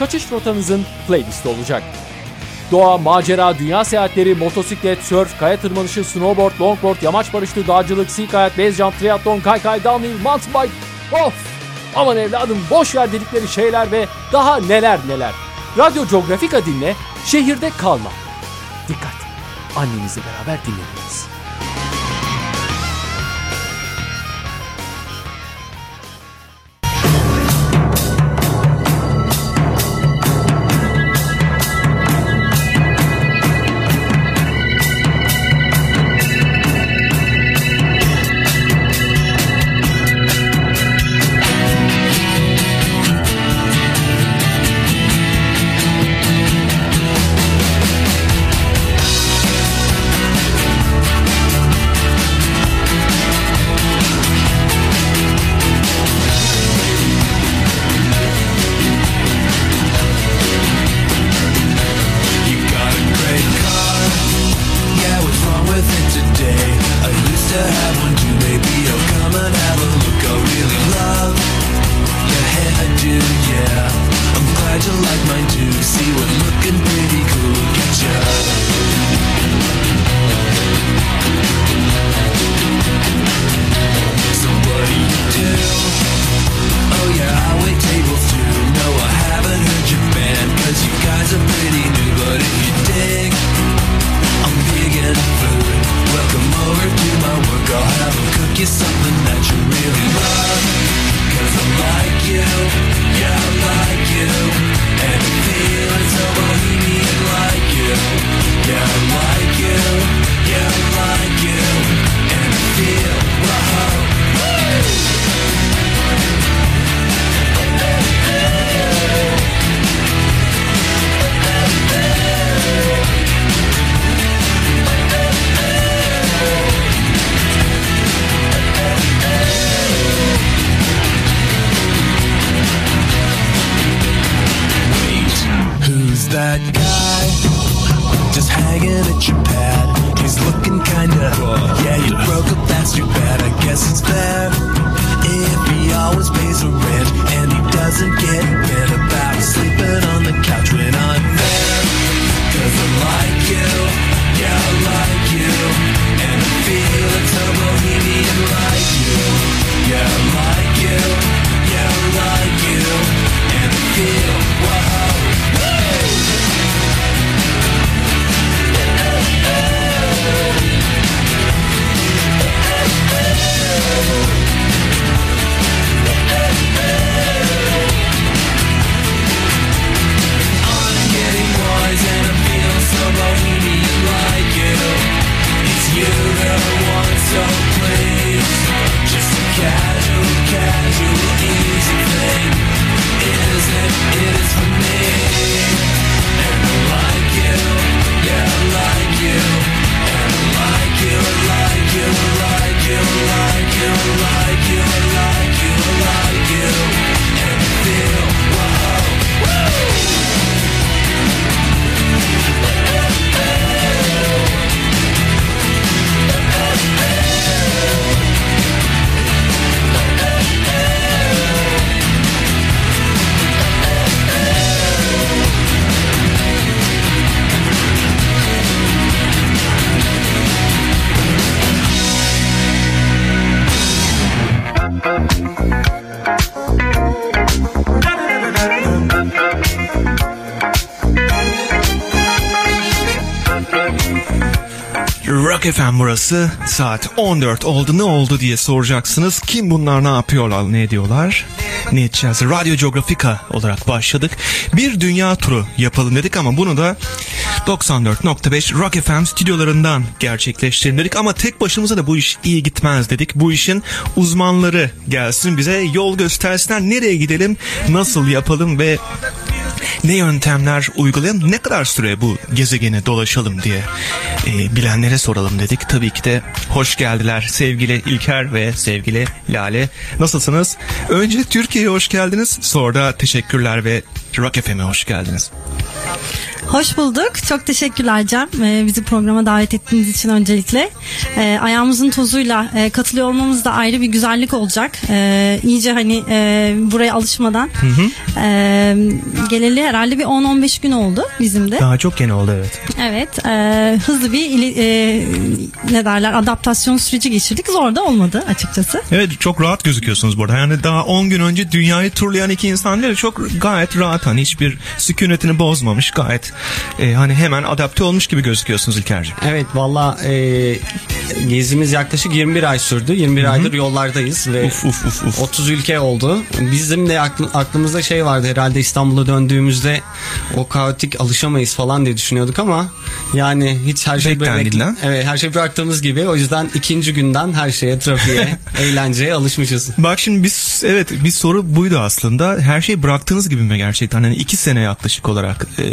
kaçış rotanızın playlisti olacak. Doğa, macera, dünya seyahatleri, motosiklet, surf, kaya tırmanışı, snowboard, longboard, yamaç barışlı, dağcılık, sea kayak, base jump, triatlon, kaykay, downhill, mountain bike. Of! Aman evladım boş ver dedikleri şeyler ve daha neler neler. Radyo Geografika dinle, şehirde kalma. Dikkat! Annenizle beraber dinlediniz. FM burası saat 14 oldu ne oldu diye soracaksınız. Kim bunlar ne yapıyorlar ne ediyorlar ne edeceğiz. Radyo Geografika olarak başladık. Bir dünya turu yapalım dedik ama bunu da 94.5 Rock FM stüdyolarından gerçekleştirelim dedik. Ama tek başımıza da bu iş iyi gitmez dedik. Bu işin uzmanları gelsin bize yol göstersinler nereye gidelim nasıl yapalım ve ne yöntemler uygulayalım, ne kadar süre bu gezegene dolaşalım diye e, bilenlere soralım dedik. Tabii ki de hoş geldiler sevgili İlker ve sevgili Lale. Nasılsınız? Önce Türkiye'ye hoş geldiniz. Sonra da teşekkürler ve Rock FM'e hoş geldiniz. Hoş bulduk. Çok teşekkürler Cem. Ee, bizi programa davet ettiğiniz için öncelikle. Ee, ayağımızın tozuyla e, katılıyor olmamız da ayrı bir güzellik olacak. Ee, iyice hani e, buraya alışmadan e, geleli herhalde bir 10-15 gün oldu bizim de. Daha çok yeni oldu evet. Evet. e, hızlı bir ili- e, ne derler adaptasyon süreci geçirdik. Zor da olmadı açıkçası. Evet çok rahat gözüküyorsunuz burada. Yani daha 10 gün önce dünyayı turlayan iki insan değil çok gayet rahat hani hiçbir sükunetini bozmamış gayet e, hani hemen adapte olmuş gibi gözüküyorsunuz İlker'cim. Evet valla e, gezimiz yaklaşık 21 ay sürdü. 21 aydır yollardayız ve Uf uf uf uf. 30 ülke oldu. Bizim de aklı- aklımızda şey vardı herhalde İstanbul'a döndüğümüzde o kaotik alışamayız falan diye düşünüyorduk ama yani hiç her şey lan. Evet her şey bıraktığımız gibi o yüzden ikinci günden her şeye trafiğe eğlenceye alışmışız. Bak şimdi biz evet bir soru buydu aslında. Her şeyi bıraktığınız gibi mi gerçekten? Hani iki sene yaklaşık olarak e,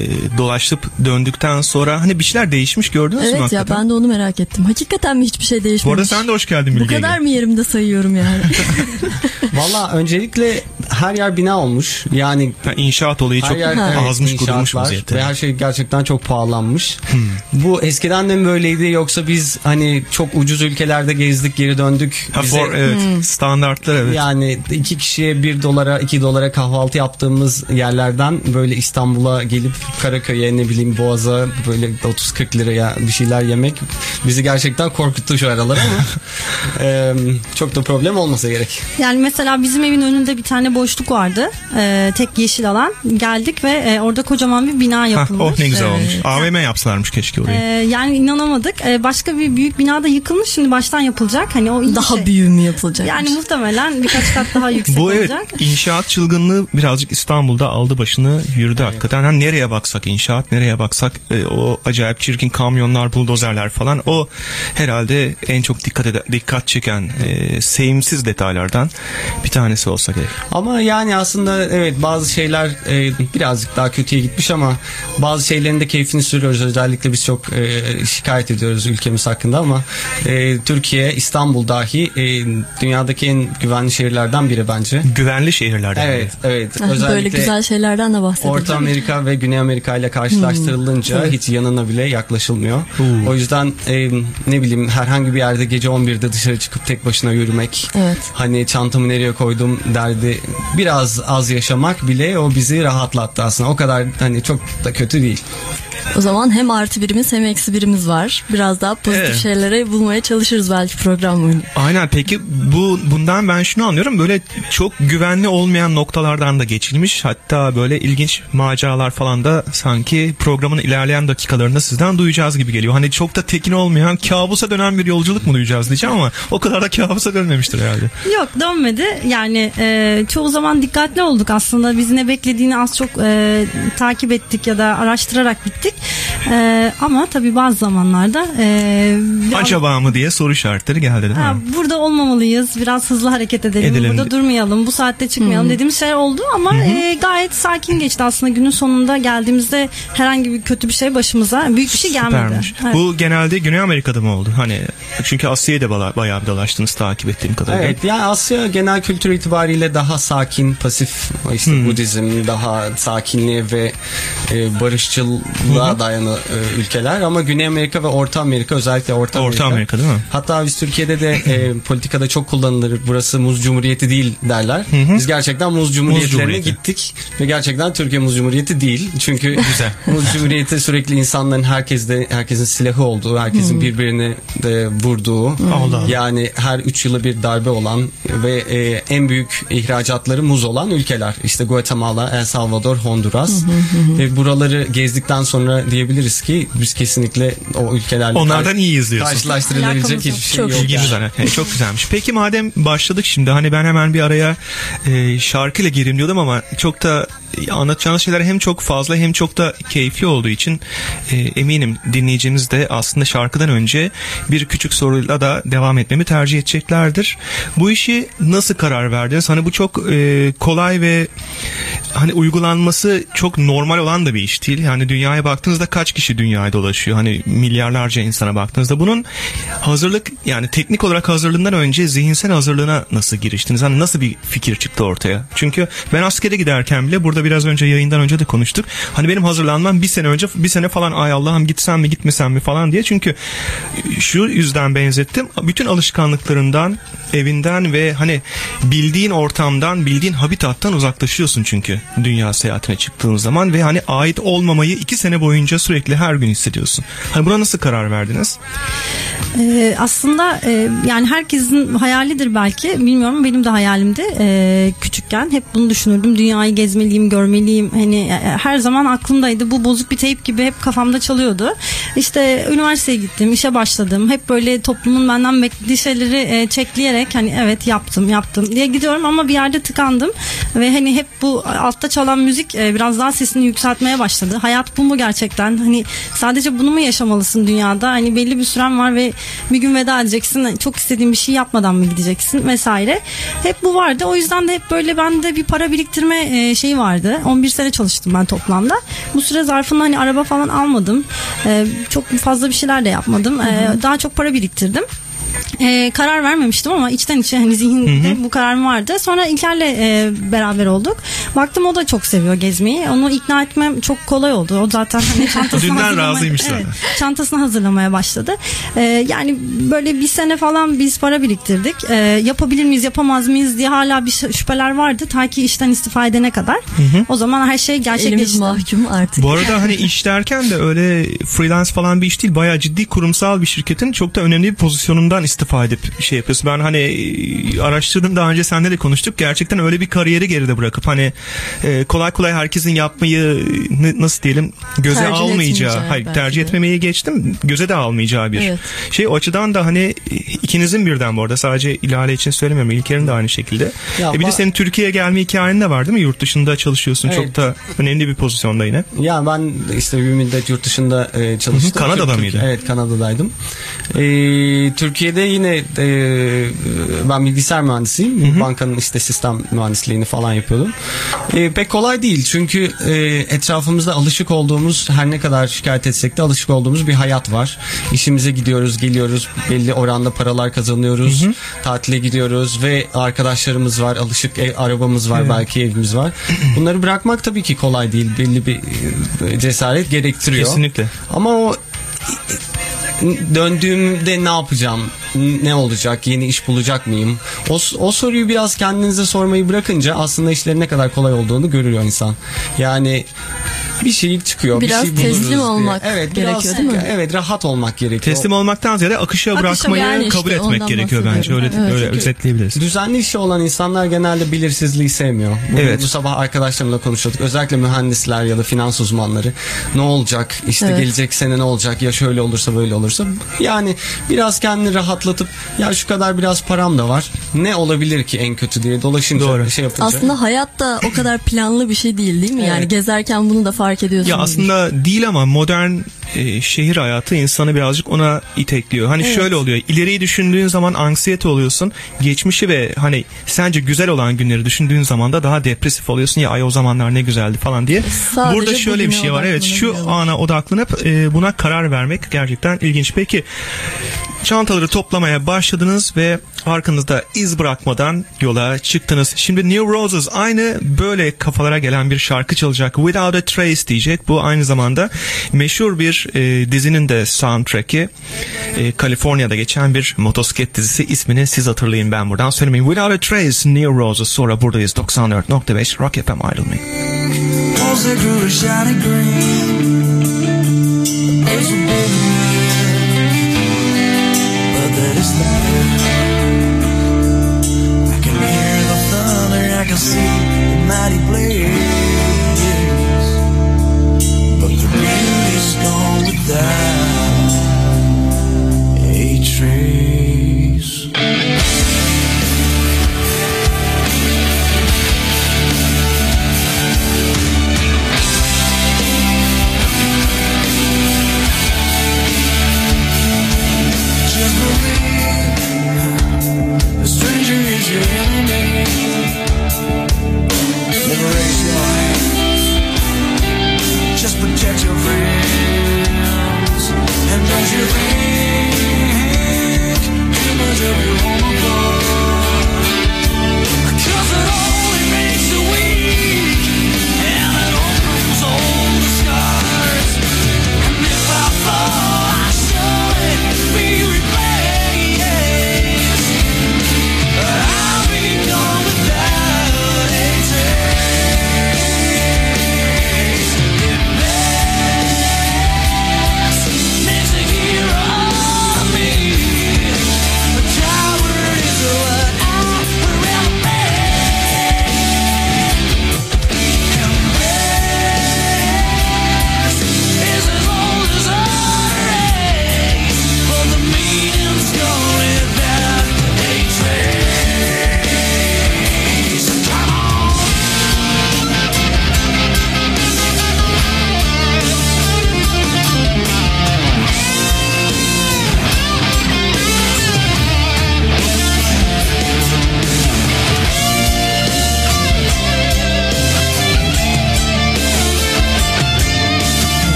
dolaşıp döndükten sonra hani bir şeyler değişmiş gördünüz mü Evet ya ben de onu merak ettim. Hakikaten mi hiçbir şey Bu değişmemiş? arada sen de hoş geldin Bu Bilge Ege. kadar mı yerimde sayıyorum yani? Valla öncelikle her yer bina olmuş. Yani Ha, İnşaat olayı çok yer, evet, azmış kurulmuş vaziyette. Ve her şey gerçekten çok pahalanmış. Hmm. Bu eskiden de mi böyleydi yoksa biz hani çok ucuz ülkelerde gezdik geri döndük. Ha, Bize- for, evet, Hmm. standartlar evet. Yani iki kişiye bir dolara iki dolara kahvaltı yaptığımız yerlerden böyle İstanbul'a gelip Karaköy'e ne bileyim Boğaz'a böyle 30-40 liraya bir şeyler yemek bizi gerçekten korkuttu şu aralar ama eee, çok da problem olmasa gerek. Yani mesela bizim evin önünde bir tane boşluk vardı. Ee, tek yeşil alan. Geldik ve e, orada kocaman bir bina Hah, yapılmış. oh ne güzel Evet. olmuş. AVM yapsalarmış keşke orayı. Ee, yani inanamadık. Ee, başka bir büyük bina da yıkılmış. Şimdi baştan yapılacak. Hani o Daha şey. büyüğü mü yapılacak? Yani muhtemelen birkaç kat daha yüksek Bu evet olacak. inşaat çılgınlığı birazcık İstanbul'da aldı başını yürüdü hakikaten. Hani nereye baksak inşaat, nereye baksak e, o acayip çirkin kamyonlar, buldozerler falan o herhalde en çok dikkat ede- dikkat çeken e, sevimsiz detaylardan bir tanesi olsa gerek. Ama yani aslında evet bazı şeyler e, birazcık daha kötüye gitmiş ama bazı şeylerin de keyfini sürüyoruz. Özellikle biz çok e, şikayet ediyoruz ülkemiz hakkında ama e, Türkiye, İstanbul dahi e, dünyadaki en güvenli şehirlerden biri bence. Güvenli şehirlerden. Evet, evet. Ah, Böyle Özellikle güzel şeylerden de bahsedelim. Orta Amerika ve Güney Amerika ile karşılaştırılınca hiç yanına bile yaklaşılmıyor. O yüzden e, ne bileyim herhangi bir yerde gece 11'de dışarı çıkıp tek başına yürümek, Evet. hani çantamı nereye koydum derdi biraz az yaşamak bile o bizi rahatlattı aslında. O kadar hani çok da kötü değil. O zaman hem artı birimiz hem eksi birimiz var. Biraz daha pozitif Evet. şeylere bulmaya çalışırız belki program boyunca. Aynen peki bu bundan ben şunu anlıyorum böyle çok güvenli olmayan noktalardan da geçilmiş hatta böyle ilginç maceralar falan da sanki programın ilerleyen dakikalarında sizden duyacağız gibi geliyor. Hani çok da tekin olmayan kabusa dönen bir yolculuk mu duyacağız diyeceğim ama o kadar da kabusa dönmemiştir herhalde. Yok dönmedi. Yani e, çoğu zaman dikkatli olduk aslında. Bizi ne beklediğini az çok e, takip ettik ya da araştırarak gittik. E, ama tabii bazı zamanlarda e, biraz- Acaba mı diye soru işaretleri geldi değil mi? Ha, burada olmamalıyız. Biraz hızlı hareket edelim. Edelim. Burada durmayalım. Bu saatte çıkmayalım dediğimiz şey oldu ama e, gayet sakin geçti aslında. Günün sonunda geldiğimizde herhangi bir kötü bir şey başımıza büyük bir şey gelmedi. Süpermiş. Evet. Bu genelde Güney Amerika'da mı oldu? Hani çünkü Asya'yı da bayağı bir dolaştınız takip ettiğim kadarıyla. Evet yani Asya genel kültür itibariyle daha sakin, pasif işte Budizm daha sakinliğe ve e, barışçılığa dayalı e, ülkeler ama Güney Amerika ve Orta Amerika özellikle Orta, Orta Amerika değil mi? Hatta biz Türkiye'de de e, politikada çok kullanılır. Burası muz cumhuriyeti değil derler. Biz gerçekten muz cumhuriyetlerine cumhuriyeti. gittik ve gerçekten Türkiye muz cumhuriyeti değil. Çünkü Güzel. muz cumhuriyeti sürekli insanların herkeste herkesin silahı olduğu, herkesin birbirini de vurduğu. Allah. Yani her 3 yıla bir darbe olan ve e, en büyük ihracatları muz olan ülkeler. İşte Guatemala, El Salvador, Honduras. Ve buraları gezdikten sonra diyebiliriz ki biz kesinlikle o ülkelerle Onlardan iyiyiz diyorsun. karşılaştırılabilecek hiçbir şey Çok yok. İlgimiz yani. Evet, çok güzelmiş. Peki madem başladık şimdi hani ben hemen bir araya e, şarkıyla gireyim diyordum ama çok da anlatacağınız şeyler hem çok fazla hem çok da keyifli olduğu için e, eminim dinleyicimiz de aslında şarkıdan önce bir küçük soruyla da devam etmemi tercih edeceklerdir. Bu işi nasıl karar verdiniz? Hani bu çok e, kolay ve hani uygulanması çok normal olan da bir iş değil. Yani dünyaya baktığınızda kaç kişi dünyaya dolaşıyor? Hani milyarlarca insana baktığınızda bunun hazırlık yani teknik olarak hazırlığından önce zihinsel hazırlığına nasıl giriştiniz? Hani nasıl bir fikir çıktı ortaya? Çünkü ben askere giderken bile burada biraz önce yayından önce de konuştuk. Hani benim hazırlanmam bir sene önce bir sene falan ay Allah'ım gitsem mi gitmesem mi falan diye. Çünkü şu yüzden benzettim. Bütün alışkanlıklarından, evinden ve hani bildiğin ortamdan, bildiğin habitattan uzaklaşıyorsun çünkü dünya seyahatine çıktığın zaman ve hani ait olmamayı iki sene boyunca sürekli her gün hissediyorsun. Hani buna nasıl karar verdiniz? Ee, aslında e, yani herkesin hayalidir belki bilmiyorum benim de hayalimdi Ee, küçükken hep bunu düşünürdüm dünyayı gezmeliyim görmeliyim. Hani e, her zaman aklımdaydı. Bu bozuk bir teyp gibi hep kafamda çalıyordu. İşte üniversiteye gittim işe başladım. Hep böyle toplumun benden beklediği şeyleri e, çekleyerek hani evet yaptım yaptım diye gidiyorum ama bir yerde tıkandım. Ve hani hep bu altta çalan müzik e, biraz daha sesini yükseltmeye başladı. Hayat bu mu gerçekten? Hani sadece bunu mu yaşamalısın dünyada? Hani belli bir süren var ve bir gün veda edeceksin. Çok istediğin bir şey yapmadan mı gideceksin vesaire? Hep bu vardı. O yüzden de hep böyle bende bir para biriktirme e, şeyi vardı. 11 sene çalıştım ben toplamda. Bu süre zarfında hani araba falan almadım. E, çok fazla bir şeyler de yapmadım. E, daha çok para biriktirdim e, karar vermemiştim ama içten içe hani zihinde bu kararım vardı. Sonra İlker'le e, beraber olduk. Baktım o da çok seviyor gezmeyi. Onu ikna etmem çok kolay oldu. O zaten hani çantasını Dünden hazırlamaya, razıymış evet, zaten. çantasını hazırlamaya başladı. E, yani böyle bir sene falan biz para biriktirdik. E, yapabilir miyiz yapamaz mıyız diye hala bir şüpheler vardı. Ta ki işten istifa edene kadar. O zaman her şey Elimiz gerçekleşti. mahkum artık. Bu arada hani iş derken de öyle freelance falan bir iş değil. Bayağı ciddi kurumsal bir şirketin çok da önemli bir pozisyonundan istifa edip şey yapıyorsun. Ben hani e, araştırdım daha önce seninle de konuştuk. Gerçekten öyle bir kariyeri geride bırakıp hani e, kolay kolay herkesin yapmayı nasıl diyelim göze Tercih almayacağı, hayır belki tercih etmemeyi geçtim. Göze de almayacağı bir Evet. şey. O açıdan da hani e, ikinizin birden bu arada sadece İlale için söylemiyorum. İlker'in de aynı şekilde. Ya e bir de senin Türkiye'ye gelme hikayen de var değil mi? Yurt dışında çalışıyorsun. Çok Evet. da önemli bir pozisyonda yine. Ya ben işte bir müddet yurt dışında çalıştım. Kanada'da Türk- mıydı? Evet Kanada'daydım. E, Türkiye'de yine e, ben bilgisayar mühendisiyim. Bankanın işte sistem mühendisliğini falan yapıyordum. E, pek kolay değil çünkü e, etrafımızda alışık olduğumuz her ne kadar şikayet etsek de alışık olduğumuz bir hayat var. İşimize gidiyoruz, geliyoruz. Belli oranda paralar kazanıyoruz. Tatile gidiyoruz ve arkadaşlarımız var. Alışık ev, arabamız var, belki evimiz var. Bunları bırakmak tabii ki kolay değil. Belli bir e, cesaret gerektiriyor. Kesinlikle. Ama o döndüğümde ne yapacağım? Ne olacak? Yeni iş bulacak mıyım? O, o soruyu biraz kendinize sormayı bırakınca aslında işlerin ne kadar kolay olduğunu görüyor insan. Yani bir şey çıkıyor. Biraz bir şey teslim diye. olmak evet, biraz, gerekiyor, değil mi? Evet rahat olmak gerekiyor. Teslim olmaktan ziyade akışa Akışa bırakmayı yani işte kabul etmek ondan gerekiyor bence. Öyle. Evet, öyle özetleyebiliriz. Düzenli işi olan insanlar genelde belirsizliği sevmiyor. Bu, Evet. bu sabah arkadaşlarımla konuşuyorduk. Özellikle mühendisler ya da finans uzmanları. Ne olacak? İşte Evet. gelecek sene ne olacak? Ya şöyle olursa böyle olursa. Yani biraz kendini rahatlatıp ya şu kadar biraz param da var. Ne olabilir ki en kötü diye dolaşınca Doğru. şey yapınca. Aslında hayat da o kadar planlı bir şey değil değil mi? Yani Evet. gezerken bunu da fark ediyorsunuz. Ya aslında değil ama modern e, şehir hayatı insanı birazcık ona itekliyor. Hani şöyle oluyor. İleriyi düşündüğün zaman anksiyete oluyorsun. Geçmişi ve hani sence güzel olan günleri düşündüğün zaman da daha depresif oluyorsun. Ya ay o zamanlar ne güzeldi falan diye. Sadece Burada şöyle bir şey var. Evet şu odaklanabiliyorlar. ana odaklanıp e, buna karar vermek gerçekten ilginç. Peki çantaları toplamaya başladınız ve arkanızda iz bırakmadan yola çıktınız. Şimdi New Roses aynı böyle kafalara gelen bir şarkı çalacak. Without a Trace diyecek. Bu aynı zamanda meşhur bir e, dizinin de soundtrack'i. E, Kaliforniya'da geçen bir motosiklet dizisi. ismini siz hatırlayın ben buradan söylemeyeyim. Without a Trace New Roses sonra buradayız 94.5 Rock FM ayrılmayın. It's the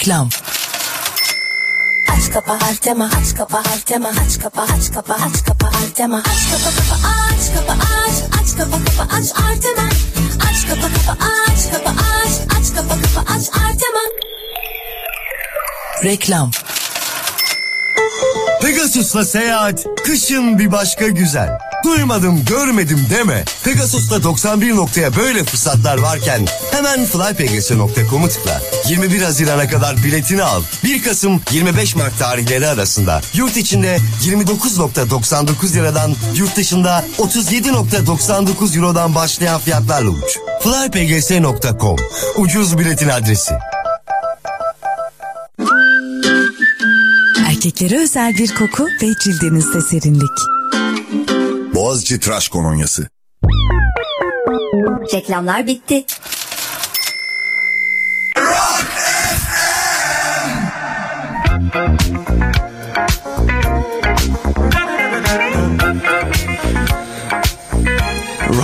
Reklam. Aç kapa Artema aç kapa Artema aç kapa aç kapa aç kapa Artema aç kapa kapa aç kapa aç aç kapa kapa aç Artema aç kapa kapa aç kapa aç aç kapa kapa aç Artema Reklam. Pegasus'la seyahat kışın bir başka güzel. Duymadım görmedim deme. Pegasus'ta 91 noktaya böyle fırsatlar varken hemen flypegasus.com'u tıkla. 21 Haziran'a kadar biletini al. 1 Kasım 25 Mart tarihleri arasında yurt içinde 29.99 liradan yurt dışında 37.99 eurodan başlayan fiyatlarla uç. flypgs.com ucuz biletin adresi. Erkeklere özel bir koku ve cildinizde serinlik. Boğaziçi Tıraş Kolonyası. Reklamlar bitti.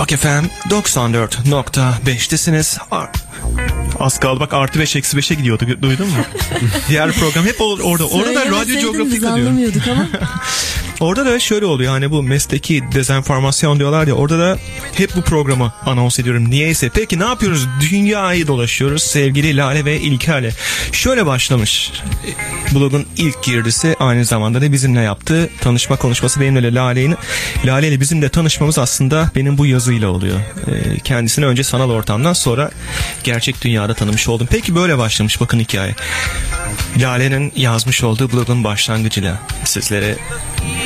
Rock FM 94.5'tesiniz. Ar- Az kaldı bak artı 5 eksi 5'e gidiyordu duydun mu? Diğer program hep or- orada. Orada da radyo coğrafika diyorum. anlamıyorduk ama. Orada da şöyle oluyor hani bu mesleki dezenformasyon diyorlar ya orada da hep bu programı anons ediyorum. Niyeyse peki ne yapıyoruz? Dünyayı dolaşıyoruz sevgili Lale ve İlker'le. Şöyle başlamış blogun ilk girdisi aynı zamanda da bizimle yaptığı tanışma konuşması benimle Lale'nin Lale ile bizim de tanışmamız aslında benim bu yazıyla oluyor. Ee, kendisini önce sanal ortamdan sonra gerçek dünyada tanımış oldum. Peki böyle başlamış bakın hikaye. Lale'nin yazmış olduğu blogun başlangıcıyla sizlere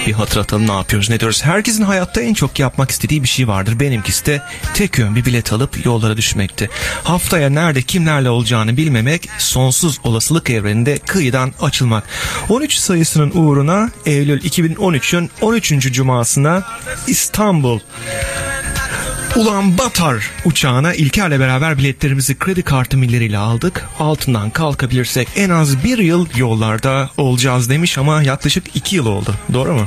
bir hatırlatalım ne yapıyoruz ne diyoruz. Herkesin hayatta en çok yapmak istediği bir şey vardır. Benimkisi de tek yön bir bilet alıp yollara düşmekti. Haftaya nerede kimlerle olacağını bilmemek sonsuz olasılık evreninde kıyıdan açılmak. 13 sayısının uğruna Eylül 2013'ün 13. cumasına İstanbul Ulan Batar uçağına İlker'le beraber biletlerimizi kredi kartı milleriyle aldık. Altından kalkabilirsek en az bir yıl yollarda olacağız demiş ama yaklaşık iki yıl oldu. Doğru mu?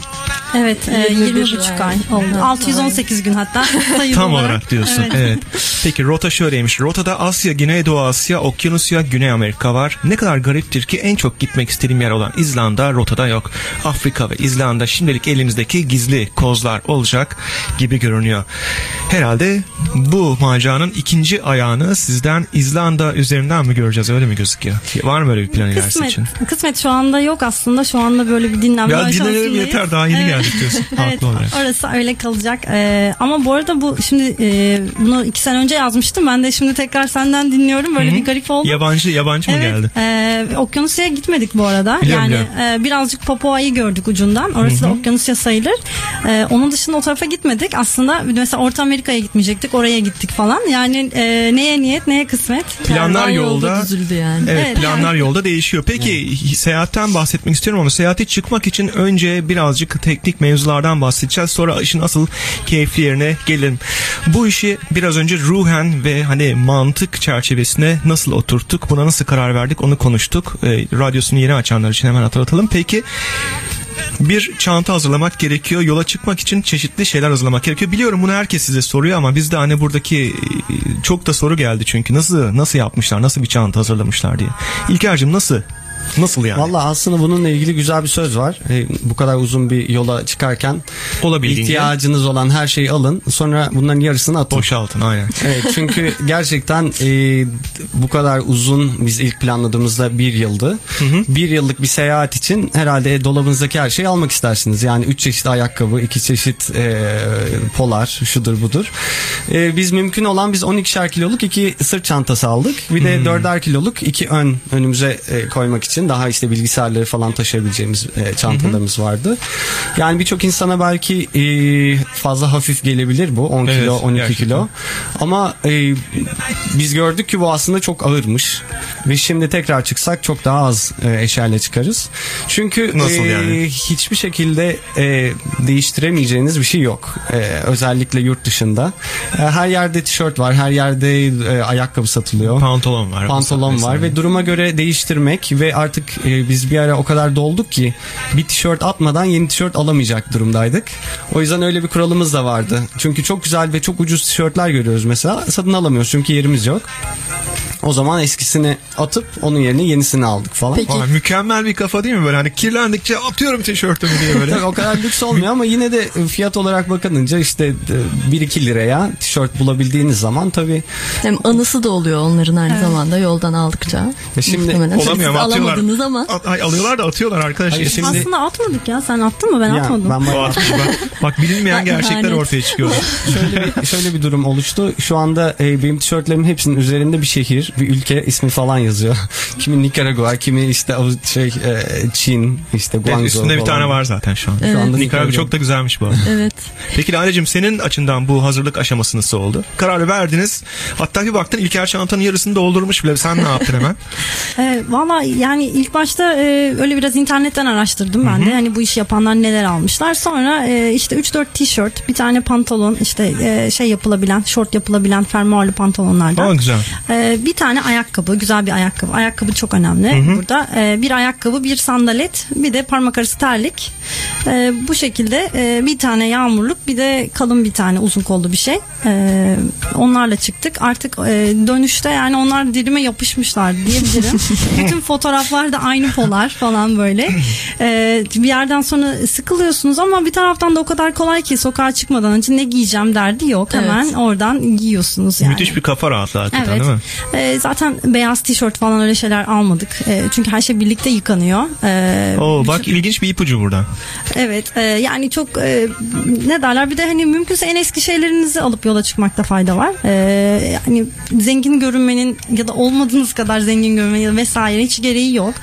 Evet, e, 21 20 buçuk ay oldu. Evet, 618 gün hatta Tam olarak diyorsun. Evet. Evet. Peki rota şöyleymiş. Rotada Asya, Güneydoğu Asya, Okyanusya, Güney Amerika var. Ne kadar gariptir ki en çok gitmek istediğim yer olan İzlanda rotada yok. Afrika ve İzlanda şimdilik elimizdeki gizli kozlar olacak gibi görünüyor. Herhalde bu maceranın ikinci ayağını sizden İzlanda üzerinden mi göreceğiz öyle mi gözüküyor? Var mı öyle bir plan ilerisi Kısmet, için? kısmet şu anda yok aslında. Şu anda böyle bir dinlenme Ya dinlenelim aşamasındayız. yeter, daha yeni diyorsun. evet, Haklı olarak. orası öyle kalacak. Ee, ama bu arada bu şimdi e, bunu iki sene önce yazmıştım. Ben de şimdi tekrar senden dinliyorum. Böyle Hı hı. bir garip oldu. Yabancı yabancı mı Evet, geldi? e, Okyanusya'ya gitmedik bu arada. Biliyorum, yani biliyorum. e, birazcık Papua'yı gördük ucundan. Orası da Okyanusya sayılır. E, onun dışında o tarafa gitmedik. Aslında mesela Orta Amerika'ya gitmeyecektik. Oraya gittik falan. Yani e, neye niyet neye kısmet. Planlar Ay, yolda. düzüldü yani. Evet, Evet, planlar yani. yolda değişiyor. Peki seyahatten bahsetmek istiyorum ama seyahate çıkmak için önce birazcık teknik teknik mevzulardan bahsedeceğiz. Sonra işin asıl keyifli yerine gelelim. Bu işi biraz önce ruhen ve hani mantık çerçevesine nasıl oturttuk, buna nasıl karar verdik onu konuştuk. E, radyosunu yeni açanlar için hemen hatırlatalım. Peki bir çanta hazırlamak gerekiyor. Yola çıkmak için çeşitli şeyler hazırlamak gerekiyor. Biliyorum bunu herkes size soruyor ama bizde hani buradaki e, çok da soru geldi çünkü nasıl nasıl yapmışlar, nasıl bir çanta hazırlamışlar diye. İlker'cim nasıl? Nasıl yani? Valla aslında bununla ilgili güzel bir söz var. E, bu kadar uzun bir yola çıkarken Olabildiğince. ihtiyacınız olan her şeyi alın. Sonra bunların yarısını atın. Boşaltın aynen. Evet çünkü gerçekten e, bu kadar uzun biz ilk planladığımızda bir yıldı. Bir yıllık bir seyahat için herhalde dolabınızdaki her şeyi almak istersiniz. Yani üç çeşit ayakkabı, iki çeşit e, polar, şudur budur. E, biz mümkün olan biz 12'şer kiloluk iki sırt çantası aldık. Bir de 4'er kiloluk iki ön önümüze e, koymak için daha işte bilgisayarları falan taşıyabileceğimiz e, çantalarımız vardı. Yani birçok insana belki e, fazla hafif gelebilir bu 10 Evet, kilo 12 gerçekten. kilo. Ama e, biz gördük ki bu aslında çok ağırmış. Ve şimdi tekrar çıksak çok daha az e, eşyayla çıkarız. Çünkü Nasıl e, yani? hiçbir şekilde e, değiştiremeyeceğiniz bir şey yok. E, özellikle yurt dışında. E, her yerde tişört var, her yerde e, ayakkabı satılıyor. Pantolon var. Pantolon var ve duruma göre değiştirmek ve artık e, biz bir ara o kadar dolduk ki bir tişört atmadan yeni tişört alamayacak durumdaydık. O yüzden öyle bir kuralımız da vardı. Çünkü çok güzel ve çok ucuz tişörtler görüyoruz mesela. Satın alamıyoruz çünkü yerimiz yok. O zaman eskisini atıp onun yerine yenisini aldık falan. Peki. Vay, mükemmel bir kafa değil mi böyle hani kirlendikçe atıyorum tişörtümü diye böyle. O kadar lüks olmuyor ama yine de fiyat olarak bakınca işte e, 1-2 liraya tişört bulabildiğiniz zaman tabii Hem anısı da oluyor onların aynı zamanda yoldan aldıkça. Ya şimdi Olamıyor alamadınız ama. At- ay, alıyorlar da atıyorlar arkadaşlar. Hayır, şimdi- Aslında atmadık ya. Sen attın mı? Ben ya, atmadım. ben bayağı- bak, bak bilinmeyen gerçekler ortaya çıkıyor. şöyle bir, şöyle bir durum oluştu. Şu anda e, benim tişörtlerimin hepsinin üzerinde bir şehir, bir ülke ismi falan yazıyor. kimi Nikaragua, kimi işte o şey e, Çin, işte Evet, Guangzhou üstünde bir falan. tane var zaten şu an. Şu anda Nikaragua çok da güzelmiş bu arada. Evet. Peki Lale'cim senin açından bu hazırlık aşaması nasıl oldu? Kararı verdiniz. Hatta bir baktın İlker çantanın yarısını doldurmuş bile. Sen ne yaptın hemen? E, Valla yani ilk başta e, öyle biraz internetten araştırdım ben de. Hani bu işi yapanlar neler almışlar. Sonra e, işte 3-4 tişört, bir tane pantolon, işte e, şey yapılabilen, şort yapılabilen fermuarlı pantolonlardan. Aa, güzel. E, bir tane ayakkabı, güzel bir ayakkabı. Ayakkabı çok önemli burada. E, bir ayakkabı, bir sandalet, bir de parmak arası terlik. E, bu şekilde e, bir tane yağmurluk, bir de kalın bir tane uzun kollu bir şey. E, onlarla çıktık. Artık e, dönüşte yani onlar dilime yapışmışlar diyebilirim. Bütün fotoğraflar da aynı polar falan böyle. E, bir yerden sonra sıkılıyorsunuz ama bir taraftan da o kadar kolay ki sokağa çıkmadan önce ne giyeceğim derdi yok. Hemen Evet. oradan giyiyorsunuz yani. Müthiş bir kafa rahatlığı hakikaten Evet. değil mi? Ee, zaten beyaz tişört falan öyle şeyler almadık. Ee, çünkü her şey birlikte yıkanıyor. Ee, Oo, bak ilginç bir ipucu burada. Evet e, yani çok e, ne derler bir de hani mümkünse en eski şeylerinizi alıp yola çıkmakta fayda var. E, yani zengin görünmenin ya da olmadığınız kadar zengin görünmenin vesaire hiç gereği yok.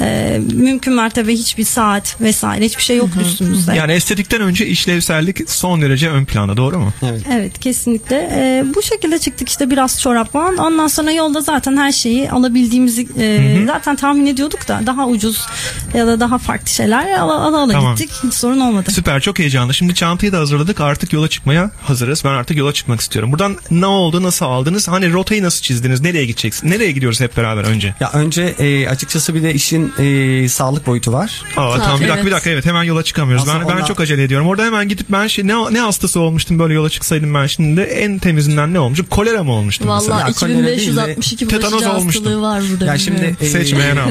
E, mümkün mertebe hiçbir saat vesaire hiçbir şey yok üstünüzde. Yani estetikten önce işlevsellik son derece ön planda doğru mu? Evet. Evet kesinlikle. Ee, bu şekilde çıktık işte biraz çorap falan. Ondan sonra yolda zaten her şeyi alabildiğimizi e, zaten tahmin ediyorduk da daha ucuz ya da daha farklı şeyler ala ala, ala Tamam. gittik. Hiç sorun olmadı. Süper çok heyecanlı. Şimdi çantayı da hazırladık. Artık yola çıkmaya hazırız. Ben artık yola çıkmak istiyorum. Buradan ne oldu? Nasıl aldınız? Hani rotayı nasıl çizdiniz? Nereye gideceksin? Nereye gidiyoruz hep beraber önce? Ya önce e, açıkçası bir de işin e, sağlık boyutu var. Aa, tamam bir dakika evet. bir dakika evet hemen yola çıkamıyoruz. Ben, Aslında ben ondan- çok acele ediyorum. Orada hemen gidip ben şey, ne, ne hastası olmuştum böyle yola çıksaydım ben şimdi en temizinden ne olmuşum? Kolera mı olmuştum? Valla Ya, kolera değil de 2562 tetanoz bulaşıcı olmuştum. hastalığı var burada. Ya şimdi e, Seçmeyen al.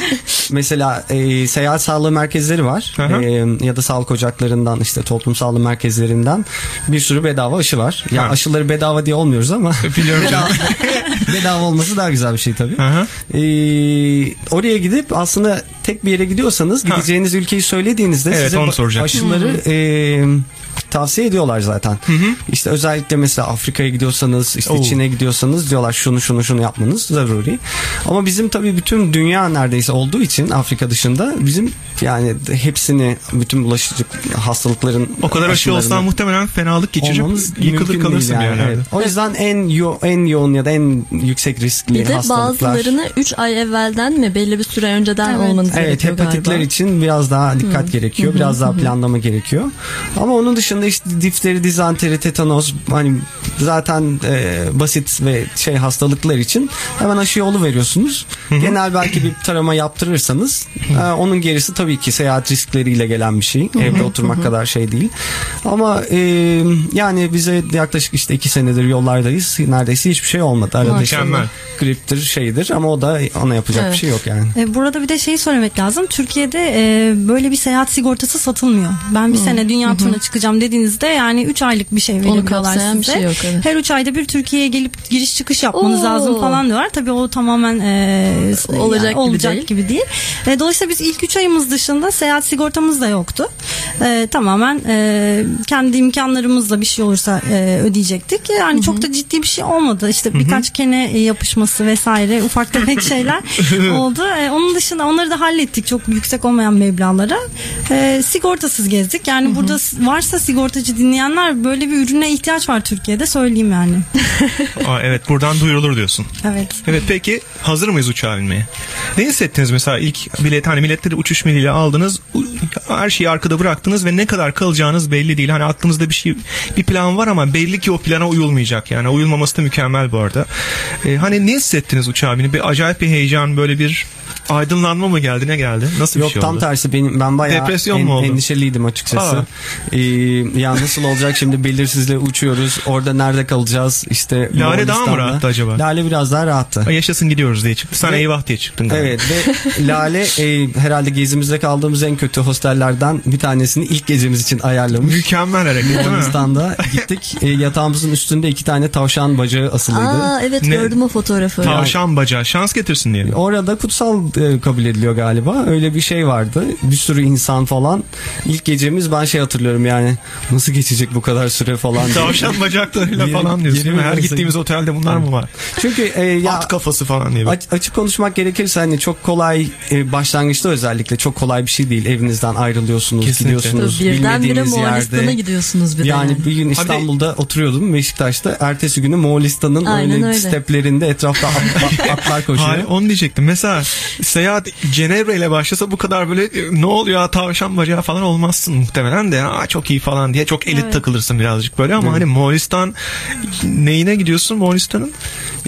Mesela e, seyahat sağlığı merkezleri var Hı hı. E, ya da sağlık ocaklarından işte toplum sağlığı merkezlerinden bir sürü bedava aşı var. Ya Ha. aşıları bedava diye olmuyoruz ama Biliyorum canım. bedava olması daha güzel bir şey tabii. Hı hı. E, oraya gidip aslında tek bir yere gidiyorsanız Ha. gideceğiniz ülkeyi söylediğinizde Evet, size onu ba- soracaktım. aşıları e, tavsiye ediyorlar zaten. İşte özellikle mesela Afrika'ya gidiyorsanız, işte Oo. Çin'e gidiyorsanız diyorlar şunu şunu şunu yapmanız zaruri. Ama bizim tabii bütün dünya neredeyse olduğu için Afrika dışında bizim yani hepsini bütün bulaşıcı hastalıkların O kadar aşı olsan muhtemelen fenalık geçirip olmamız yıkılır kalırsın yani, yani. evet. O yüzden en yo- en yoğun ya da en yüksek riskli Bir de hastalıklar. bazılarını 3 ay evvelden mi belli bir süre önceden Evet. olmanız Evet gerekiyor hepatitler galiba. için biraz daha dikkat gerekiyor. Biraz daha planlama gerekiyor. Ama onun dışında işte difteri, dizanteri, tetanos hani zaten e, basit ve şey hastalıklar için hemen aşı yolu veriyorsunuz. Genel belki bir tarama yaptırırsanız e, onun gerisi tabii ki seyahat riskleriyle gelen bir şey. Evde oturmak kadar şey değil. Ama e, yani bize yaklaşık işte iki senedir yollardayız. Neredeyse hiçbir şey olmadı. Arada işte griptir şeydir ama o da ona yapacak Evet. bir şey yok yani. E, Burada bir de şeyi söylemek lazım. Türkiye'de e, böyle bir seyahat sigortası satılmıyor. Ben bir sene dünya turuna çıkacağım dediğinizde yani 3 aylık bir şey veriyorlar kapsayan bir size. şey yok, evet. Her 3 ayda bir Türkiye'ye gelip giriş çıkış yapmanız Oo. lazım falan diyorlar. Tabii o tamamen e, Olacak yani gibi olacak değil. gibi değil. E, dolayısıyla biz ilk 3 ayımız dışında seyahat sigortamız da yoktu. E, tamamen e, kendi imkanlarımızla bir şey olursa e, ödeyecektik. Yani çok da ciddi bir şey olmadı. İşte birkaç kene e, yapışması vesaire ufak tefek şeyler oldu. E, onun dışında onları da hallettik çok yüksek olmayan meblağlara. E, sigortasız gezdik. Yani burada s- varsa sigortacı dinleyenler böyle bir ürüne ihtiyaç var Türkiye'de söyleyeyim yani. Aa, evet buradan duyurulur diyorsun. Evet. Evet peki hazır mıyız uçağa binmeye? Ne hissettiniz mesela ilk bilet hani milletleri uçuş miliyle aldınız her şeyi arkada bıraktınız ve ne kadar kalacağınız belli değil. Hani aklınızda bir şey bir plan var ama belli ki o plana uyulmayacak yani uyulmaması da mükemmel bu arada. Ee, hani ne hissettiniz uçağa binip bir acayip bir heyecan böyle bir aydınlanma mı geldi ne geldi? Nasıl bir Yok şey tam oldu? tersi benim ben bayağı Depresyon en- mu oldu? endişeliydim açıkçası. Aa. Ee, ya nasıl olacak şimdi belirsizle uçuyoruz. Orada nerede kalacağız? İşte Lale daha mı rahattı acaba? Lale biraz daha rahattı. Ay, Yaşasın gidiyoruz diye çıktı. Sen Ve- eyvah diye çıktın galiba. Evet ve Lale e, herhalde gezimizde kaldığımız en kötü hostellerden bir tanesini ilk gecemiz için ayarlamış. Mükemmel hareket değil mi? Moğolistan'da gittik. E, yatağımızın üstünde iki tane tavşan bacağı asılıydı. Aa evet Ne? gördüm o fotoğrafı. Tavşan bacağı şans getirsin diye. Orada kutsal e, kabul ediliyor galiba. Öyle bir şey vardı. Bir sürü insan falan. İlk gecemiz ben şey hatırlıyorum yani. Nasıl geçecek bu kadar süre falan diye. Tavşan bacaklarıyla falan diyorsun. mi? Her mi gittiğimiz otelde bunlar mı var? Çünkü e, ya At kafası falan diye. aç- açık konuşmak gerekirse hani çok kolay e, başlangıçta özellikle çok kolay bir şey değil. Evinizden ayrılıyorsunuz, Kesinlikle. gidiyorsunuz Birdenbire bilmediğiniz Moğolistan'a yerde. gidiyorsunuz bir de. Yani bir gün İstanbul'da oturuyordum Beşiktaş'ta. Ertesi günü Moğolistan'ın öyle, öyle. steplerinde etrafta at- at- atlar koşuyor. Hayır, onu diyecektim. Mesela seyahat Cenevre ile başlasa bu kadar böyle e, ne oluyor tavşan bacağı falan olmazsın muhtemelen de Aa, çok iyi falan diye çok elit takılırsın birazcık böyle ama hani Moğolistan neyine gidiyorsun Moğolistan'ın?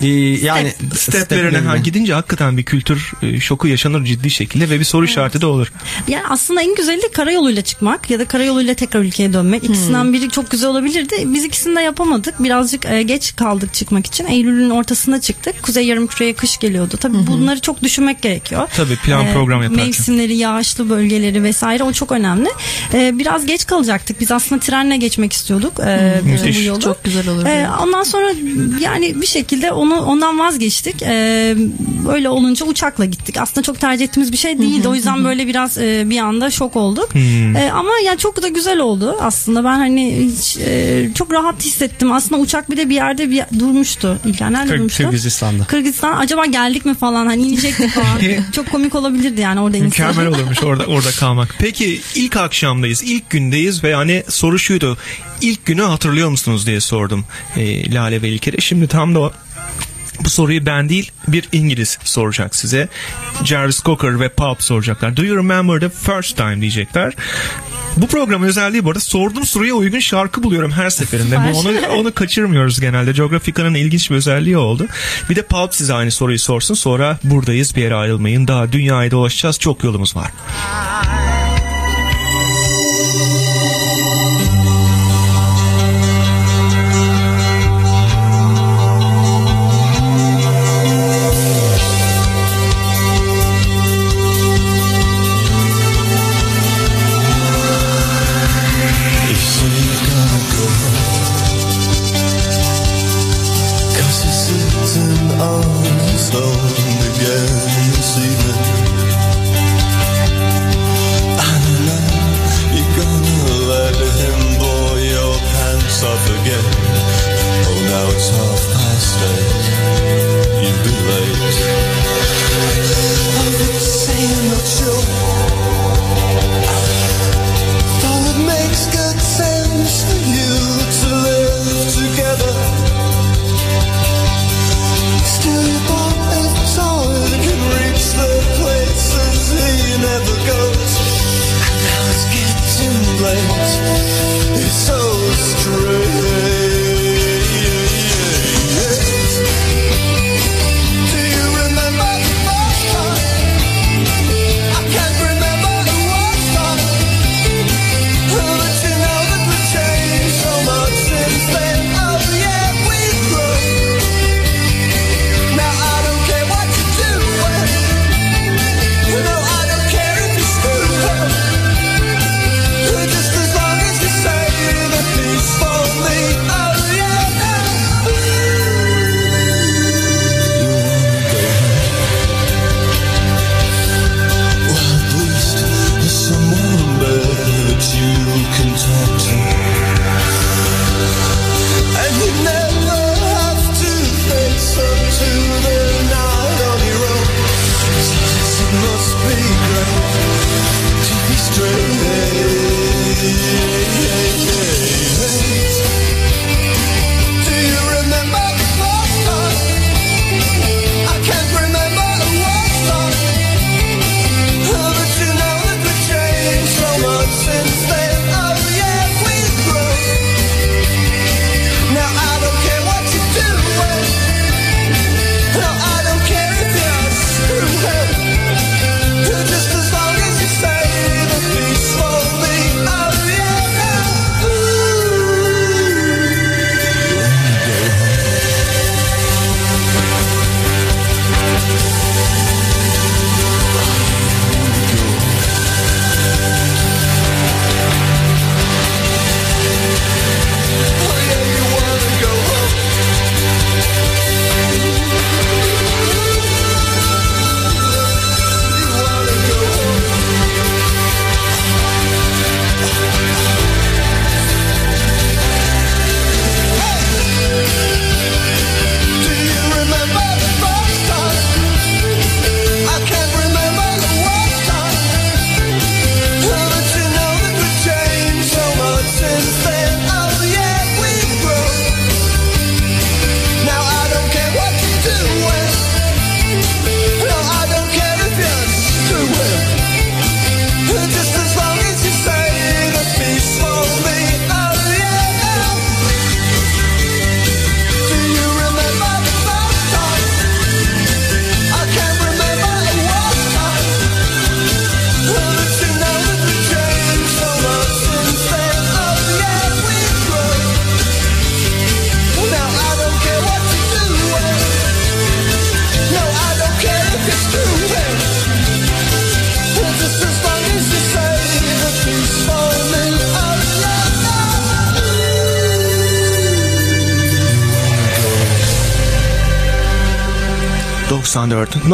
Ee, yani Steplerine ha, gidince hakikaten bir kültür e, şoku yaşanır ciddi şekilde ve bir soru işareti de olur. Yani aslında en güzeli de karayoluyla çıkmak ya da karayoluyla tekrar ülkeye dönmek. İkisinden biri çok güzel olabilirdi. Biz ikisini de yapamadık. Birazcık e, geç kaldık çıkmak için. Eylül'ün ortasında çıktık. Kuzey yarımküreye kış geliyordu. Tabii bunları çok düşünmek gerekiyor. Tabii, plan, program yaparken. Mevsimleri, yağışlı bölgeleri vesaire o çok önemli. E, biraz geç kalacaktık. Biz aslında trenle geçmek istiyorduk. Bütün Müthiş. bu yolu. Çok güzel olur. Ondan sonra yani bir şekilde onu ondan vazgeçtik. E, öyle olunca uçakla gittik. Aslında çok tercih ettiğimiz bir şey değildi. o yüzden böyle biraz e, bir anda şok olduk. E, ama yani çok da güzel oldu aslında. Ben hani hiç, e, çok rahat hissettim. Aslında uçak bir de bir yerde bir durmuştu. İlker nerede Kır- durmuştu? Kırgızistan'da. Kırgızistan acaba geldik mi falan hani inecektik falan. çok komik olabilirdi yani orada insan. Mükemmel olurmuş orada orada kalmak. Peki ilk akşamdayız, ilk gündeyiz ve hani soru şuydu. İlk günü hatırlıyor musunuz diye sordum e, Lale ve İlker'e. Şimdi tam da bu soruyu ben değil bir İngiliz soracak size. Jarvis Cocker ve Pulp soracaklar. Do you remember the first time diyecekler. Bu programın özelliği bu arada sorduğum soruya uygun şarkı buluyorum her seferinde. Bu onu, onu kaçırmıyoruz genelde. Geografika'nın ilginç bir özelliği oldu. Bir de Pulp size aynı soruyu sorsun. Sonra buradayız bir yere ayrılmayın. Daha dünyayı dolaşacağız. Çok yolumuz var.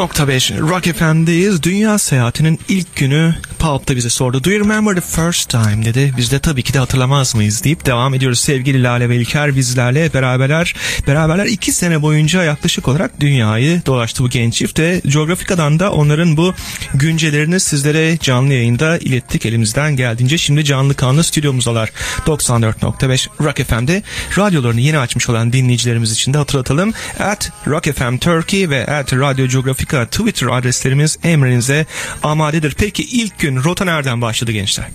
94.5 Rock FM'deyiz. Dünya seyahatinin ilk günü Pulp da bize sordu. Do you remember the first time dedi. Biz de tabii ki de hatırlamaz mıyız deyip devam ediyoruz. Sevgili Lale ve İlker bizlerle beraberler. Beraberler iki sene boyunca yaklaşık olarak dünyayı dolaştı bu genç çift ve Geografika'dan da onların bu güncelerini sizlere canlı yayında ilettik elimizden geldiğince. Şimdi canlı kanlı stüdyomuzdalar. 94.5 Rock FM'de radyolarını yeni açmış olan dinleyicilerimiz için de hatırlatalım. At Rock FM Turkey ve at Radyo Geografika Twitter adreslerimiz emrinize amadedir. Peki ilk gün rota nereden başladı gençler?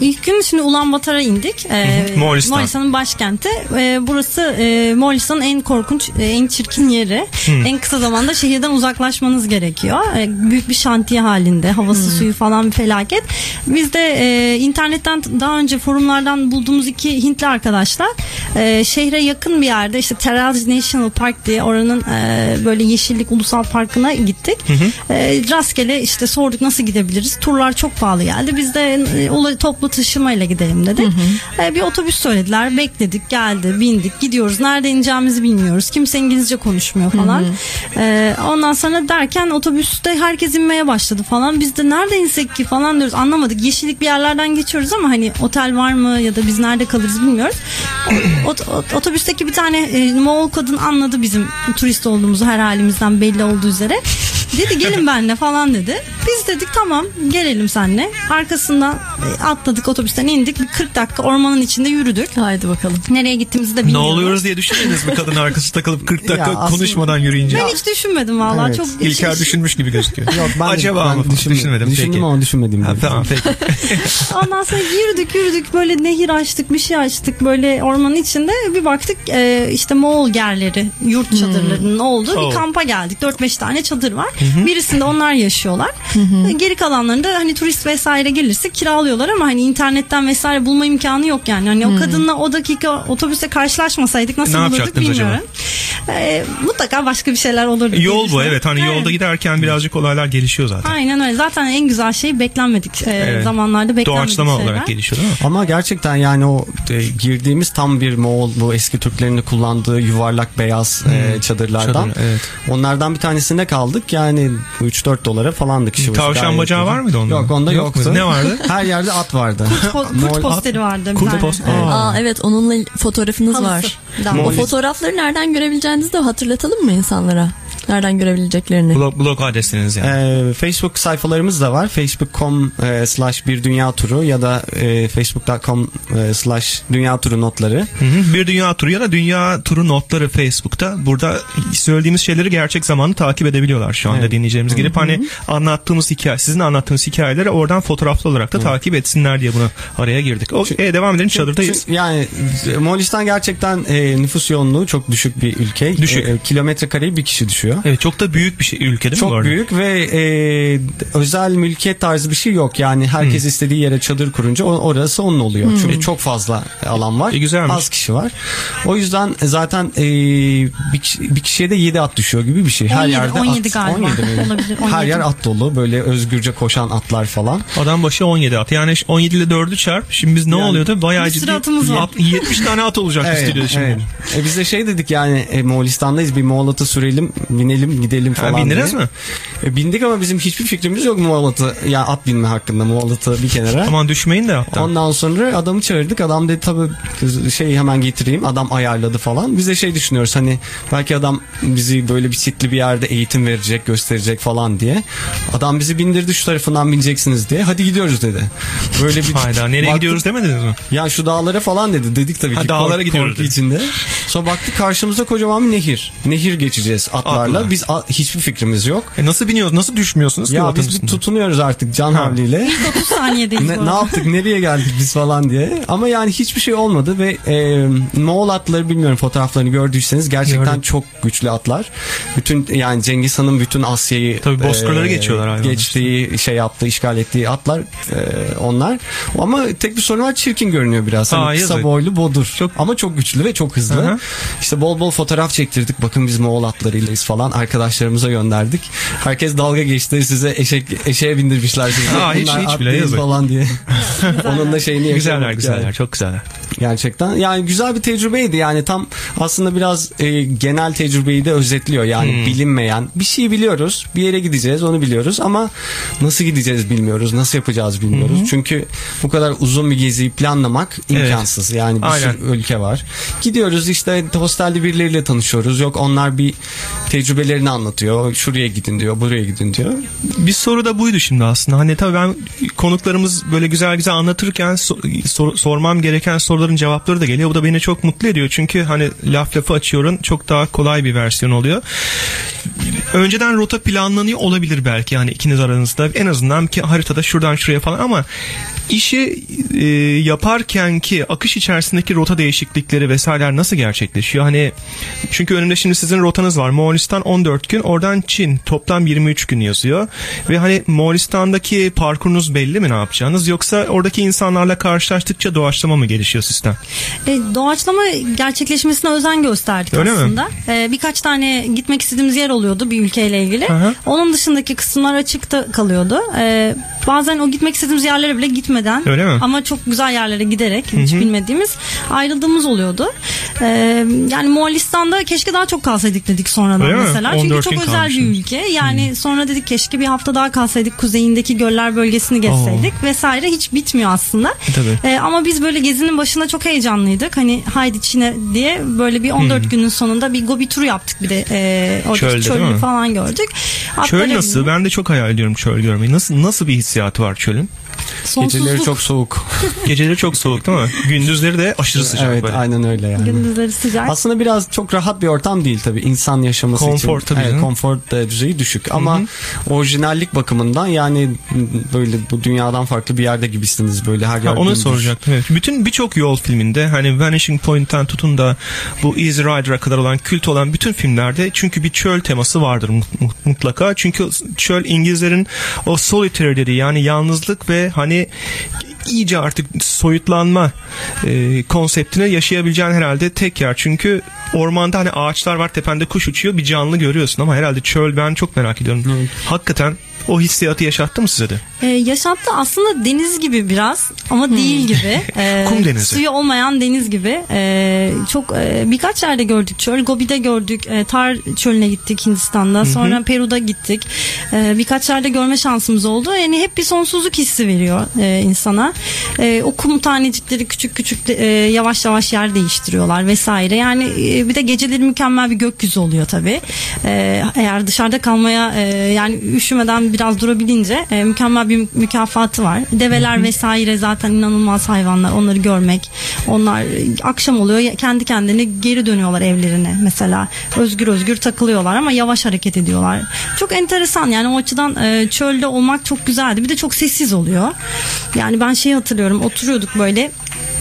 İlk gün şimdi Ulanbatar'a indik. Ee, Moğolistan. Moğolistan'ın başkenti. Ee, burası e, Moğolistan'ın en korkunç, e, en çirkin yeri. En kısa zamanda şehirden uzaklaşmanız gerekiyor. Ee, büyük bir şantiye halinde. Havası, suyu falan bir felaket. Biz de e, internetten daha önce forumlardan bulduğumuz iki Hintli arkadaşlar e, şehre yakın bir yerde işte Teraz National Park diye oranın e, böyle yeşillik ulusal parkına gittik. E, rastgele işte sorduk nasıl gidebiliriz. Turlar çok pahalı geldi. Biz de e, ula- toplu taşımayla gidelim dedik. E, bir otobüs söylediler. Bekledik, geldi, bindik, gidiyoruz. Nerede ineceğimizi bilmiyoruz. Kimse İngilizce konuşmuyor falan. E, ondan sonra derken otobüste herkes inmeye başladı falan. Biz de nerede insek ki falan diyoruz. Anlamadık. Yeşillik bir yerlerden geçiyoruz ama hani otel var mı ya da biz nerede kalırız bilmiyoruz. Ot- ot- otobüsteki bir tane e, Moğol kadın anladı bizim turist olduğumuzu her halimizden belli olduğu üzere. Dedi gelin benimle falan dedi. Biz dedik tamam gelelim seninle. Arkasından e, atladık otobüsten indik. Bir 40 dakika ormanın içinde yürüdük. Haydi bakalım. Nereye gittiğimizi de Ne bilmiyoruz. oluyoruz diye düşünmediniz mi kadın arkası takılıp 40 dakika Ya aslında- konuşmadan yürüyünce? Ben hiç düşünmedim vallahi Evet. çok İlker düşünmüş gibi gözüküyor. Yok ben, Acaba ben mı? düşünmedim. Düşünmedim. Düşündüm Peki. ama düşünmedim. Ha, tamam peki. Ondan sonra yürüdük yürüdük böyle nehir açtık bir şey açtık böyle ormanın içinde bir baktık e, işte Moğol gerleri yurt çadırlarının olduğu Oh. bir kampa geldik 4-5 tane çadır var birisinde onlar yaşıyorlar E, geri kalanlarında hani turist vesaire gelirse kiralıyorlar ama hani internetten vesaire bulma imkanı yok yani. Hani o kadınla o dakika otobüste karşılaşmasaydık nasıl Ne bulurduk bilmiyorum E, mutlaka başka bir şeyler olurdu diye Yol bu evet hani yolda giderken birazcık olaylar gelişiyor zaten. Aynen öyle. Zaten en güzel şey beklenmedik e, Evet. zamanlarda beklenmedik Doğaçlama şeyler. olarak gelişiyor değil mi? Ama gerçekten yani o e, girdiğimiz tam bir Moğol bu eski Türklerin de kullandığı yuvarlak beyaz e, çadırlardan. Çadır, evet. Onlardan bir tanesinde kaldık. Yani 3-4 dolara falandı kişi başı. Tavşan bacağı güzel. var mıydı onda? Yok onda Yok yoktu. muydu? Ne vardı? Her yerde at vardı. Po- Moğol- kurt posteri vardı. Kurt tane. post- Evet. Aa. Aa evet onunla fotoğrafınız Halısı. var. O fotoğrafları nereden görebileceğinizi de hatırlatalım mı insanlara? Nereden görebileceklerini? Blog, blog adresiniz yani. Ee, Facebook sayfalarımız da var. Facebook.com e, slash bir dünya turu ya da e, Facebook.com e, slash dünya turu notları. Hı hı. Bir dünya turu ya da dünya turu notları Facebook'ta. Burada söylediğimiz şeyleri gerçek zamanlı takip edebiliyorlar şu anda Evet. dinleyicilerimiz girip hani anlattığımız hikaye, sizin anlattığınız hikayeleri oradan fotoğraflı olarak da takip etsinler diye bunu araya girdik. O, e, devam edelim çadırdayız. Çünkü Yani e, Moğolistan gerçekten e, nüfus yoğunluğu çok düşük bir ülke. Düşük. E, kilometre kareyi bir kişi düşüyor. Evet çok da büyük bir şey ülke değil mi bu Çok büyük ve e, özel mülkiyet tarzı bir şey yok. Yani herkes istediği yere çadır kurunca orası onun oluyor. Çünkü çok fazla alan var. E, güzelmiş. Az kişi var. O yüzden zaten e, bir, bir kişiye de 7 at düşüyor gibi bir şey. Her 17, yerde 17 at. galiba. 17 mi? Olabilir, Her 17. yer at dolu. Böyle özgürce koşan atlar falan. Adam başı 17 at. Yani 17 ile 4'ü çarp. Şimdi biz ne Yani oluyordu? Bayağı bir ciddi. atımız var. At- 70 tane at olacak stüdyoda şimdi. evet. E biz de şey dedik yani e, Moğolistan'dayız bir Moğol atı sürelim binelim gidelim Ha, falan bindiniz diye. mi? E, bindik ama bizim hiçbir fikrimiz yok Moğol atı. Yani at binme hakkında Moğol atı bir kenara. Aman düşmeyin de hatta. Ondan sonra adamı çağırdık. Adam dedi tabii şey hemen getireyim. Adam ayarladı falan. Biz de şey düşünüyoruz hani belki adam bizi böyle bir sitli bir yerde eğitim verecek, gösterecek falan diye. Adam bizi bindirdi şu tarafından bineceksiniz diye. Hadi gidiyoruz dedi. Böyle bir Hayda nereye Baktık- gidiyoruz demediniz mi? Ya şu dağlara falan dedi. Dedik tabii Ha, ki dağlara kork- gidiyoruz korku içinde. Sonra baktık karşımızda kocaman bir nehir. Nehir geçeceğiz atlarla. Atla. Biz a- hiçbir fikrimiz yok. E nasıl biniyoruz? Nasıl düşmüyorsunuz Ya biz bir üstünde? tutunuyoruz artık can Ha. havliyle. 30 saniyedeyiz Ne, ne yaptık nereye geldik biz falan diye. Ama yani hiçbir şey olmadı ve e, Moğol atları bilmiyorum fotoğraflarını gördüyseniz gerçekten Gördüm. çok güçlü atlar. Bütün yani Cengiz Han'ın bütün Asya'yı Tabii bozkırları geçiyorlar hayvanlar. Geçtiği şey yaptığı işgal ettiği atlar e, onlar. Ama tek bir sorun var çirkin görünüyor biraz. Hani Aa, kısa yazık. boylu bodur. Çok- Ama çok güçlü ve çok hızlı. Hı hı. İşte bol bol fotoğraf çektirdik. Bakın biz Moğol atlarıylayız falan. Arkadaşlarımıza gönderdik. Herkes dalga geçti. Size eşek eşeğe bindirmişler sizi. Aa, hiç- hiç bile yazık. falan diye. Onun da şeyini Güzeller güzeller yani. çok güzeller. gerçekten. Yani güzel bir tecrübeydi. Yani tam aslında biraz e, genel tecrübeyi de özetliyor. Yani Hmm. bilinmeyen bir şey biliyoruz. Bir yere gideceğiz onu biliyoruz ama nasıl gideceğiz bilmiyoruz. Nasıl yapacağız bilmiyoruz. Çünkü bu kadar uzun bir geziyi planlamak Evet. imkansız. Yani bir Aynen. sürü ülke var. Gidiyoruz işte hostelde birileriyle tanışıyoruz. Yok onlar bir tecrübelerini anlatıyor. Şuraya gidin diyor, buraya gidin diyor. Bir soru da buydu şimdi aslında. Hani tabii ben konuklarımız böyle güzel güzel anlatırken so- sor- sormam gereken soruların cevapları da geliyor. Bu da beni çok mutlu ediyor. Çünkü hani laf lafı açıyorum. Çok daha kolay bir versiyon oluyor. Önceden rota planlanıyor olabilir belki hani ikiniz aranızda. En azından ki haritada şuradan şuraya falan ama işi e, yaparken ki akış içerisindeki rota değişiklikleri vesaireler nasıl gerçekleşiyor? Hani çünkü önümde şimdi sizin rotanız var. Moğolistan 14 gün, oradan Çin toplam 23 gün yazıyor. Ve hani Moğolistan'daki parkurunuz belli mi ne yapacağınız yoksa oradaki insanlarla karşılaştıkça doğaçlama mı gelişiyor sistem? E, doğaçlama gerçekleşmesine özen gösterdik Öyle mi? aslında. E, birkaç tane gitmek istediğimiz yer oluyordu bir ülkeyle ilgili. hı. Onun dışındaki kısımlar açıkta kalıyordu. E, bazen o gitmek istediğimiz yerlere bile gitmeden Öyle mi? ama çok güzel yerlere giderek hiç bilmediğimiz ayrıldığımız oluyordu. E, yani Moğolistan'da keşke daha çok kalsaydık dedik sonradan Öyle mi? Mesela. Çünkü 14 çok özel bir ülke. Yani sonra dedik keşke bir hafta daha kalsaydık kuzeyindeki göller bölgesini gezseydik vesaire hiç bitmiyor aslında. Tabii. Ee, ama biz böyle gezinin başında çok heyecanlıydık. Hani haydi Çin'e diye böyle bir 14 günün sonunda bir Gobi turu yaptık bir de. E, orada Çölde çölü falan gördük. Çöl Atlara nasıl? bindik. Ben de çok hayal ediyorum çöl görmeyi. Nasıl nasıl bir hissiyatı var çölün? Sonsuzluk. Geceleri çok soğuk. Geceleri çok soğuk değil mi? Gündüzleri de aşırı sıcak evet böyle. aynen öyle yani. Gündüzleri sıcak. Aslında biraz çok rahat bir ortam değil tabii insan yaşaması Konfor için. tabii Evet, konfor düzeyi düşük ama orijinallik bakımından yani böyle bu dünyadan farklı bir yerde gibisiniz böyle her yer Ha, onu soracaktım. Evet. Bütün birçok yol filminde hani Vanishing Point'ten tutun da bu Easy Rider'a kadar olan kült olan bütün filmlerde çünkü bir çöl teması vardır mu- mu- mutlaka. Çünkü çöl İngilizlerin o solitary dediği yani yalnızlık ve hani iyice artık soyutlanma e, konseptini yaşayabileceğin herhalde tek yer. Çünkü ormanda hani ağaçlar var tepende kuş uçuyor bir canlı görüyorsun ama herhalde çöl ben çok merak ediyorum. Hakikaten o hissiyatı yaşattı mı size de? Ee, yaşattı aslında deniz gibi biraz ama değil gibi. Ee, Kum denizi. Suyu olmayan deniz gibi. Ee, çok e, birkaç yerde gördük çöl. Gobi'de gördük. E, Tar çölüne gittik Hindistan'da. Sonra Peru'da gittik. Ee, birkaç yerde görme şansımız oldu. Yani hep bir sonsuzluk hissi veriyor e, insana. E, o kum tanecikleri küçük küçük e, yavaş yavaş yer değiştiriyorlar vesaire. Yani e, bir de geceleri mükemmel bir gökyüzü oluyor tabii. E, eğer dışarıda kalmaya e, yani üşümeden biraz durabilince e, mükemmel bir mükafatı var. Develer vesaire zaten inanılmaz hayvanlar. Onları görmek. Onlar akşam oluyor kendi kendine geri dönüyorlar evlerine mesela. Özgür özgür takılıyorlar ama yavaş hareket ediyorlar. Çok enteresan yani o açıdan e, çölde olmak çok güzeldi. Bir de çok sessiz oluyor. Yani ben şeyi hatırlıyorum oturuyorduk böyle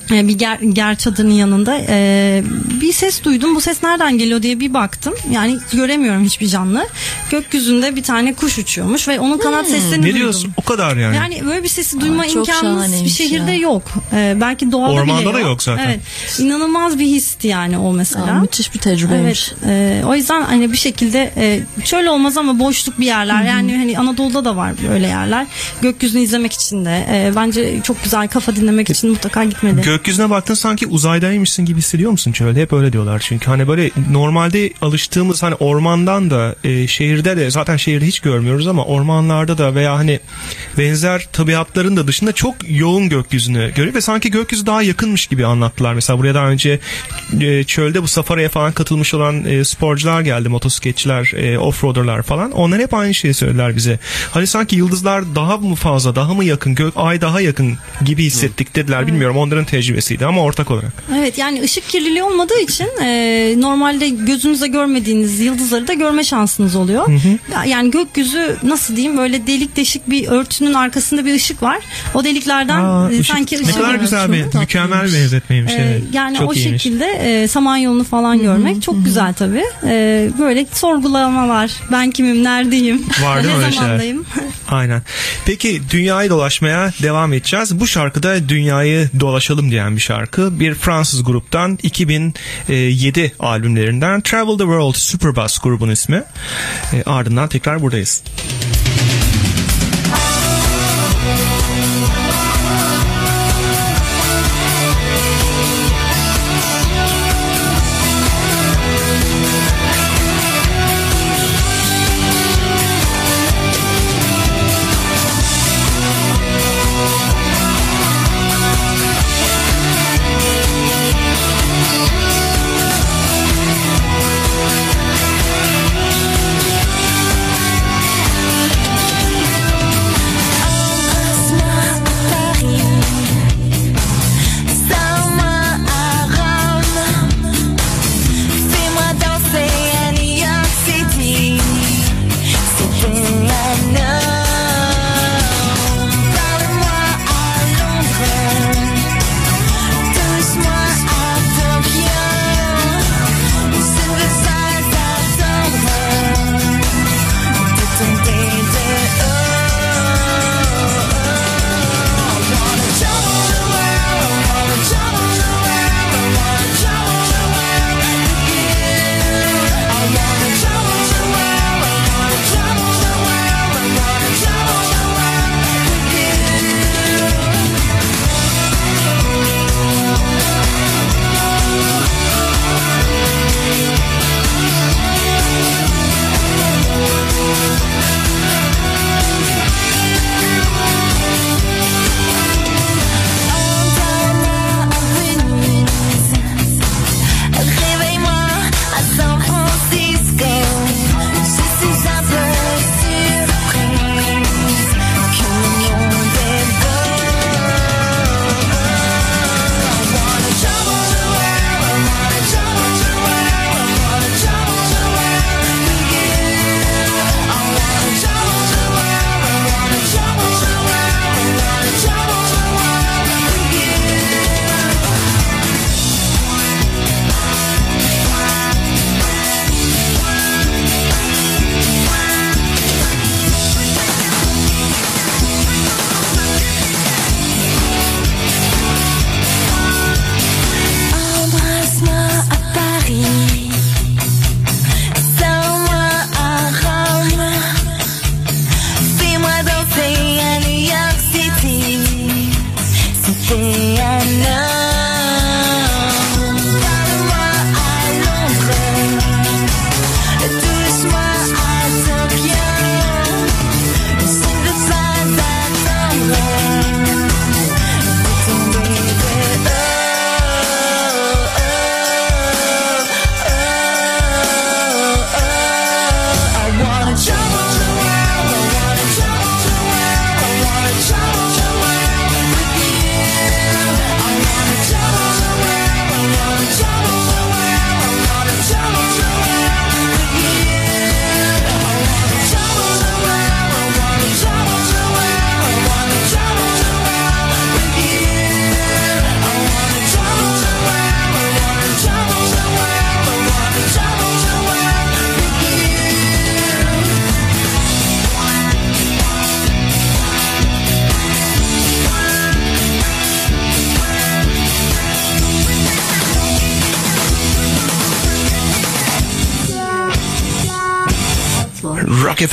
bir ger, ger çadırının yanında e, bir ses duydum bu ses nereden geliyor diye bir baktım yani göremiyorum hiçbir canlı gökyüzünde bir tane kuş uçuyormuş ve onun kanat seslerini Ne duydum. diyorsun? O kadar yani. Yani böyle bir sesi duyma Aa, imkanımız bir şehirde ya. yok. Ee, belki doğada Ormanda bile da yok. yok zaten. Evet. İnanılmaz bir histi yani o mesela. Aa, müthiş bir tecrübeymiş. Evet. e, o yüzden hani bir şekilde e, çöl olmaz ama boşluk bir yerler. Yani hani Anadolu'da da var böyle yerler. Gökyüzünü izlemek için de e, bence çok güzel kafa dinlemek için mutlaka gitmeli. Gökyüzüne baktın sanki uzaydaymışsın gibi hissediyor musun çölde? Hep öyle diyorlar çünkü. Hani böyle normalde alıştığımız hani ormandan da e, şehirde de zaten şehirde hiç görmüyoruz ama ormanlarda da veya hani benzer tabiatların da dışında çok yoğun gökyüzünü görüyor ve sanki gökyüzü daha yakınmış gibi anlattılar. Mesela buraya daha önce e, çölde bu safariye falan katılmış olan e, sporcular geldi. Motosikletçiler, e, offroaderlar falan. Onlar hep aynı şeyi söylediler bize. Hani sanki yıldızlar daha mı fazla, daha mı yakın, gök, ay daha yakın gibi hissettik dediler. Bilmiyorum onların tecrübesiydi ama ortak olarak. Evet yani ışık kirliliği olmadığı için e, normalde gözünüzle görmediğiniz yıldızları da görme şansınız oluyor. Ya- Yani gökyüzü nasıl diyeyim böyle delik deşik bir örtünün arkasında bir ışık var. O deliklerden Aa, e, ışık- sanki ne ışık kadar güzel bir, mükemmel bir benzetmeymiş. Ee, evet. yani Çok o iyiymiş. şekilde e, Samanyolu'nu falan görmek çok güzel tabii. E, böyle sorgulamalar. Ben kimim, neredeyim, Var değil mi ne öyle şeyler? Aynen. Peki dünyayı dolaşmaya devam edeceğiz. Bu şarkıda dünyayı dolaşalım diyen bir şarkı. Bir Fransız gruptan 2007 albümlerinden Travel the World Superbus grubun ismi. E, ardından tekrar buradayız. Rock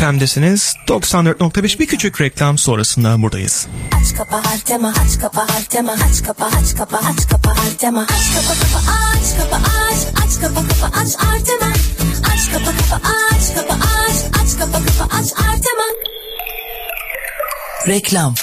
FM'desiniz. 94.5 bir küçük reklam sonrasında buradayız. Aç kapa Artema aç kapa Artema aç kapa aç kapa aç kapa Artema aç kapa kapa aç kapa aç aç kapa kapa aç Artema aç kapa kapa aç kapa aç aç kapa kapa aç Artema Reklam.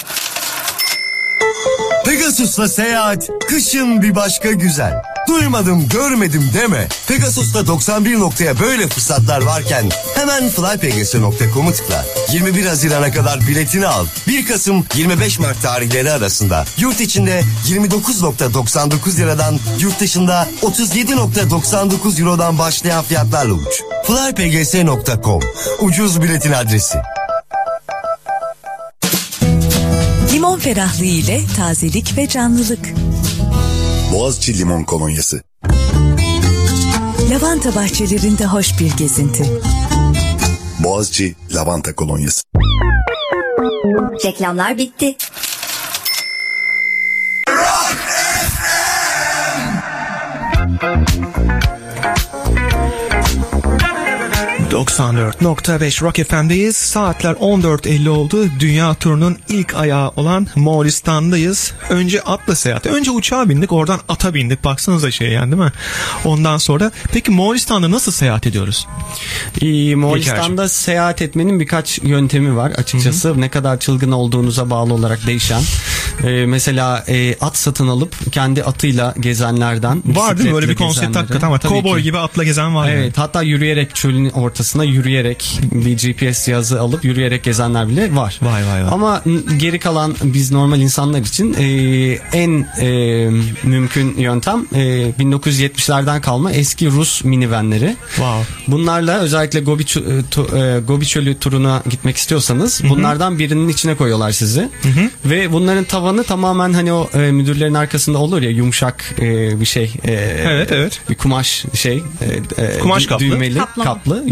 Pegasus'la seyahat kışın bir başka güzel. Duymadım görmedim deme. Pegasus'ta 91 noktaya böyle fırsatlar varken hemen flypegasus.com'u tıkla. 21 Haziran'a kadar biletini al. 1 Kasım 25 Mart tarihleri arasında yurt içinde 29.99 liradan yurt dışında 37.99 eurodan başlayan fiyatlarla uç. flypgs.com ucuz biletin adresi. Limon ferahlığı ile tazelik ve canlılık. Boğaziçi Limon Kolonyası. Lavanta bahçelerinde hoş bir gezinti. Boğaziçi Lavanta Kolonyası. Reklamlar bitti. Rock 94.5 Rock FM'deyiz. Saatler 14.50 oldu. Dünya turunun ilk ayağı olan Moğolistan'dayız. Önce atla seyahat. Önce uçağa bindik oradan ata bindik. Baksanıza şey yani değil mi? Ondan sonra peki Moğolistan'da nasıl seyahat ediyoruz? Ee, Moğolistan'da seyahat etmenin birkaç yöntemi var açıkçası. Ne kadar çılgın olduğunuza bağlı olarak değişen. Ee, mesela e, at satın alıp kendi atıyla gezenlerden. Var değil mi? Böyle bir konsept hakikaten var. Cowboy gibi atla gezen var. yani. Evet hatta yürüyerek çölün ortasına yürüyerek bir GPS cihazı alıp yürüyerek gezenler bile var. Vay vay vay. Ama geri kalan biz normal insanlar için e, en e, mümkün yöntem e, 1970'lerden kalma eski Rus minivanleri. Wow. Bunlarla özellikle Gobi, e, e, Gobi Çölü turuna gitmek istiyorsanız bunlardan birinin içine koyuyorlar sizi. Ve bunların tavanı tamamen hani o e, müdürlerin arkasında olur ya yumuşak e, bir şey. e, Evet, evet. Bir kumaş şey. e, e, Kumaş kaplı. Düğmeli Kaplama. kaplı.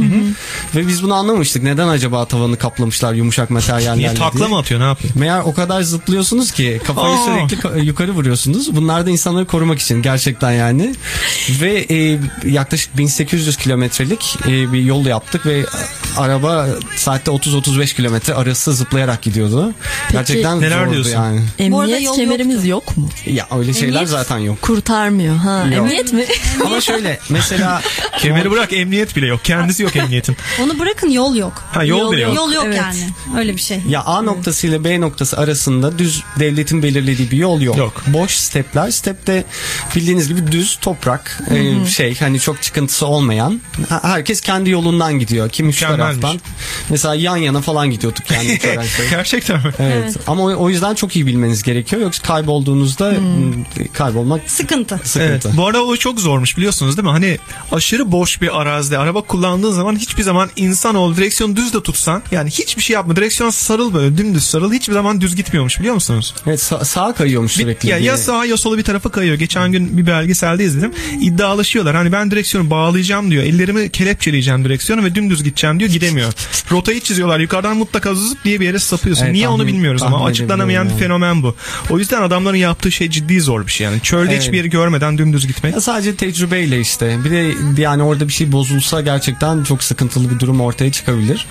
Ve biz bunu anlamamıştık. Neden acaba tavanı kaplamışlar yumuşak materyallerle Niye takla diye. mı atıyor ne yapıyor? Meğer o kadar zıplıyorsunuz ki kafayı Aa. sürekli ka- yukarı vuruyorsunuz. Bunlar da insanları korumak için gerçekten yani. Ve e, yaklaşık 1800 kilometrelik e, bir yol yaptık ve araba saatte 30-35 kilometre arası zıplayarak gidiyordu. gerçekten Neler zordu diyorsun? yani. Arada Emniyet yol kemerimiz yoktu. yok mu? Ya öyle şeyler Emniyet- zaten yok. Kurtarmıyor. Ha, Yok. emniyet mi? Ama şöyle mesela Kemeri bırak emniyet bile yok. Kendisi yok emniyetin. Onu bırakın yol yok. Ha yol, Yol bile yok. Yol yok Evet. yani. Öyle bir şey. Ya A noktası ile B noktası arasında düz devletin belirlediği bir yol yok. Yok. Boş stepler. Stepte bildiğiniz gibi düz toprak e, şey hani çok çıkıntısı olmayan. Herkes kendi yolundan gidiyor. Kim üç Mükemmelmiş. taraftan. Mesela yan yana falan gidiyorduk araçla. Gerçekten mi? Evet. Ama o, o yüzden çok iyi bilmeniz gerekiyor. Yoksa kaybolduğunuzda m, kaybolmak Sıkıntı. sıkıntı. Evet. Bu arada o çok zormuş biliyorsunuz değil mi? Hani aşırı boş bir arazide araba kullandığın zaman hiçbir zaman insan ol direksiyonu düz de tutsan yani hiçbir şey yapma. Direksiyon sarıl böyle dümdüz sarıl hiçbir zaman düz gitmiyormuş biliyor musunuz? Evet sa- sağa kayıyormuş Bir- sürekli. ya, bir- ya sağa ya sola bir tarafa kayıyor. Geçen gün bir belgeselde izledim. İddialaşıyorlar. Hani ben direksiyonu bağlayacağım diyor. Ellerimi kelepçeleyeceğim direksiyonu ve dümdüz gideceğim diyor. Gidemiyor. Rotayı çiziyorlar. Yukarıdan mutlaka zıp diye bir yere sapıyorsun. Evet, Niye onu tahmin- bilmiyoruz ama açıklanamayan bir edebiliyorum problem bu. O yüzden adamların yaptığı şey ciddi zor bir şey yani. Çölde evet. hiçbir yeri görmeden dümdüz gitmek. Ya sadece tecrübeyle işte. Bir de yani orada bir şey bozulsa gerçekten çok sıkıntılı bir durum ortaya çıkabilir.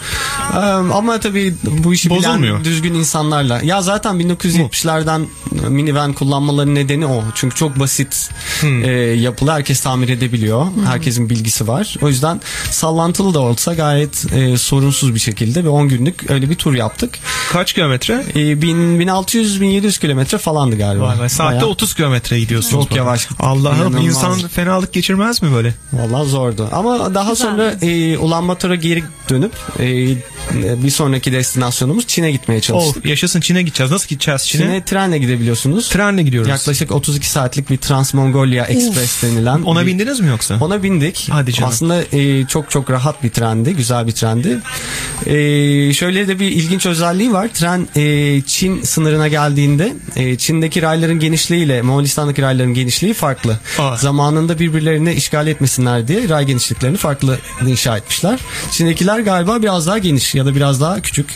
Ama tabii bu işi Bozulmuyor. bilen düzgün insanlarla. Ya zaten 1970'lerden minivan kullanmaların nedeni o. Çünkü çok basit hmm. e, yapılı herkes tamir edebiliyor. Hmm. Herkesin bilgisi var. O yüzden sallantılı da olsa gayet e, sorunsuz bir şekilde ve 10 günlük öyle bir tur yaptık. Kaç kilometre? E, 1600-1700 1700 kilometre falandı galiba. Vay be, saatte Bayağı... 30 kilometre gidiyorsunuz. Çok yavaş. Allah'ım insan fenalık geçirmez mi böyle? Valla zordu. Ama daha Güzel. sonra e, Ulan Bator'a geri dönüp e, bir sonraki destinasyonumuz Çin'e gitmeye oh, çalıştık. Oh, yaşasın Çin'e gideceğiz. Nasıl gideceğiz Çin'e? Çin'e trenle gidebiliyorsunuz. Trenle gidiyoruz. Yaklaşık 32 saatlik bir Trans Mongolia Express denilen. Ona bir... bindiniz mi yoksa? Ona bindik. Hadi canım. Aslında e, çok çok rahat bir trendi. Güzel bir trendi. E, şöyle de bir ilginç özelliği var. Tren e, Çin sınırına geldiği geldiğinde e, Çin'deki rayların genişliğiyle Moğolistan'daki rayların genişliği farklı. Aa. Zamanında birbirlerini işgal etmesinler diye ray genişliklerini farklı inşa etmişler. Çin'dekiler galiba biraz daha geniş ya da biraz daha küçük.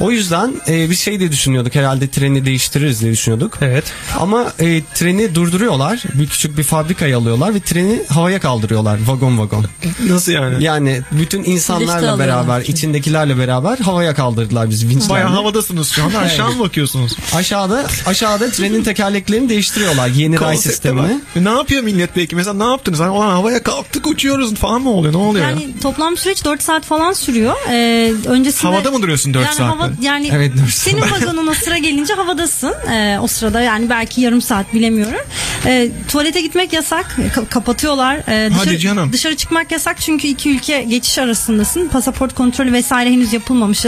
O yüzden e, biz şey diye düşünüyorduk herhalde treni değiştiririz diye düşünüyorduk. Evet. Ama e, treni durduruyorlar. Bir küçük bir fabrikaya alıyorlar ve treni havaya kaldırıyorlar vagon vagon. Nasıl yani? Yani bütün insanlarla beraber, içindekilerle beraber havaya kaldırdılar bizi vinçlerle. Bayağı havadasınız şu an. Aşağı mı bakıyorsunuz? Aşağıda aşağıda trenin tekerleklerini değiştiriyorlar yeni ray sistemini. bak. Ne yapıyor millet peki? Mesela ne yaptınız? Hani ulan havaya kalktık uçuyoruz falan mı oluyor? Ne oluyor ya? Yani toplam süreç 4 saat falan sürüyor. Ee, öncesinde Havada mı duruyorsun 4 yani saat hava, yani Evet, senin saat. vagonuna sıra gelince havadasın. Ee, o sırada yani belki yarım saat bilemiyorum. Ee, tuvalete gitmek yasak. Ka- kapatıyorlar. Ee, dışarı, Hadi canım. Dışarı çıkmak yasak çünkü iki ülke geçiş arasındasın. Pasaport kontrolü vesaire henüz yapılmamış.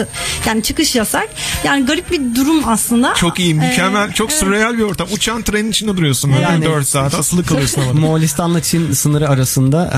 Yani çıkış yasak. Yani garip bir durum aslında. Çok iyi, mükemmel, çok sürreal bir ortam. Uçan trenin içinde duruyorsun böyle Yani- 4 saat asılı kalıyorsun. Moğolistan'la Çin sınırı arasında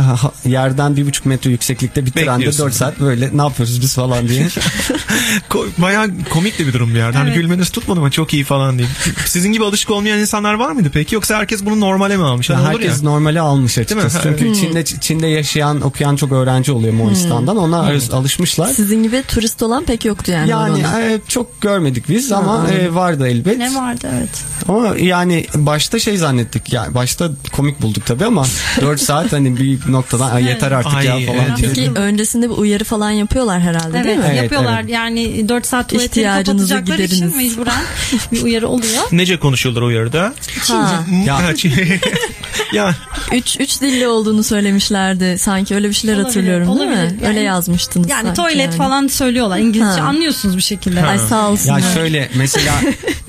e, yerden bir buçuk metre yükseklikte bir trende Bekliyorsun. 4 saat böyle ne yapıyoruz biz falan diye. Bayağı komik de bir durum bir yerde. Hani Evet. gülmeniz tutmadı mı çok iyi falan diye. Sizin gibi alışık olmayan insanlar var mıydı peki? Yoksa herkes bunu normale mi almış? Hani olur Herkes ya. normale almış açıkçası. Çünkü Çin'de Çin'de yaşayan, okuyan çok öğrenci oluyor Moğolistan'dan. Onlar arası- alışmışlar. Sizin gibi turist olan pek yoktu yani. Yani e, çok görmedik biz ama e, vardı elbet. Ne vardı evet. Ama yani başta şey zannettik. Yani başta komik bulduk tabii ama 4 saat hani bir noktadan "Ay, yeter artık Ay, ya evet. falan. diye. Peki öncesinde bir uyarı falan yapıyorlar herhalde Evet, değil mi? Evet, yapıyorlar. evet. Yani 4 saat tuvaletleri İhtiyacınızı kapatacakları için gideriniz. mecburen bir uyarı oluyor. Nece konuşuyorlar o yarıda? Ha. Ya- Ha, ya Üç, üç dilli olduğunu söylemişlerdi. Sanki öyle bir şeyler Olabilir, hatırlıyorum değil mi? olabilir. Yani- öyle yazmıştınız Yani sanki tuvalet yani. falan söylüyorlar. İngilizce Ha. anlıyorsunuz bir şekilde. Ay sağ olsunlar. Ya şöyle mesela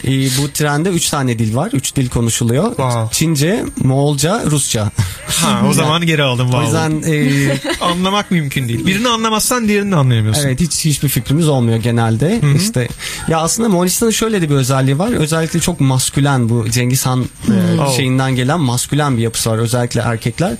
e, bu trende 3 tane dil var. 3 dil konuşuluyor. Wow. Çince, Moğolca, Rusça. ha o zaman geri aldım O vallahi. yüzden e, Anlamak mümkün değil. Birini anlamazsan diğerini de anlayamıyorsun. evet hiç hiçbir fikrimiz olmuyor genelde. İşte ya aslında Moğolistan'ın şöyle de bir özelliği var. Özellikle çok maskülen bu Cengiz Han e, şeyinden gelen maskülen bir yapısı var özellikle erkekler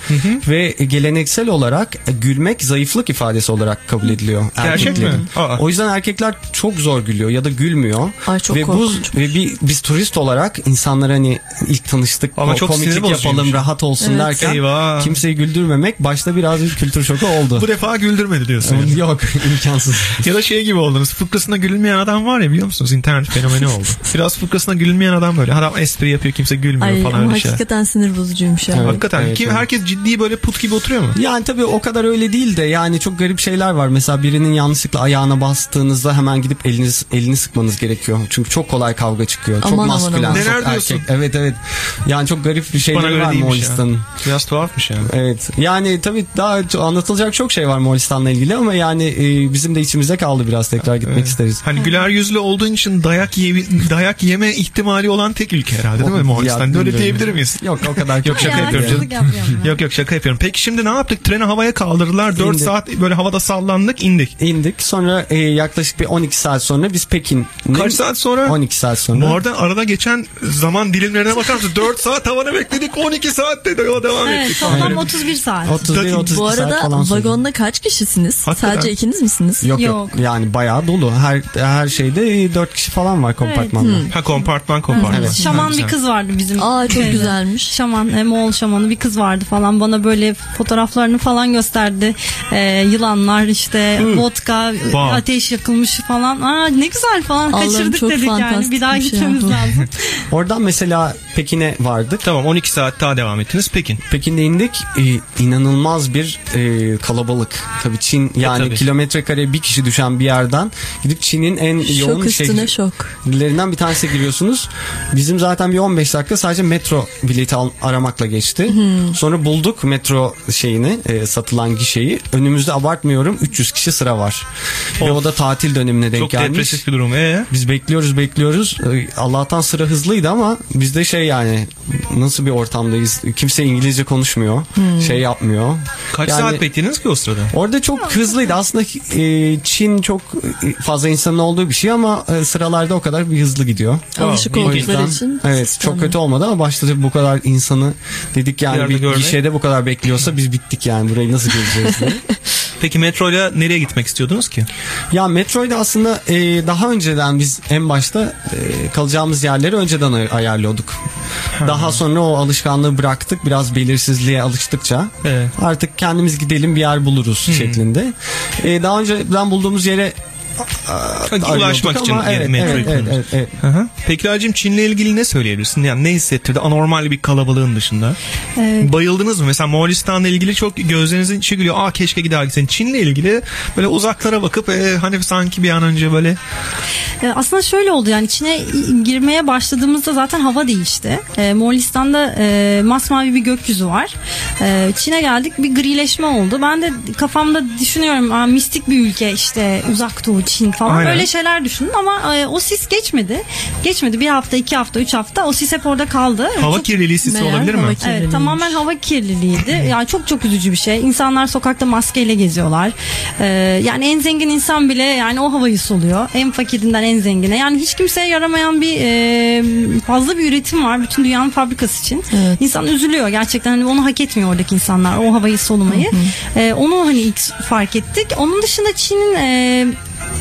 ve geleneksel olarak gülmek zayıflık ifadesi olarak kabul ediliyor. Gerçek mi? Aa. O yüzden erkekler çok zor gülüyor ya da gülmüyor. Ay, çok ve bu ve bir biz turist olarak insanlar hani ilk tanıştık Ama çok komiklik bozucuymuş. yapalım rahat olsun Evet. derken Eyvah. kimseyi güldürmemek başta biraz bir kültür şoku oldu. Bu defa güldürmedi diyorsun. yani. Yok imkansız. Ya da şey gibi oldunuz. Fıkrasına gülünmeyen adam var ya biliyor musunuz? İnternet fenomeni oldu. Biraz fıkrasına gülünmeyen adam böyle. Adam espri yapıyor kimse gülmüyor Ay falan ama öyle şey. hakikaten sinir bozucuymuş ya. Evet. Hakikaten. Evet, Kim, evet. Herkes ciddi böyle put gibi oturuyor mu? Yani tabii o kadar öyle değil de yani çok garip şeyler var. Mesela birinin yanlışlıkla ayağına bastığınızda hemen gidip eliniz elini sıkmanız gerekiyor. Çünkü çok kolay kavga çıkıyor. Çok Aman, aman, maskülen, aman. çok Neler diyorsun? erkek. Evet evet. Yani çok garip bir şeyleri var değilmiş ya. Moğolistan'ın. Biraz tuhafmış yani. Evet. Yani tabii daha çok- anlatılacak çok şey var Moğolistan'la ilgili ama yani e, bizim de içimizde kaldı biraz tekrar gitmek isteriz. Hani güler yüzlü olduğun için dayak ye, dayak yeme ihtimali olan tek ülke herhalde değil mi Ya, Moğolistan? Öyle diyebilir miyiz? Yok o kadar Yok şaka Ya, yapıyorum canım. Yok yok şaka yapıyorum. Peki şimdi ne yaptık? Treni havaya kaldırdılar. 4 İndik. saat böyle havada sallandık indik. İndik. Sonra e, yaklaşık bir 12 saat sonra biz Pekin. Kaç saat sonra? 12 saat sonra. Bu arada arada geçen zaman dilimlerine bakar mısın? 4 saat havada bekledik 12 saat de yola devam Evet, ettik. toplam Böyle. 31 saat. 31 32 Bu saat arada falan sürdü. vagonda kaç kişisiniz? Hakikaten. Sadece ikiniz misiniz? Yok, yok Yok. yani bayağı dolu. Her her şeyde 4 kişi falan var kompartmanda. Ha kompartman kompartman. Evet. Şaman bir kız vardı bizim. Aa çok şeyde. güzelmiş. Şaman, e, Moğol şamanı bir kız vardı falan. Bana böyle fotoğraflarını falan gösterdi. E, yılanlar işte vodka, Wow. ateş yakılmış falan. Aa ne güzel falan Allah'ım, kaçırdık çok dedik yani. Bir daha gitmemiz ya. lazım. Oradan mesela Pekin'e vardık. Tamam 12 saat daha devam ettiniz. Pekin. Pekin'de indik. Ee, inanılmaz bir e, kalabalık. Tabii Çin yani tabii. kilometre kare bir kişi düşen bir yerden gidip Çin'in en yoğun Şok üstüne şehir- şok. Lerinden bir tanesine giriyorsunuz. Bizim zaten bir 15 dakika sadece metro bileti al- aramakla geçti. Sonra bulduk metro şeyini, e, satılan gişeyi. Önümüzde abartmıyorum 300 kişi sıra var. Ve o da tatil dönemine denk Çok gelmiş. depresif bir durum. Ee? Biz bekliyoruz bekliyoruz. Ee, Allah'tan sıra hızlıydı ama bizde şey yani nasıl bir ortamdayız? Kimse İngilizce konuşmuyor. Şey yapmıyor. Kaç Yani- saat beklediniz ki o sırada? Orada çok hızlıydı. Aslında e, Çin çok fazla insanın olduğu bir şey ama e, sıralarda o kadar bir hızlı gidiyor. Alışık O yüzden için. evet çok kötü olmadı ama başta bu kadar insanı dedik Bir yani yerde bir, görmek. gişede bu kadar bekliyorsa biz bittik yani burayı nasıl göreceğiz diye. Peki metroyla nereye gitmek istiyordunuz ki? Ya metroyda aslında e, daha önceden biz en başta e, kalacağımız yerleri önceden ay- ayarlıyorduk. Daha sonra o alışkanlığı bıraktık. Biraz belirsizliğe alıştıkça Evet. artık kendimiz gidelim bir yer buluruz şeklinde. E, daha önceden bulduğumuz yere ulaşmak için ama evet, metroyu evet, evet, kullanıyorsun. evet, evet. Hı hı. Peki Lacim Çin'le ilgili ne söyleyebilirsin? Yani ne hissettirdi anormal bir kalabalığın dışında? Ee, Bayıldınız mı? Mesela Moğolistan'la ilgili çok gözlerinizin içi gülüyor. Aa keşke gider gitsen. Çin'le ilgili böyle uzaklara bakıp e, hani sanki bir an önce böyle E, Aslında şöyle oldu yani içine girmeye başladığımızda zaten hava değişti. E, Moğolistan'da e, masmavi bir gökyüzü var. E, Çin'e geldik bir grileşme oldu. Ben de kafamda düşünüyorum Aa, mistik bir ülke işte uzak doğu Çin falan Aynen. böyle şeyler düşündüm ama e, o sis geçmedi. Geçmedi bir hafta iki hafta üç hafta o sis hep orada kaldı. hava Çok- kirliliği sisi Meğer olabilir mi? kirliliği. Evet, tamamen hava kirliliğiydi. Yani çok çok üzücü bir şey. İnsanlar sokakta maskeyle geziyorlar. Ee, yani en zengin insan bile yani o havayı soluyor. En fakirinden en zengine. Yani hiç kimseye yaramayan bir e, fazla bir üretim var bütün dünyanın fabrikası için. Evet. İnsan üzülüyor gerçekten. Hani onu hak etmiyor oradaki insanlar o havayı solumayı. Ee, onu hani ilk fark ettik. Onun dışında Çin'in e,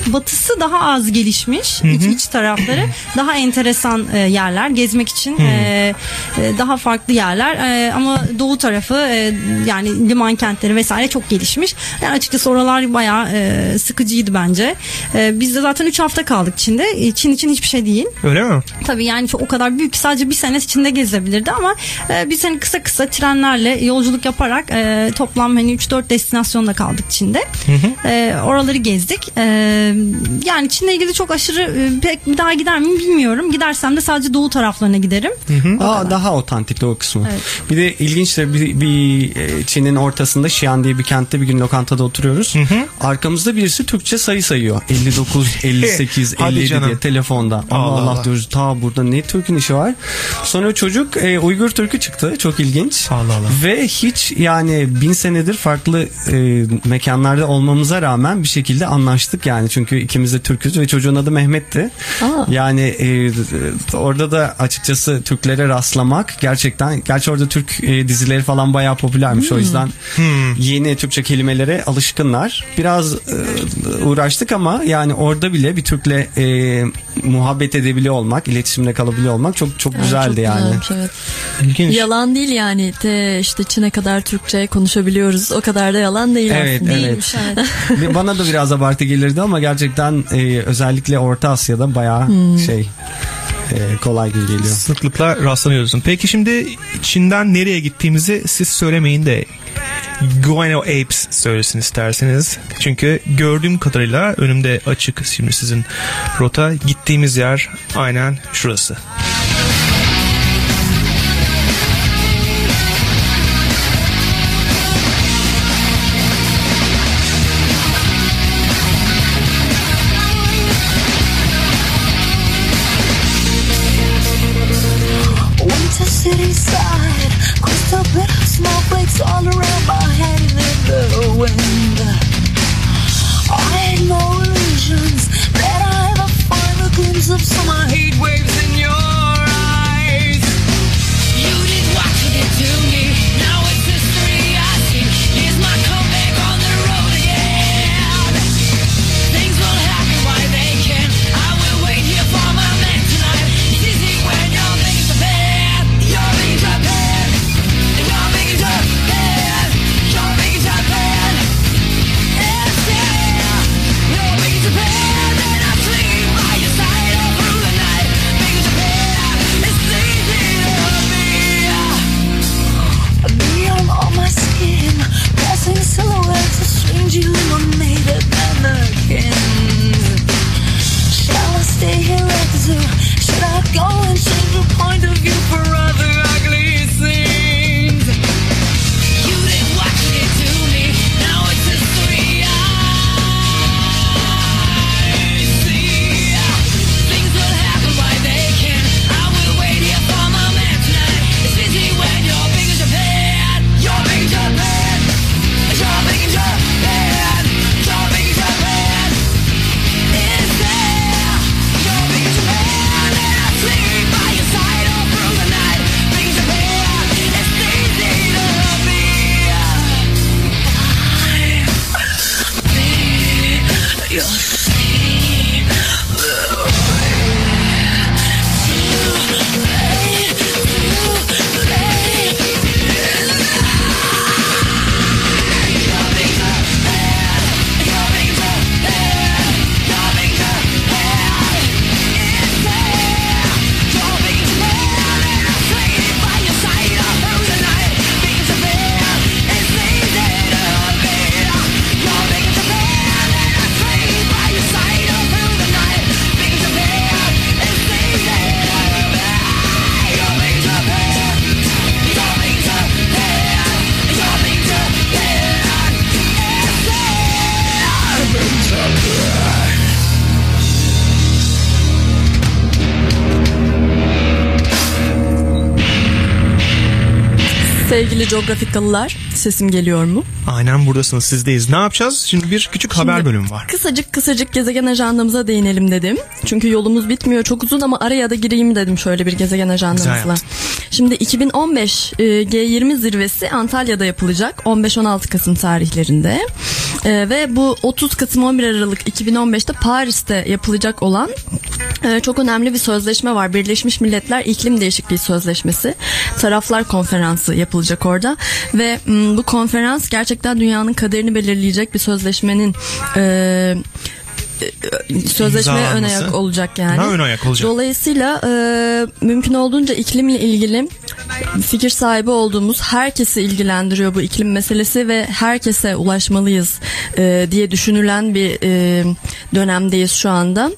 batısı daha az gelişmiş iç, iç tarafları. Daha enteresan e, yerler. Gezmek için e, e, daha farklı yerler. E, ama doğu tarafı e, yani liman kentleri vesaire çok gelişmiş. Yani açıkçası oralar bayağı e, sıkıcıydı bence. E, biz de zaten 3 hafta kaldık Çin'de. E, Çin için hiçbir şey değil. Öyle mi? Tabii yani çok, o kadar büyük ki sadece bir sene içinde gezebilirdi ama e, biz hani kısa kısa trenlerle yolculuk yaparak e, toplam hani 3-4 destinasyonda kaldık Çin'de. E, oraları gezdik. E, yani Çin'le ilgili çok aşırı e, pek bir daha gider miyim bilmiyorum. Gidersem de sadece doğu taraflarına giderim. Aa, daha otantik o kısmı. Evet. Bir de ilginç de bir, bir e, Çin'in ortasında Xi'an diye bir kentte bir gün lokantada oturuyoruz. Arkamızda birisi Türkçe sayı sayıyor. 59, 58, Hadi 57 canım. diye telefonda. Allah Allah Allah, Allah. diyoruz. Ta burada ne Türk'ün işi var? Sonra çocuk e, Uygur Türk'ü çıktı. Çok ilginç. Allah Allah. Ve hiç yani bin senedir farklı e, mekanlarda olmamıza rağmen bir şekilde anlaştık yani. Çünkü ikimiz de Türk'üz ve çocuğun adı Mehmet'ti. Aa. Yani e, orada da açıkçası Türklere rastlamak gerçekten gerçi orada Türk e, dizileri falan bayağı popülermiş o yüzden yeni Türkçe kelimelere alışkınlar. Biraz e, uğraştık ama yani orada bile bir Türk'le e, muhabbet edebiliyor olmak, iletişimde kalabiliyor olmak çok çok Evet, güzeldi çok yani. güzelmiş, evet. İlginç. Yalan değil yani. Te işte Çin'e kadar Türkçe konuşabiliyoruz. O kadar da yalan değil Evet, aslında. evet. Değilmiş, evet. Ve Bana da biraz abartı gelirdi ama gerçekten e, özellikle Orta Asya'da bayağı şey e, kolay gibi geliyor. Sıklıkla rastlanıyorsun. Peki şimdi Çin'den nereye gittiğimizi siz söylemeyin de Guano Apes söylesin isterseniz. Çünkü gördüğüm kadarıyla önümde açık şimdi sizin rota. Gittiğimiz yer aynen şurası. Sevgili coğrafikalılar, sesim geliyor mu? Aynen buradasınız sizdeyiz. Ne yapacağız? Şimdi bir küçük haber Şimdi bölümü var. Kısacık kısacık gezegen ajandamıza değinelim dedim. Çünkü yolumuz bitmiyor çok uzun ama araya da gireyim dedim şöyle bir gezegen ajandamızla. Şimdi 2015 e, G20 zirvesi Antalya'da yapılacak 15-16 Kasım tarihlerinde. E, ve bu 30 Kasım 11 Aralık 2015'te Paris'te yapılacak olan e, çok önemli bir sözleşme var. Birleşmiş Milletler İklim Değişikliği Sözleşmesi. Taraflar konferansı yapılacak orada ve m, bu konferans gerçekten dünyanın kaderini belirleyecek bir sözleşmenin e, e, sözleşmeye ön ayak olacak yani. Ne ön ayak olacak? Dolayısıyla e, mümkün olduğunca iklimle ilgili fikir sahibi olduğumuz herkesi ilgilendiriyor bu iklim meselesi ve herkese ulaşmalıyız e, diye düşünülen bir e, dönemdeyiz şu anda.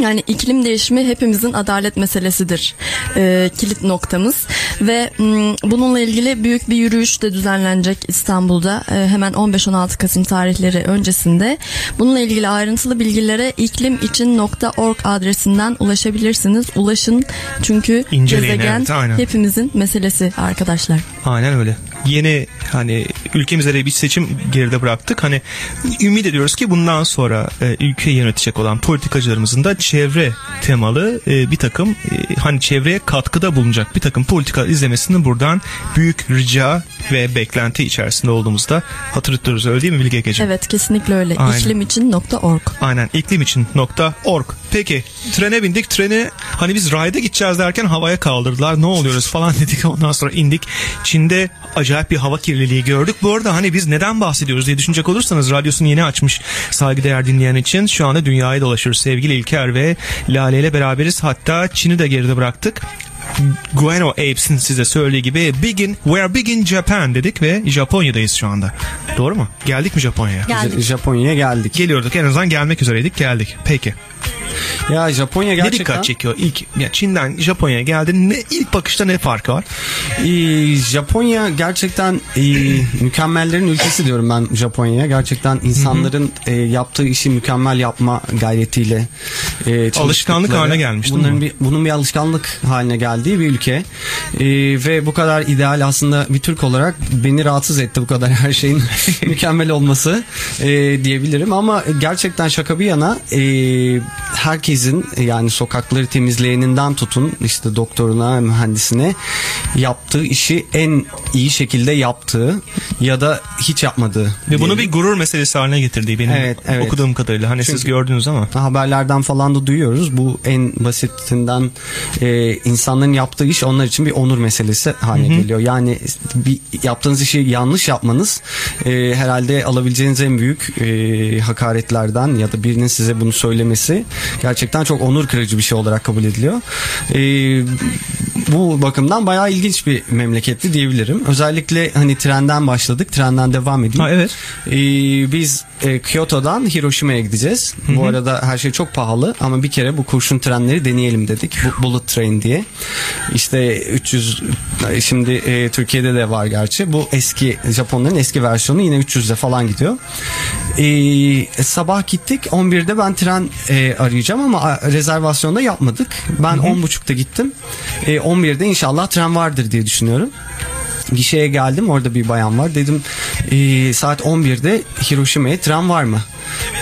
Yani iklim değişimi hepimizin adalet meselesidir. E, kilit noktamız ve m, bununla ilgili büyük bir yürüyüş de düzenlenecek İstanbul'da e, hemen 15-16 Kasım tarihleri öncesinde. Bununla ilgili ayrıntılı bilgilere iklimiçin.org adresinden ulaşabilirsiniz. Ulaşın çünkü İnceleyin, gezegen evet, aynen. hepimizin meselesi arkadaşlar. Aynen öyle. Yeni hani ülkemizde de bir seçim geride bıraktık. Hani ümit ediyoruz ki bundan sonra e, ülkeyi yönetecek olan politikacılarımızın da çevre temalı e, bir takım e, hani çevreye katkıda bulunacak bir takım politika izlemesini buradan büyük rica ve beklenti içerisinde olduğumuzda hatırlatıyoruz öyle değil mi Bilge Egeciğim? Evet kesinlikle öyle. Aynen. İklimiçin.org Aynen iklimiçin.org. Peki trene bindik. Treni hani biz rayda gideceğiz derken havaya kaldırdılar. Ne oluyoruz falan dedik. Ondan sonra indik. Çin'de acayip bir hava kirliliği gördük. Bu arada hani biz neden bahsediyoruz diye düşünecek olursanız radyosunu yeni açmış saygıdeğer dinleyen için şu anda dünyayı dolaşıyoruz. Sevgili İlker ve Lale ile beraberiz. Hatta Çin'i de geride bıraktık. Guano Apes'in size söylediği gibi Big in, we are big in Japan dedik ve Japonya'dayız şu anda. Doğru mu? Geldik mi Japonya'ya? Geldik. Japonya'ya geldik. Geliyorduk en azından gelmek üzereydik geldik. Peki. Ya Japonya Ne gerçekten dikkat çekiyor ilk ya Çin'den Japonya'ya geldi ne ilk bakışta ne farkı var? Ee, Japonya gerçekten e, mükemmellerin ülkesi diyorum ben Japonya'ya. Gerçekten insanların e, yaptığı işi mükemmel yapma gayretiyle e, Alışkanlık haline gelmiş, Bunların mi? bir, bunun bir alışkanlık haline geldiği bir ülke. E, ve bu kadar ideal aslında bir Türk olarak beni rahatsız etti bu kadar her şeyin mükemmel olması e, diyebilirim. Ama gerçekten şaka bir yana e, herkesin yani sokakları temizleyeninden tutun işte doktoruna, mühendisine yaptığı işi en iyi şekilde yaptığı ya da hiç yapmadığı. Ve bunu diyelim. bir gurur meselesi haline getirdi benim Evet, evet. okuduğum kadarıyla. Hani siz Çünkü- gördünüz ama. haberlerden falan da duyuyoruz. Bu en basitinden e, insanların yaptığı iş onlar için bir onur meselesi haline geliyor. Yani bir yaptığınız işi yanlış yapmanız e, herhalde alabileceğiniz en büyük e, hakaretlerden ya da birinin size bunu söylemesi gerçekten çok onur kırıcı bir şey olarak kabul ediliyor. E, bu bakımdan bayağı ilginç bir memleketti diyebilirim. Özellikle hani trenden başladık. Trenden devam edeyim. Ha, evet. Ee, biz e, Kyoto'dan Hiroşima'ya gideceğiz. Bu arada her şey çok pahalı ama bir kere bu kurşun trenleri deneyelim dedik. Bu Bullet Train diye. İşte 300 e, şimdi e, Türkiye'de de var gerçi. Bu eski Japonların eski versiyonu yine 300'de falan gidiyor. Ee, sabah gittik. 11'de ben tren e, arayacağım ama rezervasyonda yapmadık. Ben 10.30'da gittim. E, 11'de inşallah tren vardır diye düşünüyorum. Gişeye geldim orada bir bayan var dedim "Ee, saat 11'de Hiroşima'ya tren var mı?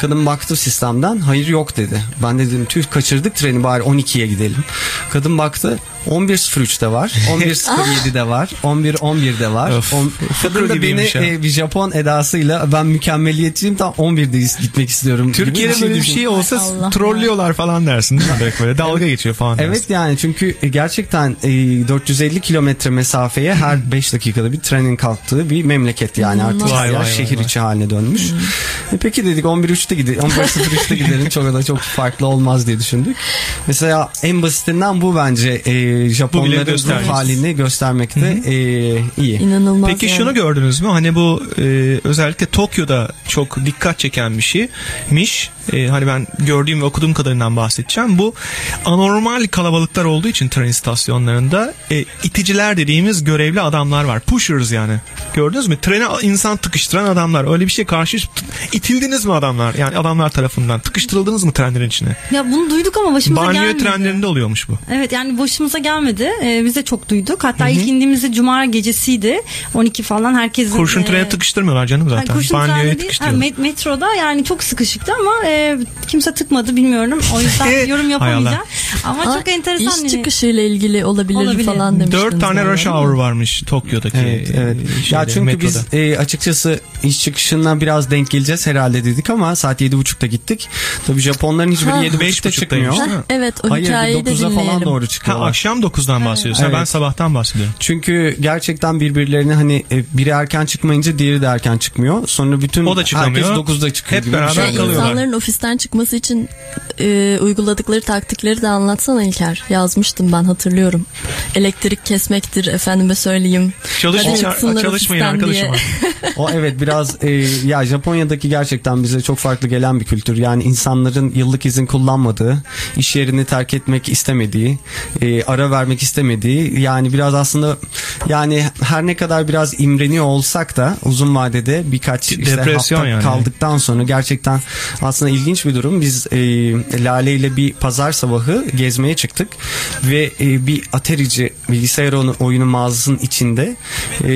Kadın baktı sistemden hayır yok dedi. Ben de dedim tüh kaçırdık treni bari 12'ye gidelim. Kadın baktı 11.03'te var 11.07'de var 11.11'de var. Of, On- Kadın da beni e, bir Japon edasıyla ben mükemmeliyetçiyim tam 11'de is- gitmek istiyorum. Türkiye'de böyle bir şey olsa Allah trollüyorlar falan dersin değil mi? Direkt böyle dalga geçiyor falan dersin. Evet yani çünkü gerçekten e, 450 kilometre mesafeye her 5 dakikada bir trenin kalktığı bir memleket yani artık vay, vay, şehir vay. içi haline dönmüş. E peki dedik 11.03'te gidelim 11.03'te gidelim çok da çok farklı olmaz diye düşündük. Mesela en basitinden bu bence e, Japonların ruh halini göstermekte e, iyi. İnanılmaz Peki yani. şunu gördünüz mü? Hani bu e, özellikle Tokyo'da çok dikkat çeken bir şeymiş. E, hani ben gördüğüm ve okuduğum kadarından bahsedeceğim. Bu anormal kalabalıklar olduğu için tren istasyonlarında e, iticiler dediğimiz görevli adamlar var. Pushers yani. Gördünüz mü? Trene insan tıkıştıran adamlar. Öyle bir şey karşı itildiniz mi adamlar? Yani adamlar tarafından tıkıştırıldınız mı trenlerin içine? Ya bunu duyduk ama başımıza Banyo gelmedi. trenlerinde oluyormuş bu. Evet yani başımıza gelmedi. Ee, biz de çok duyduk. Hatta ilk indiğimizde cuma gecesiydi. 12 falan herkesin... Kurşun e, trene tıkıştırmıyorlar canım zaten. kurşun Banyoya trende değil. Ha, metroda yani çok sıkışıktı ama e, kimse tıkmadı bilmiyorum. O yüzden yorum yapamayacağım. Ama Aa, çok enteresan. İş hani- çıkışıyla ilgili olabilir, Olabilir. falan demiştiniz. Dört tane rush hour varmış Tokyo'daki Evet, evet. e, şeyde, ya çünkü metroda. biz e, açıkçası iş çıkışından biraz denk geleceğiz herhalde dedik ama saat 7.30'da gittik. Tabii Japonların hiçbiri Ha. 7.30'da 5.30'daymış, çıkmıyor. değil mi? Evet o Hayır hikayeyi de 9'a falan dinleyelim. doğru Ha, çıkıyorlar. akşam 9'dan bahsediyorsun. Evet. Ben sabahtan bahsediyorum. Çünkü gerçekten birbirlerine hani e, biri erken çıkmayınca diğeri de erken çıkmıyor. Sonra bütün O da çıkamıyor. herkes 9'da çıkıyor. Hep gibi bir beraber şey. Kalıyorlar. insanların ofisten çıkması için e, uyguladıkları taktikleri de anlatsana İlker. Yazmıştım ben hatırlıyorum. Elektrik kesmektir efendime söyleyeyim. Çalışmayın, çalışmayın arkadaşım. O evet biraz e, ya Japonya'daki gerçekten bize çok farklı gelen bir kültür. Yani insanların yıllık izin kullanmadığı, iş yerini terk etmek istemediği, e, ara vermek istemediği yani biraz aslında yani her ne kadar biraz imreniyor olsak da uzun vadede birkaç işte Depresyon hafta yani. kaldıktan sonra gerçekten aslında ilginç bir durum. Biz e, Lale ile bir pazar sabahı gezmeye çıktık ve e, bir Atari'ci bilgisayar oyunu, mağazasının içinde e,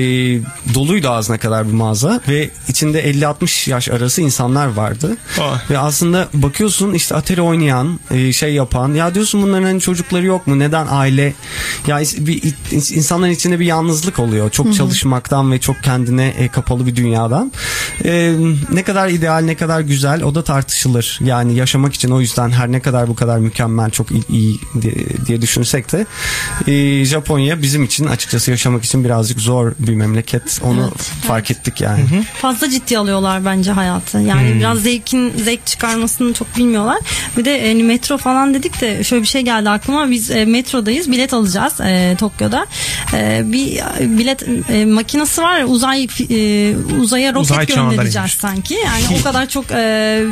doluydu ağzına kadar bir mağaza ve içinde 50-60 yaş arası insanlar vardı. Ah. Ve aslında bakıyorsun işte Atari oynayan, e, şey yapan ya diyorsun bunların hani çocukları yok mu? Neden aile? Ya bir insanların içinde bir yalnızlık oluyor. Çok çalışmaktan ve çok kendine e, kapalı bir dünyadan. E, ne kadar ideal, ne kadar güzel o da tartışılır. Yani yaşamak için o yüzden her ne kadar bu kadar mükemmel, çok iyi, iyi diye, diye düşünsek de e, Japonya bizim için açıkçası yaşamak için birazcık zor bir memleket. Onu fark ettik yani. fazla ciddi alıyorlar bence hayatı. Yani Hmm. biraz zevkin zevk çıkarmasını çok bilmiyorlar. Bir de hani metro falan dedik de şöyle bir şey geldi aklıma. Biz e, metrodayız. Bilet alacağız e, Tokyo'da. E, bir bilet e, makinesi var. Uzay e, uzaya roket Uzay göndereceğiz sanki. Yani o kadar çok e,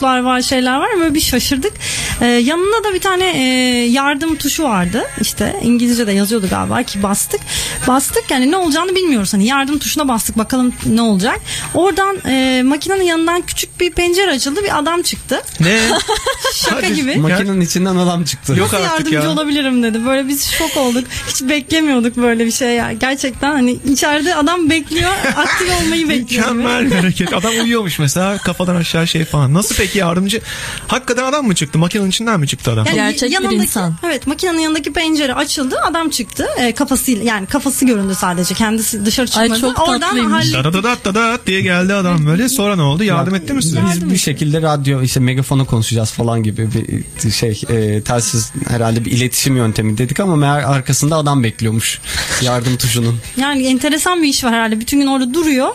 tuşlar var, şeyler var. Böyle bir şaşırdık. E, yanında da bir tane e, yardım tuşu vardı. İşte İngilizce'de yazıyordu galiba ki bastık. Bastık yani ne olacağını bilmiyoruz. Hani yardım tuşuna bastık bakalım ne olacak. Oradan e, makinenin yanından küçük bir pencere açıldı. Bir adam çıktı. Ne? Şaka Hadi. gibi. Makinenin içinden adam çıktı. Yok Nasıl artık yardımcı ya. olabilirim dedi. Böyle biz şok olduk. Hiç beklemiyorduk böyle bir şey ya. Gerçekten hani içeride adam bekliyor. aktif olmayı bekliyor. Mükemmel bir hareket. Adam uyuyormuş mesela kafadan aşağı şey falan. Nasıl peki yardımcı? Hakikaten adam mı çıktı? Makinenin içinden mi çıktı adam? Yani Gerçek bir yanındaki, insan. Evet makinenin yanındaki pencere açıldı. Adam çıktı. E, kafasıyla yani kafası göründü sadece. Kendisi dışarı Ay, çıkmadı. çok Oradan tatlıymış. Da da da da da diye geldi adam böyle. Sonra ne oldu? Yardım etti mi size? Biz bir şekilde radyo işte megafona konuşacağız falan gibi bir şey e, telsiz herhalde bir iletişim yöntemi dedik ama meğer arkasında adam bekliyormuş yardım tuşunun. Yani enteresan bir iş var herhalde. Bütün gün orada duruyor.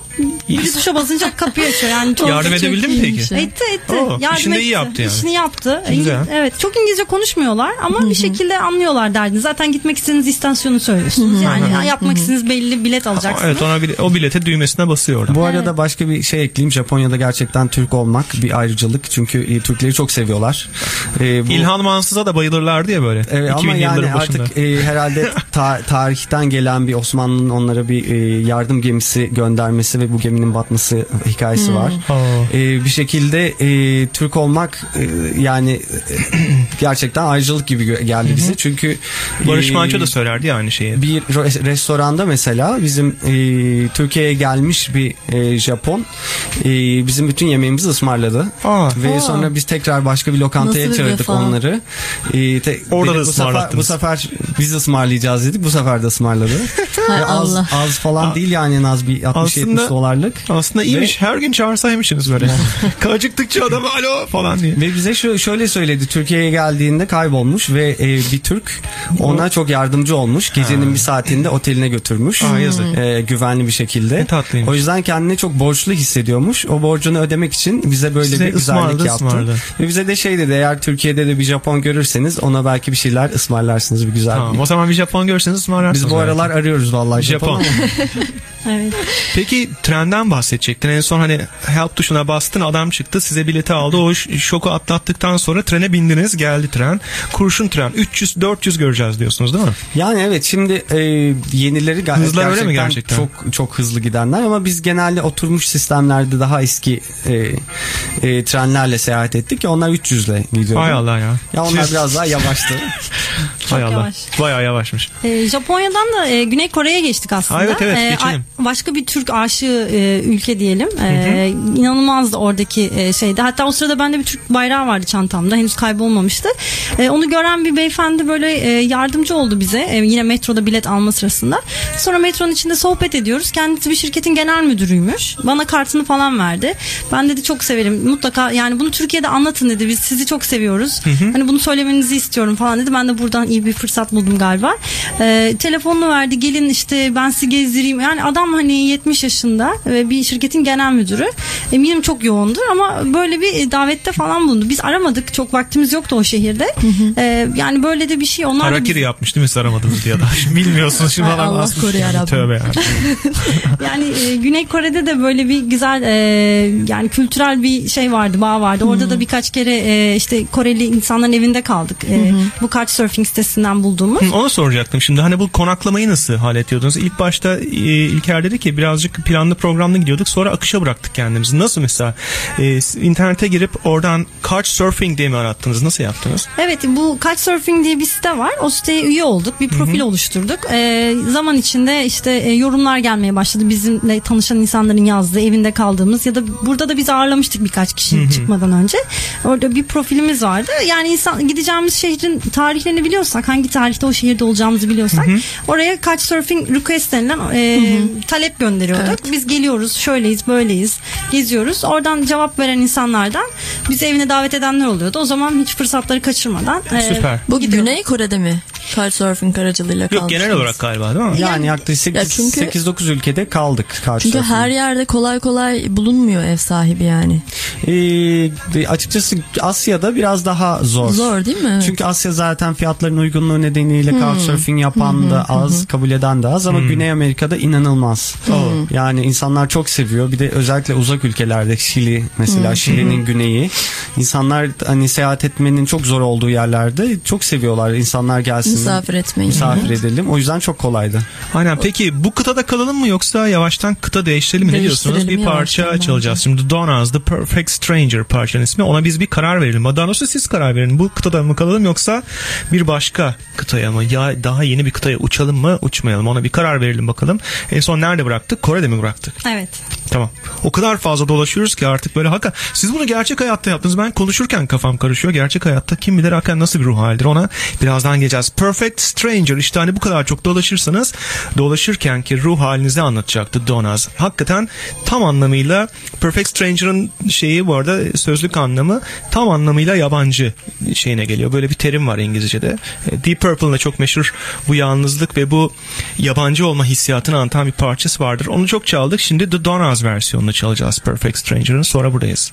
Bir tuşa basınca kapıyı açıyor. Yani çok Yardım edebildin mi peki? ya. Etti etti. Oo, Yardım işini de iyi etti. yaptı yani. İşini yaptı. Güzel. İngi- Evet çok İngilizce konuşmuyorlar ama bir şekilde anlıyorlar derdini. Zaten gitmek istediğiniz istasyonu söylüyorsunuz. Yani yapmak istediğiniz belli bilet alacaksınız. Evet ona bile, o bilete düğmesine basıyor orada. Bu arada başka bir şey ekleyeyim. Japonya'da gerçekten Türk olmak bir ayrıcalık. Çünkü e, Türkleri çok seviyorlar. E, bu- İlhan Mansız'a da bayılırlardı ya böyle. Evet, 2000 ama yani başında. artık e, herhalde ta- tarihten gelen bir Osmanlı'nın onlara bir e, yardım gemisi göndermesi ve bu geminin batması hikayesi var. Aa. E, bir şekilde e, Türk olmak e, yani e, gerçekten ayrıcalık gibi geldi bize. Çünkü Barış e, Manço da söylerdi ya aynı şeyi. bir re- restoranda mesela bizim e, Türkiye'ye gelmiş bir e, Japon e, bizim bütün yemeğimizi ısmarladı. Aa. Ve sonra biz tekrar başka bir lokantaya Nasıl çağırdık onları. E, te- Orada da bu sefer, bu sefer biz ısmarlayacağız dedik. Bu sefer de ısmarladı. Ve az, az falan değil yani en az bir 60-70 Aslında- dolarlık. Aslında iyiymiş. Her gün çağırsaymışsınız böyle. Acıktıkça adamı alo falan diye. Ve bize şu, şöyle söyledi. Türkiye'ye geldiğinde kaybolmuş ve e, bir Türk ona çok yardımcı olmuş. Gecenin bir saatinde oteline götürmüş. Aa, yazık. E, güvenli bir şekilde. Ne tatlıymış. O yüzden kendine çok borçlu hissediyormuş. O borcunu ödemek için bize böyle Size bir güzellik ısmarladı, yaptı. ısmarladı. Ve bize de şey dedi eğer Türkiye'de de bir Japon görürseniz ona belki bir şeyler ısmarlarsınız bir güzel. Tamam, o zaman bir Japon görseniz ısmarlarsınız. Biz bu belki. aralar arıyoruz vallahi Japon. Japon. Evet. Peki trenden bahsedecektin. En son hani help tuşuna bastın adam çıktı size bileti aldı. O şoku atlattıktan sonra trene bindiniz geldi tren. Kurşun tren 300-400 göreceğiz diyorsunuz değil mi? Yani evet şimdi e, yenileri ga- Hızlar öyle mi gerçekten? Çok çok hızlı gidenler ama biz genelde oturmuş sistemlerde daha eski e, e, trenlerle seyahat ettik ya onlar 300 ile gidiyordu. Hay Allah ya. Ya onlar biraz daha yavaştı. Hay Allah. yavaş. Bayağı yavaşmış. Ee, Japonya'dan da e, Güney Kore'ye geçtik aslında. Ha, evet, evet, Ee, geçelim. a- başka bir Türk aşığı e, ülke diyelim. Ee, İnanılmazdı oradaki e, şeyde. Hatta o sırada bende bir Türk bayrağı vardı çantamda. Henüz kaybolmamıştı. Ee, onu gören bir beyefendi böyle e, yardımcı oldu bize. E, yine metroda bilet alma sırasında. Sonra metronun içinde sohbet ediyoruz. Kendisi bir şirketin genel müdürüymüş. Bana kartını falan verdi. Ben dedi çok severim. Mutlaka yani bunu Türkiye'de anlatın dedi. Biz sizi çok seviyoruz. Hani bunu söylemenizi istiyorum falan dedi. Ben de buradan iyi bir fırsat buldum galiba. Ee, telefonunu verdi. Gelin işte ben sizi gezdireyim. Yani adam hani 70 yaşında ve bir şirketin genel müdürü. Eminim çok yoğundur ama böyle bir davette falan bulundu. Biz aramadık. Çok vaktimiz yoktu o şehirde. Ee, yani böyle de bir şey. Onlar Harakiri yapmış değil mi saramadınız diye da. Bilmiyorsunuz şimdi falan Allah koru yarabbim. Tövbe ya. Yani e, Güney Kore'de de böyle bir güzel e, yani kültürel bir şey vardı, bağ vardı. Orada da birkaç kere e, işte Koreli insanların evinde kaldık. E, bu Couchsurfing sitesinden bulduğumuz. Hı, Onu soracaktım şimdi. Hani bu konaklamayı nasıl hallediyordunuz? İlk başta e, İlker dedi ki birazcık planlı programlı gidiyorduk. Sonra akışa bıraktık kendimizi. Nasıl mesela? E, internete girip oradan Couchsurfing diye mi arattınız? Nasıl yaptınız? Evet bu Couchsurfing diye bir site var. O siteye üye olduk. Bir profil oluşturduk. E, zaman içinde işte e, yorumlar gelmeye başladı. Bizimle tanışan insanların yazdığı evinde kaldığımız ya da burada da biz ağırlamıştık birkaç kişi çıkmadan önce. Orada bir profilimiz vardı. Yani insan gideceğimiz şehrin tarihlerini biliyorsak hangi tarihte o şehirde olacağımızı biliyorsak oraya Couchsurfing request denilen e, talep gönderiyorduk. Biz geliyoruz şöyleyiz böyleyiz geziyoruz. Oradan cevap veren insanlardan bizi evine davet edenler oluyordu. O zaman hiç fırsatları kaçırmadan e, Süper. Bu Gidiyorum. Güney Kore'de mi? Couchsurfing aracılığıyla Yok kalmışsınız? genel olarak galiba değil mi? Yani yaklaşık Ya çünkü- 8-9 ülkede kaldık. Çünkü her yerde kolay kolay bulunmuyor ev sahibi yani. Ee, açıkçası Asya'da biraz daha zor. Zor değil mi? Evet. Çünkü Asya zaten fiyatların uygunluğu nedeniyle couchsurfing yapan da az, kabul eden de az ama Güney Amerika'da inanılmaz. Yani insanlar çok seviyor. Bir de özellikle uzak ülkelerde Şili mesela Şili'nin güneyi insanlar hani seyahat etmenin çok zor olduğu yerlerde çok seviyorlar. İnsanlar gelsin. Misafir etmeyi. Misafir edelim. O yüzden çok kolaydı. Aynen. Peki bu kıtada kalalım mı yoksa yavaştan kıta değiştirelim mi? Ne diyorsunuz? Bir parça çalacağız. Şimdi Donna's The Perfect Stranger parçanın ismi. Ona biz bir karar verelim. Daha doğrusu siz karar verin. Bu kıtada mı kalalım yoksa bir başka kıtaya mı? Ya daha yeni bir kıtaya uçalım mı uçmayalım? Ona bir karar verelim bakalım. En son nerede bıraktık? Kore'de mi bıraktık? Evet. Tamam. O kadar fazla dolaşıyoruz ki artık böyle hakikaten. Siz bunu gerçek hayatta yaptınız. Ben konuşurken kafam karışıyor. Gerçek hayatta kim bilir hakikaten nasıl bir ruh halidir ona birazdan geleceğiz. Perfect Stranger işte hani bu kadar çok dolaşırsanız dolaşırken ki ruh halinizi anlatacaktı Donaz. Hakikaten tam anlamıyla Perfect Stranger'ın şeyi bu arada sözlük anlamı tam anlamıyla yabancı şeyine geliyor. Böyle bir terim var İngilizce'de. E, Deep Purple'ın çok meşhur bu yalnızlık ve bu yabancı olma hissiyatını anlatan bir parçası vardır. Onu çok çaldık. Şimdi The Donaz versiyonunu çalacağız Perfect Stranger'ın. Sonra buradayız.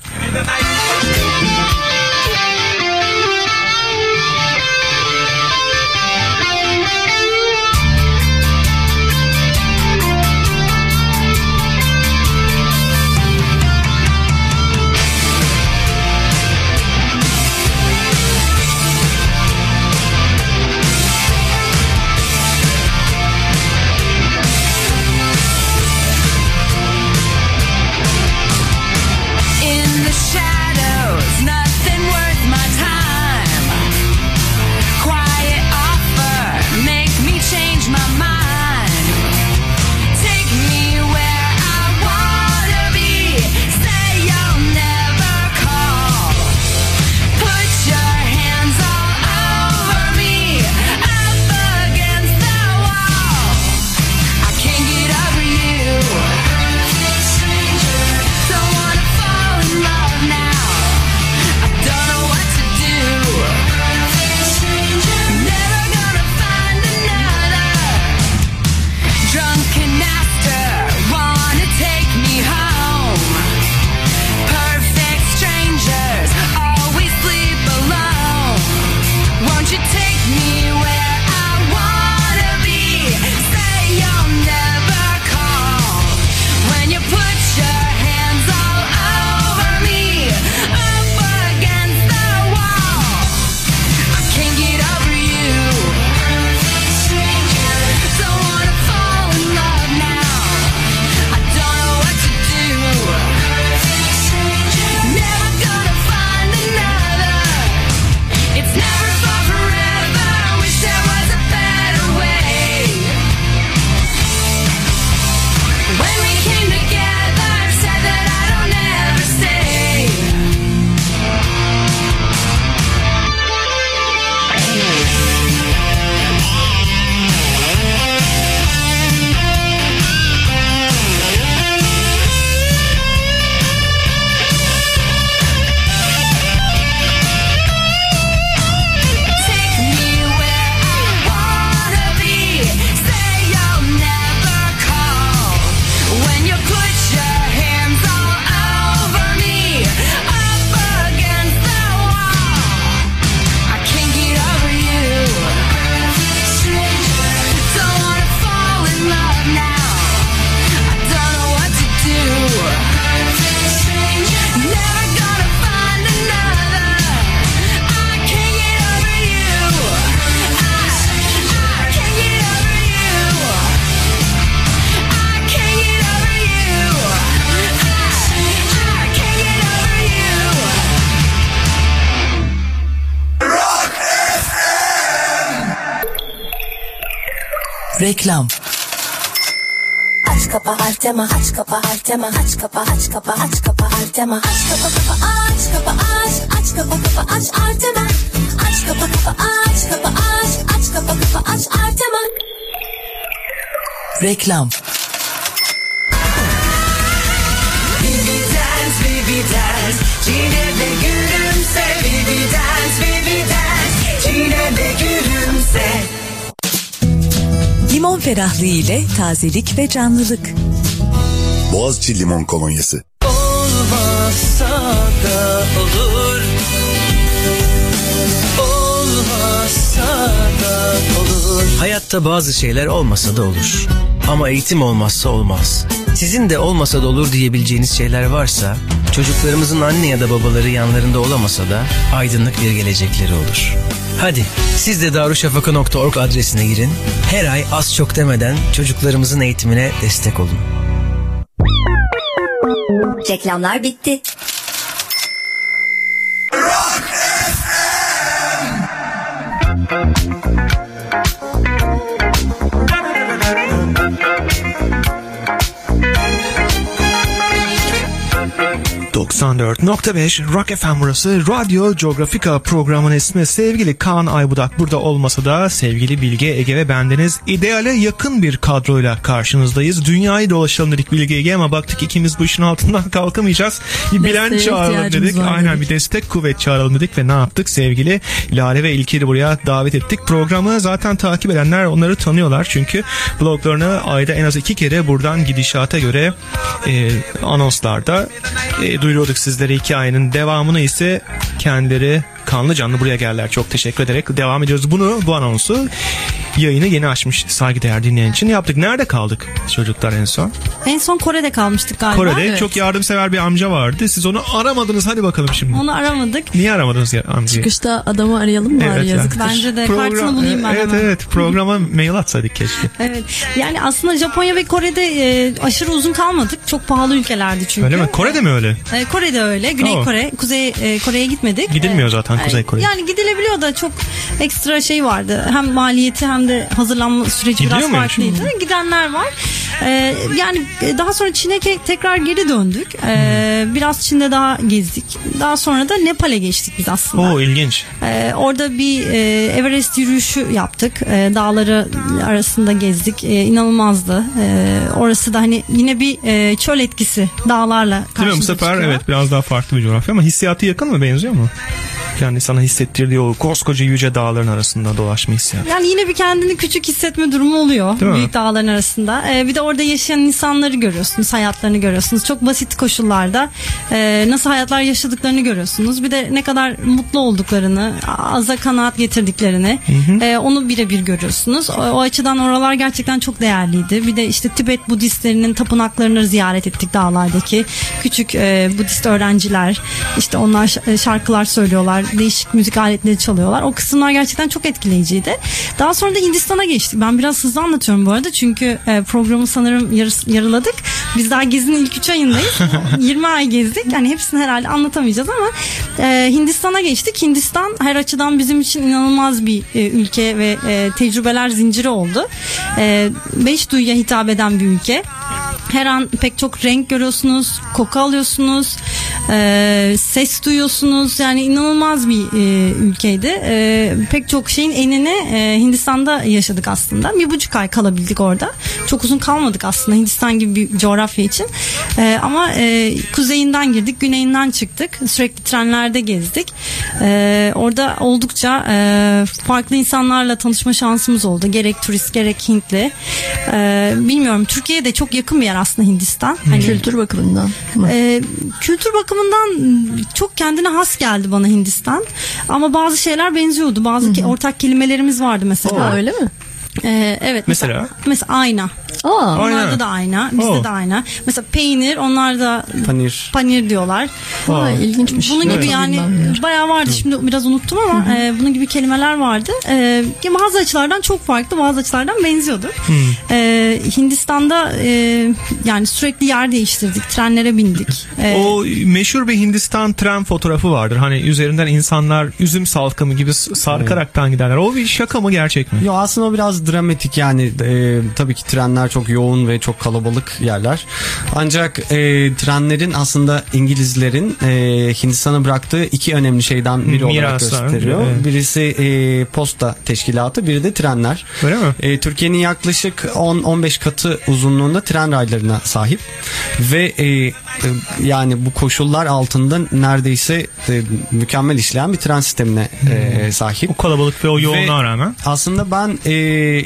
Artema aç kapa aç kapa aç kapa Artema aç kapa kapa aç kapa aç aç kapa kapa aç Artema aç kapa kapa aç kapa aç aç kapa kapa aç Artema Reklam Baby dance, baby dance. Çiğne ve gülümse. Baby dance, baby dance. Çiğne ve gülümse. Limon ferahlığı ile tazelik ve canlılık Boğaziçi Limon Kolonyası. Olmazsa da olur. Olmazsa da olur. Hayatta bazı şeyler olmasa da olur. Ama eğitim olmazsa olmaz. Sizin de olmasa da olur diyebileceğiniz şeyler varsa, çocuklarımızın anne ya da babaları yanlarında olamasa da aydınlık bir gelecekleri olur. Hadi siz de darüşşafaka.org adresine girin. Her ay az çok demeden çocuklarımızın eğitimine destek olun. Reklamlar bitti. ...94.5 Rock FM burası Radyo Geografika programının ismi sevgili Kaan Aybudak burada olmasa da sevgili Bilge Ege ve bendeniz ideale yakın bir kadroyla karşınızdayız. Dünyayı dolaşalım dedik Bilge Ege ama baktık ikimiz bu işin altından kalkamayacağız. Bir bilen Desteğe çağıralım dedik. Aynen dedik. bir destek kuvvet çağıralım dedik ve ne yaptık sevgili Lale ve İlker'i buraya davet ettik. Programı zaten takip edenler onları tanıyorlar çünkü bloglarını ayda en az iki kere buradan gidişata göre e, anonslarda e, duyuruyorduk sizlere hikayenin devamını ise kendileri kanlı canlı buraya geldiler. Çok teşekkür ederek devam ediyoruz. Bunu bu anonsu yayını yeni açmış saygıdeğer dinleyen için yaptık. Nerede kaldık çocuklar en son? En son Kore'de kalmıştık galiba. Kore'de evet. çok yardımsever bir amca vardı. Siz onu aramadınız. Hadi bakalım şimdi. Onu aramadık. Niye aramadınız ya amcayı? Çıkışta adamı arayalım mı? Evet ya. Yazıktır. Bence de kartını bulayım ben evet hemen. evet programa mail atsaydık keşke. Evet. Yani aslında Japonya ve Kore'de e, aşırı uzun kalmadık. Çok pahalı ülkelerdi çünkü. Öyle mi? Kore'de mi öyle? E, Kore'de öyle. Güney Oo. Kore, Kuzey e, Kore'ye gitmedik. Gidilmiyor E, zaten Kuzey e, Kore'ye. Yani gidilebiliyor da çok ekstra şey vardı. Hem maliyeti hem de hazırlanma süreci Gidiyor biraz farklıydı. Gidenler var. E, yani daha sonra Çin'e ke- tekrar geri döndük. E, Hmm. Biraz Çin'de daha gezdik. Daha sonra da Nepal'e geçtik biz aslında. Oo ilginç. Ee, orada bir e, Everest yürüyüşü yaptık. Ee, dağları arasında gezdik. Ee, inanılmazdı. Ee, orası da hani yine bir e, çöl etkisi dağlarla Değil mi? Bu karşımıza sefer çıkıyor. evet biraz daha farklı bir coğrafya ama hissiyatı yakın mı? Benziyor mu? Yani sana hissettirdiği o koskoca yüce dağların arasında dolaşma hissiyatı. Yani yine bir kendini küçük hissetme durumu oluyor Değil mi? büyük dağların arasında. Ee, bir de orada yaşayan insanları görüyorsunuz, hayatlarını görüyorsunuz. Çok basit koşullarda e, nasıl hayatlar yaşadıklarını görüyorsunuz. Bir de ne kadar mutlu olduklarını, aza kanaat getirdiklerini e, onu birebir görüyorsunuz. O, o açıdan oralar gerçekten çok değerliydi. Bir de işte Tibet Budistlerinin tapınaklarını ziyaret ettik dağlardaki. Küçük e, Budist öğrenciler, işte onlar e, şarkılar söylüyorlar, değişik müzik aletleri çalıyorlar. O kısımlar gerçekten çok etkileyiciydi. Daha sonra da Hindistan'a geçtik. Ben biraz hızlı anlatıyorum bu arada çünkü e, programı sanırım yarıs- yarıladık. Biz daha gezinin ilk 3 ayındayız. 20 ay gezdik. Yani hepsini herhalde anlatamayacağız ama e, Hindistan'a geçtik. Hindistan her açıdan bizim için inanılmaz bir e, ülke ve e, tecrübeler zinciri oldu. E, beş duyuya hitap eden bir ülke. Her an pek çok renk görüyorsunuz, koku alıyorsunuz, e, ses duyuyorsunuz. Yani inanılmaz bir e, ülkeydi. E, pek çok şeyin enini e, Hindistan'da yaşadık aslında. Bir buçuk ay kalabildik orada. Çok uzun kalmadık aslında Hindistan gibi bir coğrafya için. E, ama e, kuzeyinden girdik, güneyinden çıktık. Sürekli trenlerde gezdik. E, orada oldukça e, farklı insanlarla tanışma şansımız oldu. Gerek turist gerek Hintli. E, bilmiyorum Türkiye'ye de çok yakın bir yer aslında Hindistan. Hani Kültür bakımından mı? ee, kültür bakımından çok kendine has geldi bana Hindistan. Ama bazı şeyler benziyordu. Bazı ke- ortak kelimelerimiz vardı mesela. Aa, öyle mi? Ee, evet. Mesela? Mesela ayna. Aa, Onlarda da ayna. Bizde Oo. de ayna. Mesela peynir onlar da Panir. panir diyorlar. vay, ilginçmiş. Bunun gibi Evet. yani bayağı vardı. Şimdi biraz unuttum ama e, bunun gibi kelimeler vardı. E, ki bazı açılardan çok farklı, bazı açılardan benziyordu. E, Hindistan'da e, yani sürekli yer değiştirdik, trenlere bindik. E, O meşhur bir Hindistan tren fotoğrafı vardır. Hani üzerinden insanlar üzüm salkımı gibi sarkaraktan giderler. O bir şaka mı gerçek mi? Yo aslında o biraz biraz dramatik yani e, tabii ki trenler çok yoğun ve çok kalabalık yerler. Ancak e, trenlerin aslında İngilizlerin e, Hindistan'a bıraktığı iki önemli şeyden biri olarak Miraslar, gösteriyor. evet. Birisi e, posta teşkilatı, biri de trenler. Öyle mi? E, Türkiye'nin yaklaşık 10-15 katı uzunluğunda tren raylarına sahip ve e, e, yani bu koşullar altında neredeyse e, mükemmel işleyen bir tren sistemine e, sahip. O kalabalık ve o yoğunluğa Ve rağmen. Aslında ben e,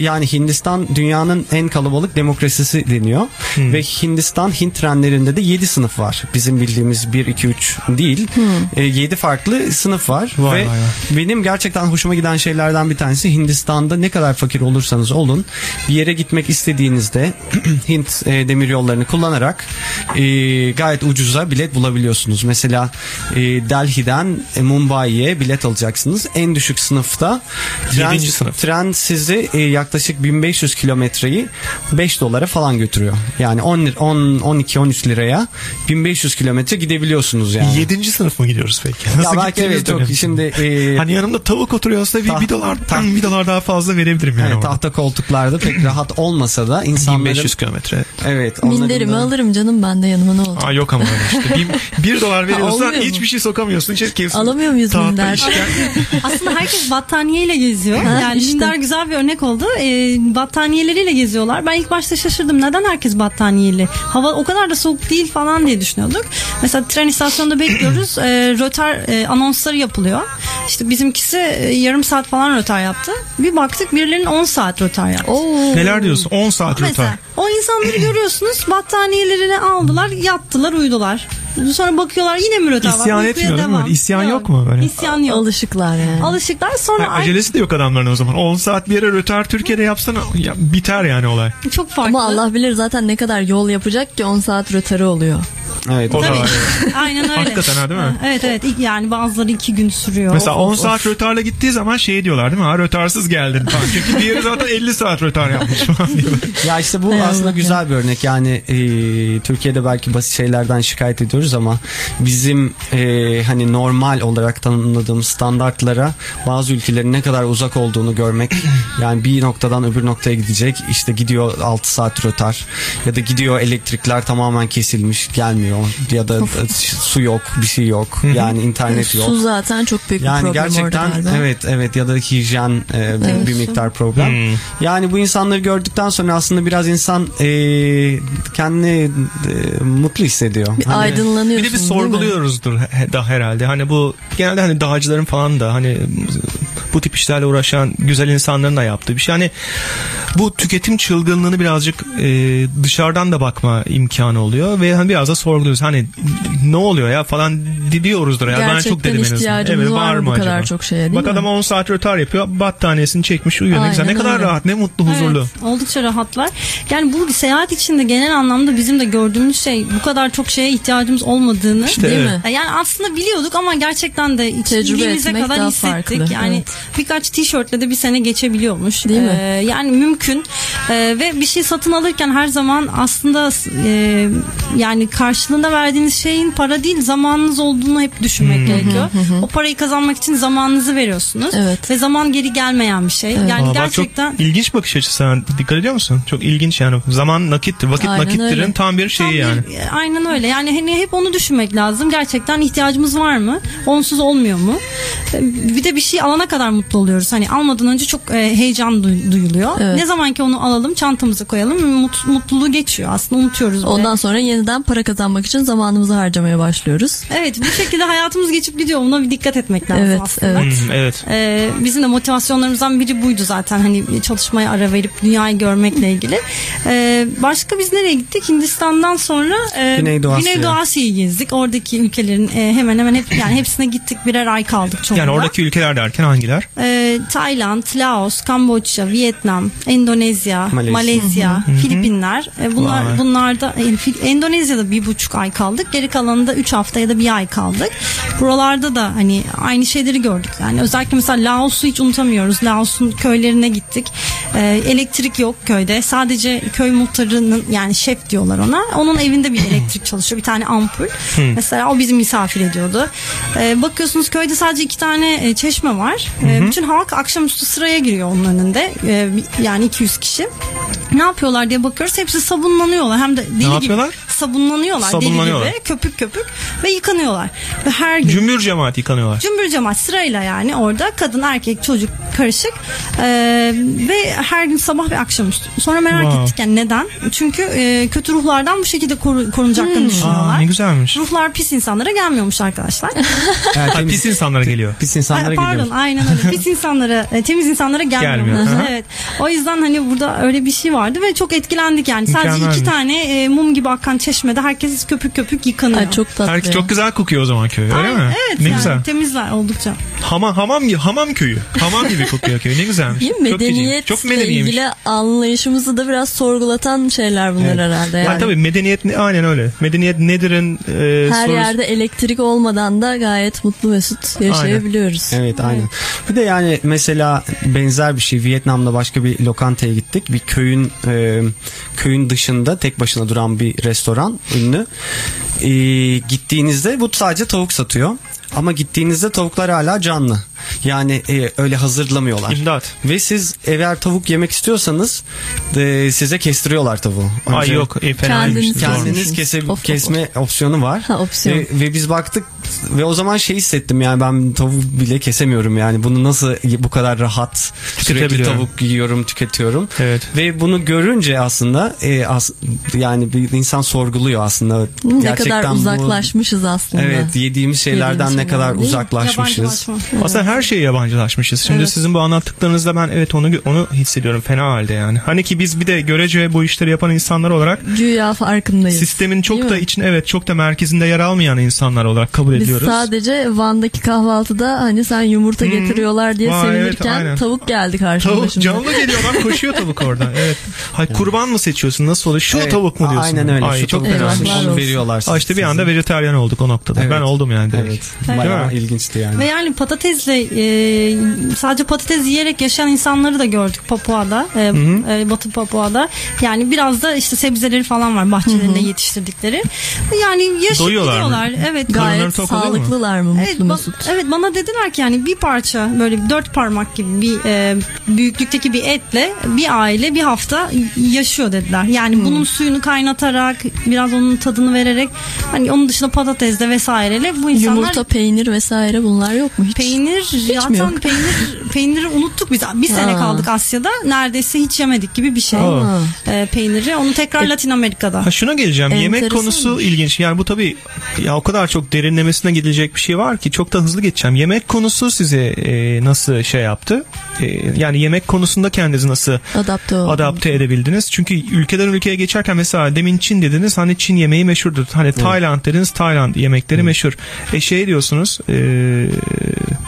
yani Hindistan dünyanın en kalabalık demokrasisi deniyor. Hmm. Ve Hindistan Hint trenlerinde de 7 sınıf var. Bizim bildiğimiz 1, 2, 3 değil. 7 farklı sınıf var. Vay ve vay vay. benim gerçekten hoşuma giden şeylerden bir tanesi Hindistan'da ne kadar fakir olursanız olun bir yere gitmek istediğinizde Hint e, demir yollarını kullanarak e, gayet ucuza bilet bulabiliyorsunuz. Mesela e, Delhi'den e, Mumbai'ye bilet alacaksınız. En düşük sınıfta tren, sınıf. tren sizi e, yaklaşık 1500 kilometreyi 5 dolara falan götürüyor. Yani 10 lir- 10 12 13 liraya 1500 kilometre gidebiliyorsunuz yani. Yedinci sınıf mı gidiyoruz peki? Ya belki evet çok dönem? şimdi e, Hani yanımda tavuk oturuyorsa bir, Taht- bir dolar taht- bir dolar daha fazla verebilirim yani. Evet, orada. tahta koltuklarda pek rahat olmasa da insanların 1500 kilometre. evet Minderimi da- alırım canım ben de yanıma ne olacak? Aa yok ama işte. Bir, bir dolar veriyorsan hiçbir şey sokamıyorsun. Hiç kesin. Alamıyor muyuz minder? Aslında herkes battaniyeyle geziyor. Ha, yani işte. minder güzel bir örnek oldu. Ee, battaniyeleriyle geziyorlar. Ben ilk başta şaşırdım. Neden herkes battaniyeli? Hava o kadar da soğuk değil falan diye düşünüyorduk. Mesela tren istasyonunda bekliyoruz. Ee, rötar e, anonsları yapılıyor. İşte bizimkisi e, yarım saat falan rötar yaptı. Bir baktık birilerinin 10 saat rötar yaptı. Oo. Neler diyorsun? 10 saat rötar. Mesela o insanları görüyorsunuz battaniyelerini aldılar yattılar uyudular. Sonra bakıyorlar yine mi rötar var? İsyan Uykuya etmiyor değil mi? İsyan yok mu böyle? İsyan yok. Alışıklar yani. Alışıklar sonra Ha, acelesi de yok adamların o zaman. 10 saat bir yere rötar Türkiye'de yapsana ya, biter yani olay. Çok farklı. Ama Allah bilir zaten ne kadar yol yapacak ki 10 saat rötarı oluyor. Evet. O da var. Aynen öyle. Hakikaten ha, değil mi? Evet evet yani bazıları iki gün sürüyor. Mesela Of, 10 of, saat of. rötarla gittiği zaman şey diyorlar değil mi? Ha rötarsız geldin falan. Çünkü diğeri zaten 50 saat rötar yapmış falan diyorlar. Ya işte bu aslında güzel bir örnek. Yani e, Türkiye'de belki basit şeylerden şikayet ediyoruz ama bizim e, hani normal olarak tanımladığımız standartlara bazı ülkelerin ne kadar uzak olduğunu görmek. Yani bir noktadan öbür noktaya gidecek. işte gidiyor 6 saat rötar ya da gidiyor elektrikler tamamen kesilmiş gelmiyor ya da su yok bir şey yok. Yani internet yok. Su zaten çok büyük bir Yani problem orada gerçekten galiba. evet evet ya da hijyen e, bir, Evet. bir miktar problem. Hmm. Yani bu insanları gördükten sonra aslında biraz insan e, kendini e, mutlu hissediyor. Bir Hani- aydınlanıyorsun Bir de bir sorguluyoruzdur he- da herhalde. Hani bu genelde hani dağcıların falan da hani bu tip işlerle uğraşan güzel insanların da yaptığı bir şey. Hani bu tüketim çılgınlığını birazcık e, dışarıdan da bakma imkanı oluyor ve hani biraz da sorguluyoruz. Hani ne oluyor ya falan diyoruzdur ya. Ben Gerçekten çok dedim en azından. ihtiyacımız var mı bu kadar çok şeye, değil Bak mi? adam 10 saat rötar yapıyor. Battaniyesini çekmiş uyuyor. Ne güzel. Ne Aynen kadar öyle. rahat, ne mutlu, huzurlu. Evet, oldukça rahatlar. Yani bu seyahat içinde genel anlamda bizim de gördüğümüz şey bu kadar çok şeye ihtiyacımız olmadığını. İşte Değil evet. mi? Yani aslında biliyorduk ama gerçekten de Tecrübe içimize etmek kadar daha hissettik. farklı, Yani evet. Birkaç tişörtle de bir sene geçebiliyormuş. Değil mi? Ee, yani mümkün. Ee, ve bir şey satın alırken her zaman aslında e, yani karşılığında verdiğiniz şeyin para değil zamanınız olduğunu hep düşünmek gerekiyor. O parayı kazanmak için zamanınızı veriyorsunuz. Evet. Ve zaman geri gelmeyen bir şey. Yani Aa, gerçekten çok ilginç bakış açısı. Sen dikkat ediyor musun? Çok ilginç yani. Zaman nakittir. Vakit Aynen nakittirin öyle. tam bir şeyi Tam bir- yani. aynen öyle. Yani hani hep onu düşünmek lazım. Gerçekten ihtiyacımız var mı? Onsuz olmuyor mu? Ee, Bir de bir şey alana kadar mutlu oluyoruz. Hani almadan önce çok e, heyecan duy- duyuluyor. Evet. Ne zaman ki onu alalım, çantamıza koyalım, mut- mutluluğu geçiyor. Aslında unutuyoruz. bile. Ondan sonra yeniden para kazanmak için zamanımızı harcamaya başlıyoruz. Evet, bu şekilde hayatımız geçip gidiyor. Buna bir dikkat etmek lazım Evet, aslında. evet. Hmm, evet. Ee, bizim de motivasyonlarımızdan biri buydu zaten hani çalışmaya ara verip dünyayı görmekle ilgili. Ee, başka biz nereye gittik? Hindistan'dan sonra e, Güneydoğu Asya. Güneydoğu Asya'yı gezdik. Oradaki ülkelerin e, hemen hemen hep yani hepsine gittik birer ay kaldık çoğunda. Yani oradaki ülkeler derken hangiler? Ee, Tayland, Laos, Kamboçya, Vietnam, Endonezya, Malezya. Malezya, Filipinler. Ee, bunlar Vay. bunlarda e, Endonezya'da bir buçuk ay kaldık. Geri kalanında üç hafta ya da bir ay kaldık. Buralarda da hani aynı şeyleri gördük. Yani özellikle mesela Laos'u hiç unutamıyoruz. Laos'un köylerine gittik. E, elektrik yok köyde. Sadece köy muhtarının yani şef diyorlar ona. Onun evinde bir elektrik çalışıyor. Bir tane ampul. Mesela o bizi misafir ediyordu. E, bakıyorsunuz köyde sadece iki tane e, çeşme var. E, bütün halk akşamüstü sıraya giriyor onun önünde. E, yani 200 kişi. Ne yapıyorlar diye bakıyoruz. Hepsi sabunlanıyorlar. Hem de deli gibi. yapıyorlar? Sabunlanıyorlar. Sabunlanıyorlar. Deli gibi. Köpük köpük. Ve yıkanıyorlar. Ve her gün. Cümbür cemaat yıkanıyorlar. Cümbür cemaat sırayla yani orada kadın erkek çocuk karışık Ee, ve her gün sabah ve akşamüstü. Sonra merak Wow. ettik yani neden? Çünkü e, kötü ruhlardan bu şekilde koru- korunacaklarını Aa, düşünüyorlar. ne güzelmiş. Ruhlar pis insanlara gelmiyormuş arkadaşlar. Ha, pis insanlara geliyor. Pis Ay, insanlara Pardon geliyor. aynen öyle. Pis insanlara, e, temiz insanlara gelmiyor. Gelmiyor, evet. O yüzden hani burada öyle bir şey vardı ve çok etkilendik yani. Sadece Mükemmelmiş. iki tane e, mum gibi akan çeşmede herkes köpük köpük yıkanıyor. Ay, çok tatlı. Herkes çok güzel kokuyor o zaman köy öyle Ay, mi? Evet ne yani güzel. temizler oldukça. Hamam hamam gibi hamam köyü. Hamam gibi kokuyor köy. Ne güzelmiş. Değil mi? Çok medeniymiş. ilgili anlayışımızı da biraz sorgulatan şeyler bunlar herhalde. Yani. Ha, tabii medeniyet ne- aynen öyle. Medeniyet nedir'in e, Her sorusu- yerde elektrik olmadan da gayet mutlu mesut yaşayabiliyoruz. Evet aynen. Bir de yani mesela benzer bir şey Vietnam'da başka bir lokantaya gittik. Bir köyün e, köyün dışında tek başına duran bir restoran ünlü. E, gittiğinizde bu sadece tavuk satıyor. Ama gittiğinizde tavuklar hala canlı. Yani e, öyle hazırlamıyorlar. İmdat. Ve siz eğer tavuk yemek istiyorsanız e, size kestiriyorlar tavuğu. Ay Önce yok e. Kendiniz. Kendiniz kese, Of, of, kesme opsiyonu var. Ha, opsiyon. Ve, ve biz baktık ve o zaman şey hissettim yani ben tavuk bile kesemiyorum yani bunu nasıl bu kadar rahat sürekli tavuk yiyorum tüketiyorum. Evet. Ve bunu görünce aslında e, as, yani bir insan sorguluyor aslında ne gerçekten kadar bu- uzaklaşmışız aslında. Evet yediğimiz şeylerden Yediğimiz ne kadar uzaklaşmışız. Aslında her şeye yabancılaşmışız. Şimdi Evet. sizin bu anlattıklarınızda ben evet onu onu hissediyorum fena halde yani. Hani ki biz bir de görece bu işleri yapan insanlar olarak Güya farkındayız. sistemin çok Değil da mi? için evet çok da merkezinde yer almayan insanlar olarak kabul Biz ediyoruz. sadece Van'daki kahvaltıda hani sen yumurta getiriyorlar diye Vay, evet, sevinirken aynen. tavuk geldi karşımıza Tavuk şimdi. canlı geliyor lan koşuyor tavuk orada. Evet. Hay kurban mı seçiyorsun? Nasıl oluyor? Şu Evet, tavuk mu diyorsun? Aynen öyle. Ay, Şu çok tavuk fena. Veriyorlar. Aa, işte bir anda vejetaryen olduk o noktada. Evet. Ben oldum yani direkt. Evet. Bayağı ilginçti yani. Ve yani patatesle e, sadece patates yiyerek yaşayan insanları da gördük Papua'da, e, e, Batı Papua'da. Yani biraz da işte sebzeleri falan var bahçelerinde yetiştirdikleri. Yani yaşayıp Doyuyorlar mı? Evet. Gayet sağlıklılar mı? Evet, Mutlu ba- mesut. evet bana dediler ki yani bir parça böyle dört parmak gibi bir e, büyüklükteki bir etle bir aile bir hafta yaşıyor dediler. Yani bunun suyunu kaynatarak biraz onun tadını vererek hani onun dışında patatesle vesaireyle bu insanlar Yumurta, peynir vesaire bunlar yok mu hiç? Peynir zaten peynir peyniri unuttuk biz. Bir sene Ha. kaldık Asya'da. Neredeyse hiç yemedik gibi bir şey. Aa. Ee, peyniri. Onu tekrar Latin Amerika'da. Ha şuna geleceğim. Yemek Enteresanmış. konusu ilginç. Yani bu tabii ya o kadar çok derinlemesine gidilecek bir şey var ki çok da hızlı geçeceğim. Yemek konusu size e, nasıl şey yaptı? E, yani yemek konusunda kendinizi nasıl Adapte oldu. adapte edebildiniz? Çünkü ülkeden ülkeye geçerken mesela demin Çin dediniz. Hani Çin yemeği meşhurdur. Hani Tayland dediniz. Tayland yemekleri meşhur. E şey diyorsunuz. e,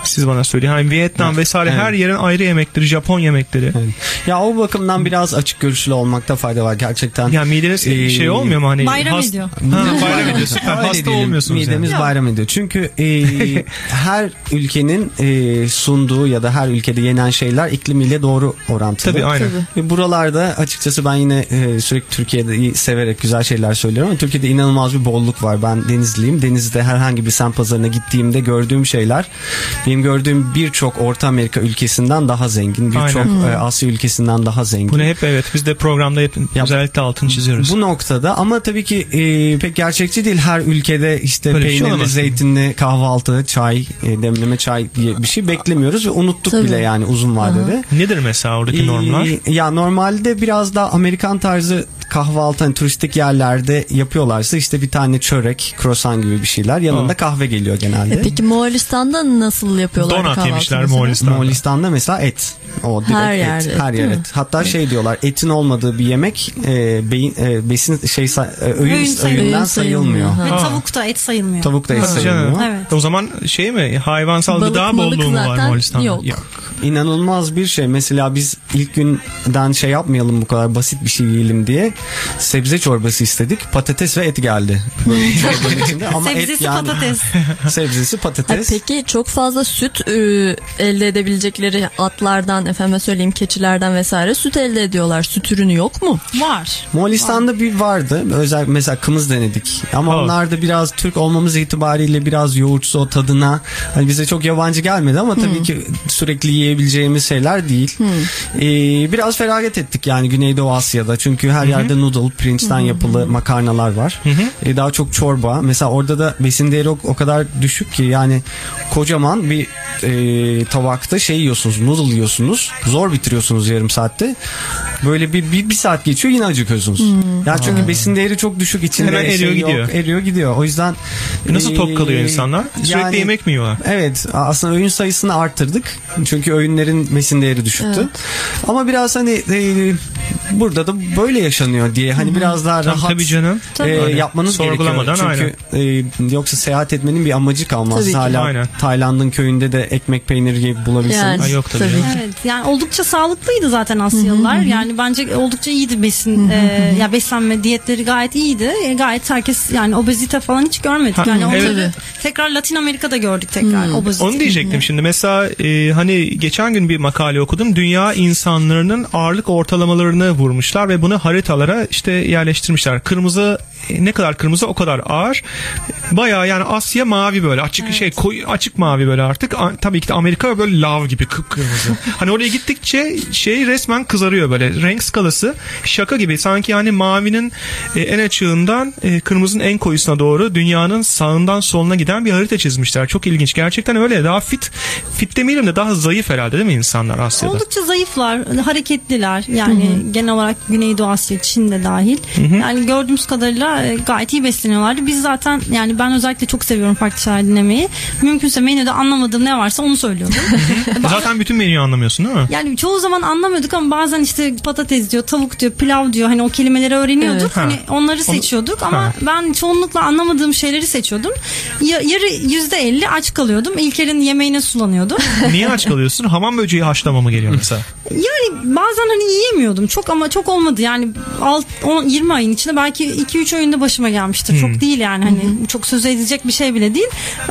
siz bana söyleyin. Hani Vietnam vesaire Evet. her yerin ayrı yemekleri. Japon yemekleri. Evet. Ya o bakımdan biraz açık görüşlü olmakta fayda var gerçekten. Yani mideniz Ee, şey olmuyor mu hani? Bayram hast- ediyor. Ha, bayram ediyor. Süper. Öyle Hasta diyelim, olmuyorsunuz yani. Midemiz bayram ediyor. Çünkü e, her ülkenin e, sunduğu ya da her ülkede yenen şeyler iklimiyle doğru orantılı. Tabii aynen. Ve buralarda açıkçası ben yine e, sürekli Türkiye'de severek güzel şeyler söylüyorum ama Türkiye'de inanılmaz bir bolluk var. Ben Denizliyim. Denizli'de herhangi bir semt pazarına gittiğimde gördüğüm şeyler benim gördüğüm birçok Orta Amerika ülkesinden daha zengin. Birçok e, Asya ülkesinden daha zengin. Bunu hep evet biz de programda hep Ya- özellikle altını çiziyoruz. Bu noktada ama tabii ki e, pek gerçekçi değil. Her ülkede işte Böyle şey peynirli, olamaz. zeytinli kahvaltı, çay, e, demleme çay diye bir şey beklemiyoruz ve unuttuk Tabii. bile yani uzun vadede. Nedir mesela oradaki Ee, normlar? Ya normalde biraz daha Amerikan tarzı kahvaltı hani turistik yerlerde yapıyorlarsa işte bir tane çörek, croissant gibi bir şeyler. Yanında Aa. kahve geliyor genelde. E peki Moğolistan'da nasıl yapıyorlar Donat kahvaltı yemişler? Moğolistan'da. Moğolistan'da mesela et. O direkt Her et. yerde Her yer et. Hatta şey diyorlar etin olmadığı bir yemek e, beyin e, besin şey say- e, öğün, Öğün sayılmıyor. öğünden Öğün sayılmıyor. sayılmıyor. Ve Ha. tavuk da et sayılmıyor. Tavuk da et sayılmıyor. Evet. O zaman şey mi hayvansal Balık gıda bolluğu mu var Moğolistan'da? yok. İnanılmaz bir şey. Mesela biz ilk günden şey yapmayalım bu kadar basit bir şey yiyelim diye sebze çorbası istedik. Patates ve et geldi. Böyle çorbanın içinde. Ama et Sebzesi yani, patates. sebzesi Ha, patates. peki çok fazla süt e, elde edebilecekleri atlardan efendime söyleyeyim keçilerden vesaire süt elde ediyorlar. Süt ürünü yok mu? Var. Moğolistan'da bir vardı. Özel mesela kımız denedik. Ama Ha. onlar da biraz Türk olmamız itibariyle biraz yoğurtsu o tadına hani bize çok yabancı gelmedi ama tabii ki sürekli yiyebileceğimiz şeyler değil. Ee, biraz feragat ettik yani Güneydoğu Asya'da. Çünkü her yerde noodle, pirinçten yapılı makarnalar var. Ee, daha çok çorba. Mesela orada da besin değeri o, o kadar düşük ki yani kocaman bir e, tabakta şey yiyorsunuz, noodle yiyorsunuz. Zor bitiriyorsunuz yarım saatte. Böyle bir, bir, bir saat geçiyor yine acıkıyorsunuz. Yani çünkü besin değeri çok düşük içinde Hemen eriyor şey yok, gidiyor. eriyor gidiyor. O yüzden Nasıl tok kalıyor e, insanlar? Sürekli yani- yemek mi yiyorlar? Evet aslında öğün sayısını arttırdık. Çünkü öğünlerin besin değeri düşüktü. Ama biraz hani e, burada da böyle yaşanıyor diye hani biraz daha Tabii, rahat tabii canım. e, Aynen. yapmanız Sorgulamadan, gerekiyor. Çünkü e, yoksa seyahat etmenin bir amacı kalmaz. Tabii ki. Hala Aynen. Tayland'ın köyünde de ekmek peyniri gibi bulabilirsiniz. Yani, yok tabii tabii. Evet yani oldukça sağlıklıydı zaten Asyalılar. Yani bence oldukça iyiydi besin e, ya beslenme diyetleri gayet iyiydi. E, gayet herkes yani obezite falan hiç görmedik. Ha, yani onları evet. tekrar Latin Amerika'da gördük tekrar obezite. Onu diyecektim şimdi. Mesela e, hani geçen gün bir makale okudum. Dünya insanlarının ağırlık ortalamalarını vurmuşlar ve bunu haritalara işte yerleştirmişler. Kırmızı ne kadar kırmızı o kadar ağır. Bayağı yani Asya mavi böyle açık şey koyu açık mavi böyle artık. A- tabii ki de Amerika böyle lav gibi kıpkırmızı. hani oraya gittikçe şey resmen kızarıyor böyle. Renk skalası şaka gibi. Sanki yani mavinin e, en açığından e, kırmızının en koyusuna doğru dünyanın sağından soluna giden bir harita çizmişler. Çok ilginç. Gerçekten öyle. Daha fit fit demeyelim de daha zayıf herhalde değil mi insanlar Asya'da? Oldukça zayıflar, hareketliler. Yani genel olarak Güneydoğu Asya, Çin de dahil. Yani gördüğümüz kadarıyla e, gayet iyi besleniyorlardı. Biz zaten yani ben özellikle çok seviyorum farklı şeyler dinlemeyi. Mümkünse menüde anlamadığım ne varsa onu söylüyordum. Zaten bütün menüyü anlamıyorsun değil mi? Yani çoğu zaman anlamıyorduk ama bazen işte patates diyor, tavuk diyor, pilav diyor. Hani o kelimeleri öğreniyorduk. Evet. Hani Ha. onları seçiyorduk ama Ha. ben çoğunlukla anlamadığım şeyleri seçiyordum. Ya, yarı yüzde elli aç kalıyordum. İlker'in yemeğine sulanıyordum. Niye aç kalıyorsun? Hamam böceği haşlama mı geliyor mesela? Yani bazen hani yiyemiyordum. Çok ama çok olmadı. Yani alt, 10, 20 ayın içinde belki 2-3 öğünde başıma gelmiştir. Çok değil yani hani çok söz edilecek bir şey bile değil.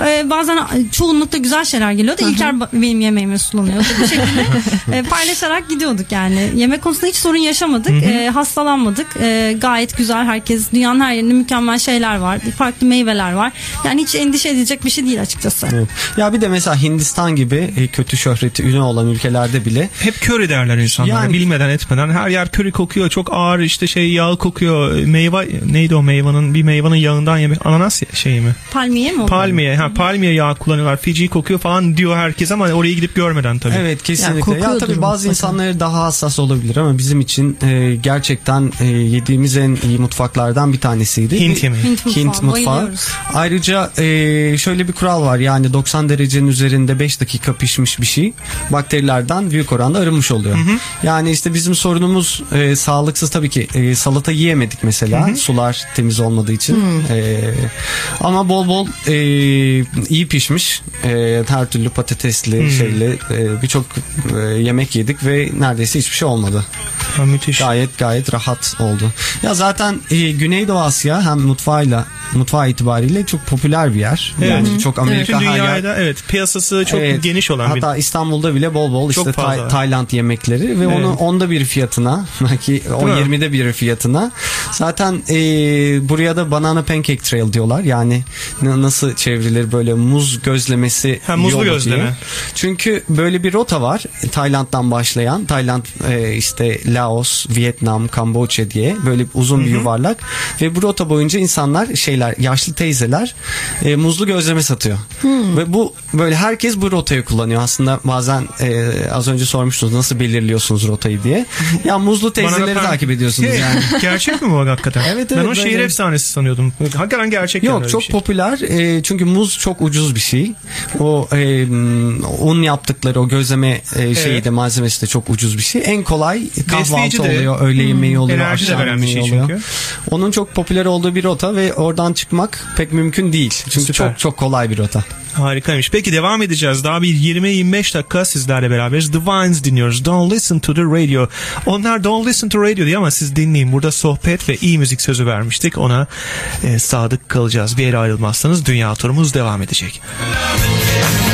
Ee, bazen çoğunlukla güzel şeyler geliyordu. İlker ba- benim yemeğime sulanıyordu. Bu şekilde e, paylaşarak gidiyorduk yani. Yemek konusunda hiç sorun yaşamadık. E, hastalanmadık. E, gayet güzel. Herkes dünyanın her yerinde mükemmel şeyler var. Farklı meyveler var. Yani hiç endişe edilecek bir şey değil açıkçası. Evet. Ya bir de mesela Hindistan gibi e, kötü şöhreti ünlü olan ülkelerde bile Hep köri derler insanlar. Yani- Bilmeden etmeden. Her yer köri kokuyor. Çok ağır işte şey yağ kokuyor. Meyve neydi o meyvanın? Bir meyvanın yağından yemek. Ananas şeyi mi? Palmiye mi? o? Palmiye. Ha, palmiye yağı kullanıyorlar. Fiji kokuyor falan diyor herkes ama oraya gidip görmeden tabii. Evet kesinlikle. Ya, kokuyordur tabii bazı mutlaka. insanları daha hassas olabilir ama bizim için e, gerçekten e, yediğimiz en iyi mutfaklardan bir tanesiydi. Hint yemeği. Hint mutfağı. Hint mutfağı. Bayılıyoruz. Ayrıca e, şöyle bir kural var yani 90 derecenin üzerinde 5 dakika pişmiş bir şey bakterilerden büyük oranda arınmış oluyor. Yani işte bizim sorunumuz e, sağlıksız tabii ki e, salata yiyemedik mesela sular temiz olmadığı için. E, ama bol bol e, iyi pişmiş e, her türlü patatesli şeyle e, birçok e, yemek yedik ve neredeyse hiçbir şey olmadı. Ha, müthiş. Gayet gayet rahat oldu. Ya zaten e, Güneydoğu Asya hem mutfağıyla mutfağı itibariyle çok popüler bir yer. Evet. Yani çok Amerika yer. dünyada evet piyasası çok Evet. geniş olan bir Hatta İstanbul'da bile bol bol Çok işte Tay- fazla. Tayland yemekleri ve onu onda bir fiyatına belki o mi? 20'de bir fiyatına. Zaten e, buraya da banana pancake trail diyorlar. Yani nasıl çevrilir böyle muz gözlemesi Ha, muzlu yolu diye. gözleme. Çünkü böyle bir rota var. E, Tayland'dan başlayan. Tayland e, işte Laos, Vietnam, Kamboçya diye böyle uzun bir yuvarlak ve bu rota boyunca insanlar şeyler yaşlı teyzeler e, muzlu gözleme satıyor. Ve bu böyle herkes bu rotayı kullanıyor. Aslında bazen e, az önce sormuştunuz nasıl belirliyorsunuz rotayı diye. Ya muzlu teyzeleri Bana- takip ediyorsunuz Şey, yani. Gerçek mi bu hakikaten? Evet, Ben evet, o şehir böyle. efsanesi sanıyordum. Hakikaten gerçek. yani Yok öyle çok şey. popüler e, çünkü muz çok ucuz bir şey. O e, un yaptıkları o gözleme e, şeyi Evet. de malzemesi de çok ucuz bir şey. En kolay kahvaltı de. oluyor, öğle yemeği oluyor, Enerji de akşam veren bir yemeği şey oluyor. çünkü. Onun çok popüler olduğu bir rota ve oradan çıkmak pek mümkün değil. Çünkü Süper. çok çok kolay bir rota. Harikaymış. Peki devam edeceğiz. Daha bir 20-25 dakika sizlerle beraberiz. The Vines dinliyoruz. Don't listen to the radio. Onlar don't listen to radio diyor ama siz dinleyin. Burada sohbet ve iyi müzik sözü vermiştik. Ona e, sadık kalacağız. Bir yere ayrılmazsanız dünya turumuz devam edecek. Don't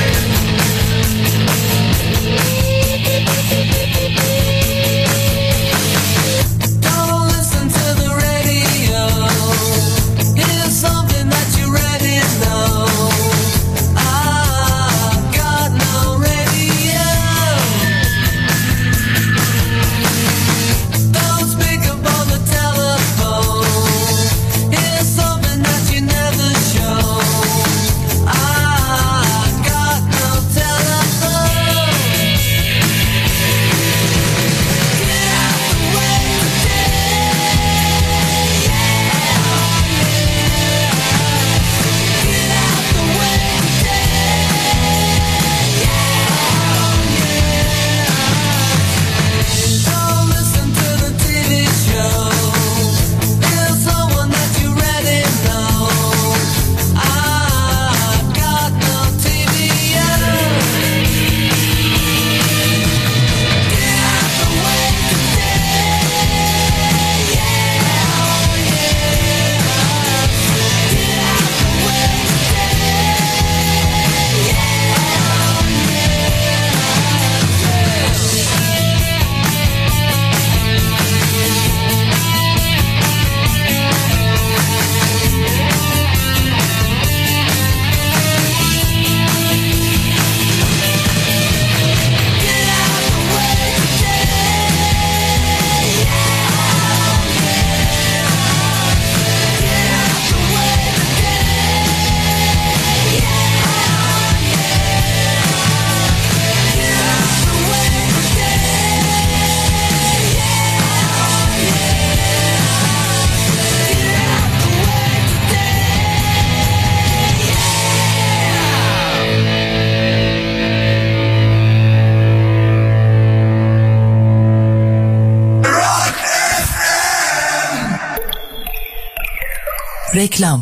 Reklam.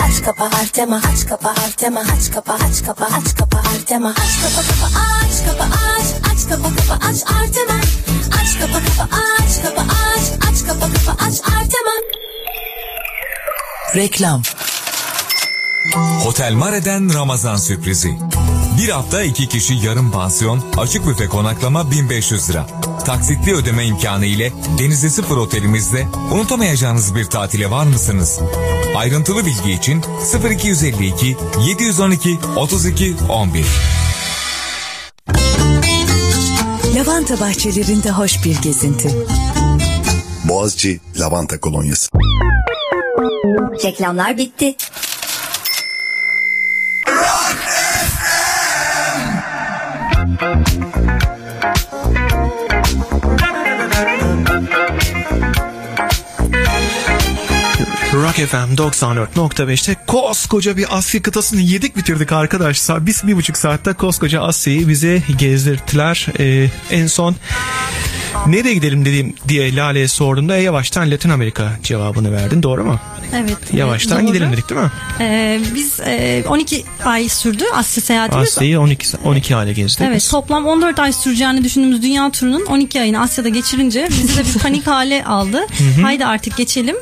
Aç kapa Artema aç kapa Artema aç kapa aç kapa aç kapa Artema aç kapa kapa aç kapa aç aç kapa kapa aç Artema aç kapa kapa aç kapa aç aç kapa kapa aç Artema Reklam. Otel Mare'den Ramazan sürprizi. Bir hafta iki kişi yarım pansiyon, açık büfe konaklama 1500 lira. Taksitli ödeme imkanı ile Denizli Sıfır Otelimizde unutamayacağınız bir tatile var mısınız? Ayrıntılı bilgi için 0252 712 32 11. Lavanta bahçelerinde hoş bir gezinti. Boğaziçi Lavanta Kolonyası. Reklamlar bitti. FM 94.5'te koskoca bir Asya kıtasını yedik bitirdik arkadaşlar. Biz bir buçuk saatte koskoca Asya'yı bize gezdirdiler. Ee, en son nereye gidelim dedim diye Lale'ye sorduğumda e, yavaştan Latin Amerika cevabını verdin. Doğru mu? Evet. Yavaştan doğru. gidelim dedik değil mi? Ee, biz e, 12 ay sürdü Asya seyahatimiz. Asya'yı 12, 12 hale gezdik. Evet toplam 14 ay süreceğini düşündüğümüz dünya turunun 12 ayını Asya'da geçirince bizi de bir panik hale aldı. hı. Haydi artık geçelim.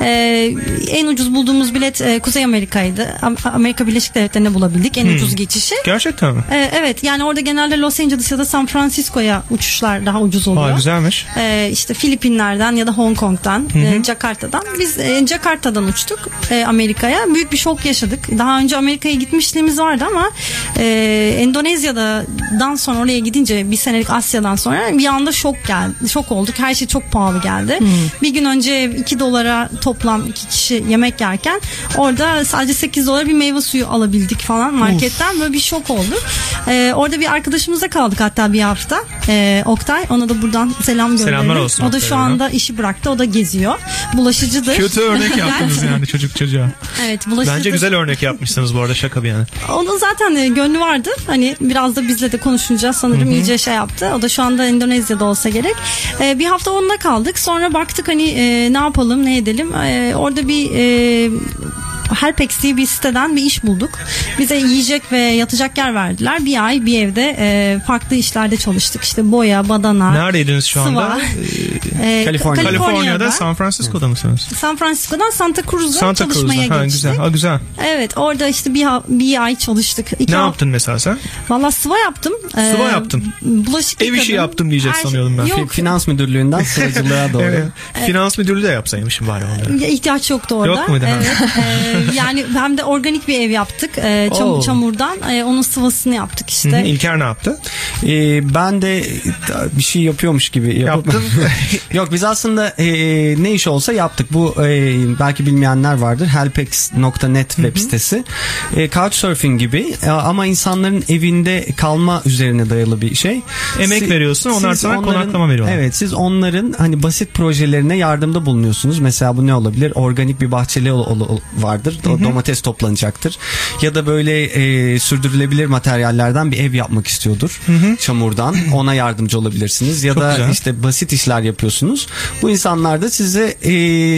Ee, en ucuz bulduğumuz bilet e, Kuzey Amerika'ydı. Am- Amerika Birleşik Devletleri'ne bulabildik en Hı. ucuz geçişi. Gerçekten mi? Ee, evet yani orada genelde Los Angeles ya da San Francisco'ya uçuşlar daha ucuz oluyor. Aa, güzelmiş. Ee, işte Filipinler'den ya da Hong Kong'dan, Hı hı. e, Jakarta'dan. Biz e, Jakarta'dan uçtuk e, Amerika'ya. Büyük bir şok yaşadık. Daha önce Amerika'ya gitmişliğimiz vardı ama e, Endonezya'dan sonra oraya gidince bir senelik Asya'dan sonra bir anda şok geldi. Şok olduk. Her şey çok pahalı geldi. Bir gün önce 2 dolara toplam iki kişi yemek yerken orada sadece 8 dolara bir meyve suyu alabildik falan marketten. Böyle bir şok olduk. E, orada bir arkadaşımızla kaldık hatta bir hafta. E, Oktay. Ona da buradan selam gönderelim. Selamlar olsun O da şu anda işi bıraktı. O da geziyor. Bulaşıcıdır. Kötü örnek yaptınız yani çocuk çocuğa. Evet bulaşıcıdır. Bence güzel örnek yapmışsınız bu arada şaka bir yana. Onun zaten e, gönlü vardı. Hani biraz da bizle de konuşunca sanırım Hı hı. iyice şey yaptı. O da şu anda Endonezya'da olsa gerek. E, bir hafta onunla kaldık. Sonra baktık hani e, ne yapalım ne edelim. E, orada bir e, Helpex diye bir siteden bir iş bulduk. Bize yiyecek ve yatacak yer verdiler. Bir ay bir evde e, farklı işlerde çalıştık. İşte boya, badana, Neredeydiniz şu anda? Ee, Ee, Kaliforniya. Kaliforniya'da. San Francisco'da mısınız? San Francisco'dan Santa Cruz'a Santa çalışmaya Cruz'da. Ha, geçtik. güzel. Ha, güzel. Evet orada işte bir, ha- bir ay çalıştık. İki Ne ha- yaptın mesela sen? Valla sıva yaptım. Ee, Sıva yaptın. Bulaşık Ev işi yaptım diyecek Her- sanıyordum ben. Yok Finans müdürlüğünden sıracılığa doğru. Evet. Finans müdürlüğü de yapsaymışım bari onları. Ya, ihtiyaç yoktu orada. Yok muydu? Ha. Evet. Ee, yani hem de organik bir ev yaptık. Ee, çam- Oo. çamurdan. Ee, onun sıvasını yaptık işte. hı. İlker ne yaptı? Ee, ben de bir şey yapıyormuş gibi yapıp Yaptın. Yok biz aslında e, ne iş olsa yaptık. Bu e, belki bilmeyenler vardır. helpex.net web sitesi. E, couchsurfing gibi e, ama insanların evinde kalma üzerine dayalı bir şey. Emek Si- veriyorsun, onlar siz sana konaklama veriyorlar. Evet siz onların hani basit projelerine yardımda bulunuyorsunuz. Mesela bu ne olabilir? Organik bir bahçeli vardır. O domates toplanacaktır. Ya da böyle e, sürdürülebilir materyallerden bir ev yapmak istiyordur. Çamurdan. Ona yardımcı olabilirsiniz. Ya Çok da güzel. işte basit işler yapıyorsunuz. Bu insanlar da size e,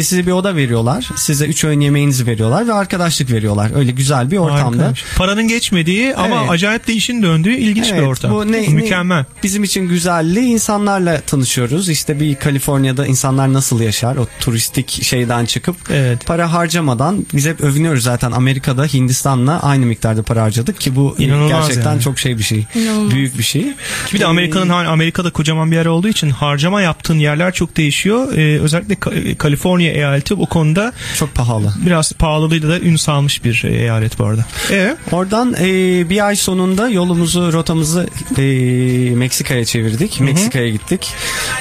size bir oda veriyorlar. Size üç öğün yemeğinizi veriyorlar ve arkadaşlık veriyorlar. Öyle güzel bir ortamda. Harikaymış. Paranın geçmediği ama Evet. acayip de işin döndüğü ilginç bir Evet, ortam. Bu ne, Mükemmel. ne- bizim için güzelliği insanlarla tanışıyoruz. İşte bir Kaliforniya'da insanlar nasıl yaşar? O turistik şeyden çıkıp Evet. para harcamadan biz hep övünüyoruz zaten Amerika'da Hindistan'la aynı miktarda para harcadık ki bu İnanılmaz gerçekten yani. çok şey bir şey. İnanılmaz. Büyük bir şey. Bir de Amerika'nın hani Amerika'da kocaman bir yer olduğu için harcama yaptığın yerler çok değişiyor. Ee, özellikle Ka- Kaliforniya eyaleti bu konuda Çok pahalı. biraz pahalılığıyla da ün salmış bir e, eyalet bu arada. E Oradan e, bir ay sonunda yolumuzu, rotamızı e, Meksika'ya çevirdik. Meksika'ya gittik.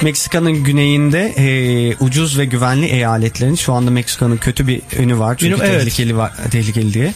Meksika'nın güneyinde e, ucuz ve güvenli eyaletlerin şu anda Meksika'nın kötü bir önü var. Çünkü Ünü- evet. tehlikeli var, tehlikeli diye.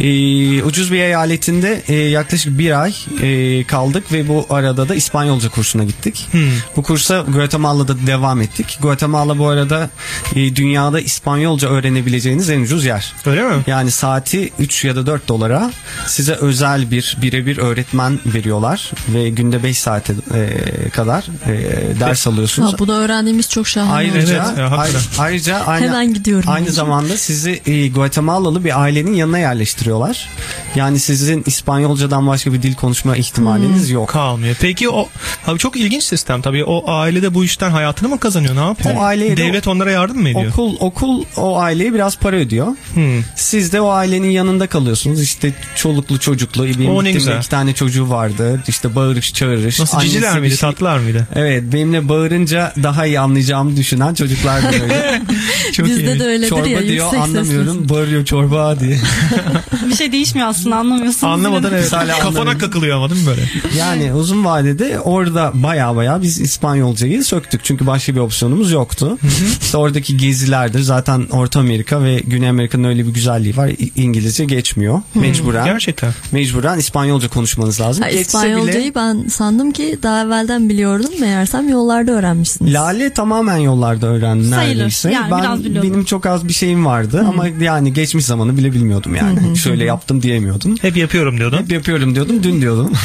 E, ucuz bir eyaletinde e, yaklaşık bir ay e, kaldık ve bu arada da İspanyolca kursuna gittik. Bu kursa Guatemala'da devam ettik. Guatemala bu arada e, dünyada İspanyolca öğrenebileceğiniz en ucuz yer. öyle mi? Yani saati 3 ya da 4 dolara size özel bir birebir öğretmen veriyorlar ve günde 5 saate e, kadar e, ders alıyorsunuz. Ha, bu da öğrendiğimiz çok şahane. Ayrıca Evet, ayrı- ayrıca aynı, Hemen gidiyorum. Aynı zamanda sizi e, Guatemalalı bir ailenin yanına yerleştiriyorlar. Yani sizin İspanyolcadan başka bir dil konuşma ihtimaliniz yok. Kalmıyor. Peki o abi çok ilginç sistem tabii. O ailede bu işten hayatını mı kazanıyor? Ne yapıyor? O aileye de Devlet onlara yardım mı ediyor? Okul okul o aileye biraz para ödüyor. Hmm. Siz de o ailenin yanında kalıyorsunuz. İşte çoluklu çocuklu. O ne güzel. iki tane çocuğu vardı. İşte bağırış çağırış. Nasıl Annesi ciciler miydi? şey- Tatlılar mıydı? Evet benimle bağırınca daha iyi anlayacağımı düşünen çocuklar da öyle. Çok Bizde iyi. de öyledir çorba ya diyor yüksek anlamıyorum. seslisin. Bağırıyor çorba diye. Bir şey değişmiyor aslında anlamıyorsunuz. Anlamadan de- evet. Kafana kakılıyor ama değil mi böyle? Yani uzun vadede orada baya baya biz İspanyolcayı söktük. Çünkü başka bir opsiyonumuz yoktu. işte oradaki gezilerdir. Zaten Orta Amerika ve Güney Amerika'nın öyle bir güzelliği var. İngilizce geçmiyor. Mecburen. Gerçekten. Mecburen İspanyolca konuşmanız lazım. Ha, İspanyolcayı bile ben sandım ki daha evvelden biliyordum. Meğersem yollarda öğrenmişsiniz. Lale tamamen yollarda öğrendi Sayılır. neredeyse. Yani ben benim çok az bir şeyim vardı ama yani geçmiş zamanı bile bilmiyordum yani. Şöyle yaptım diyemiyordum. Hep yapıyorum diyordun. Hep yapıyorum diyordum, dün diyordum.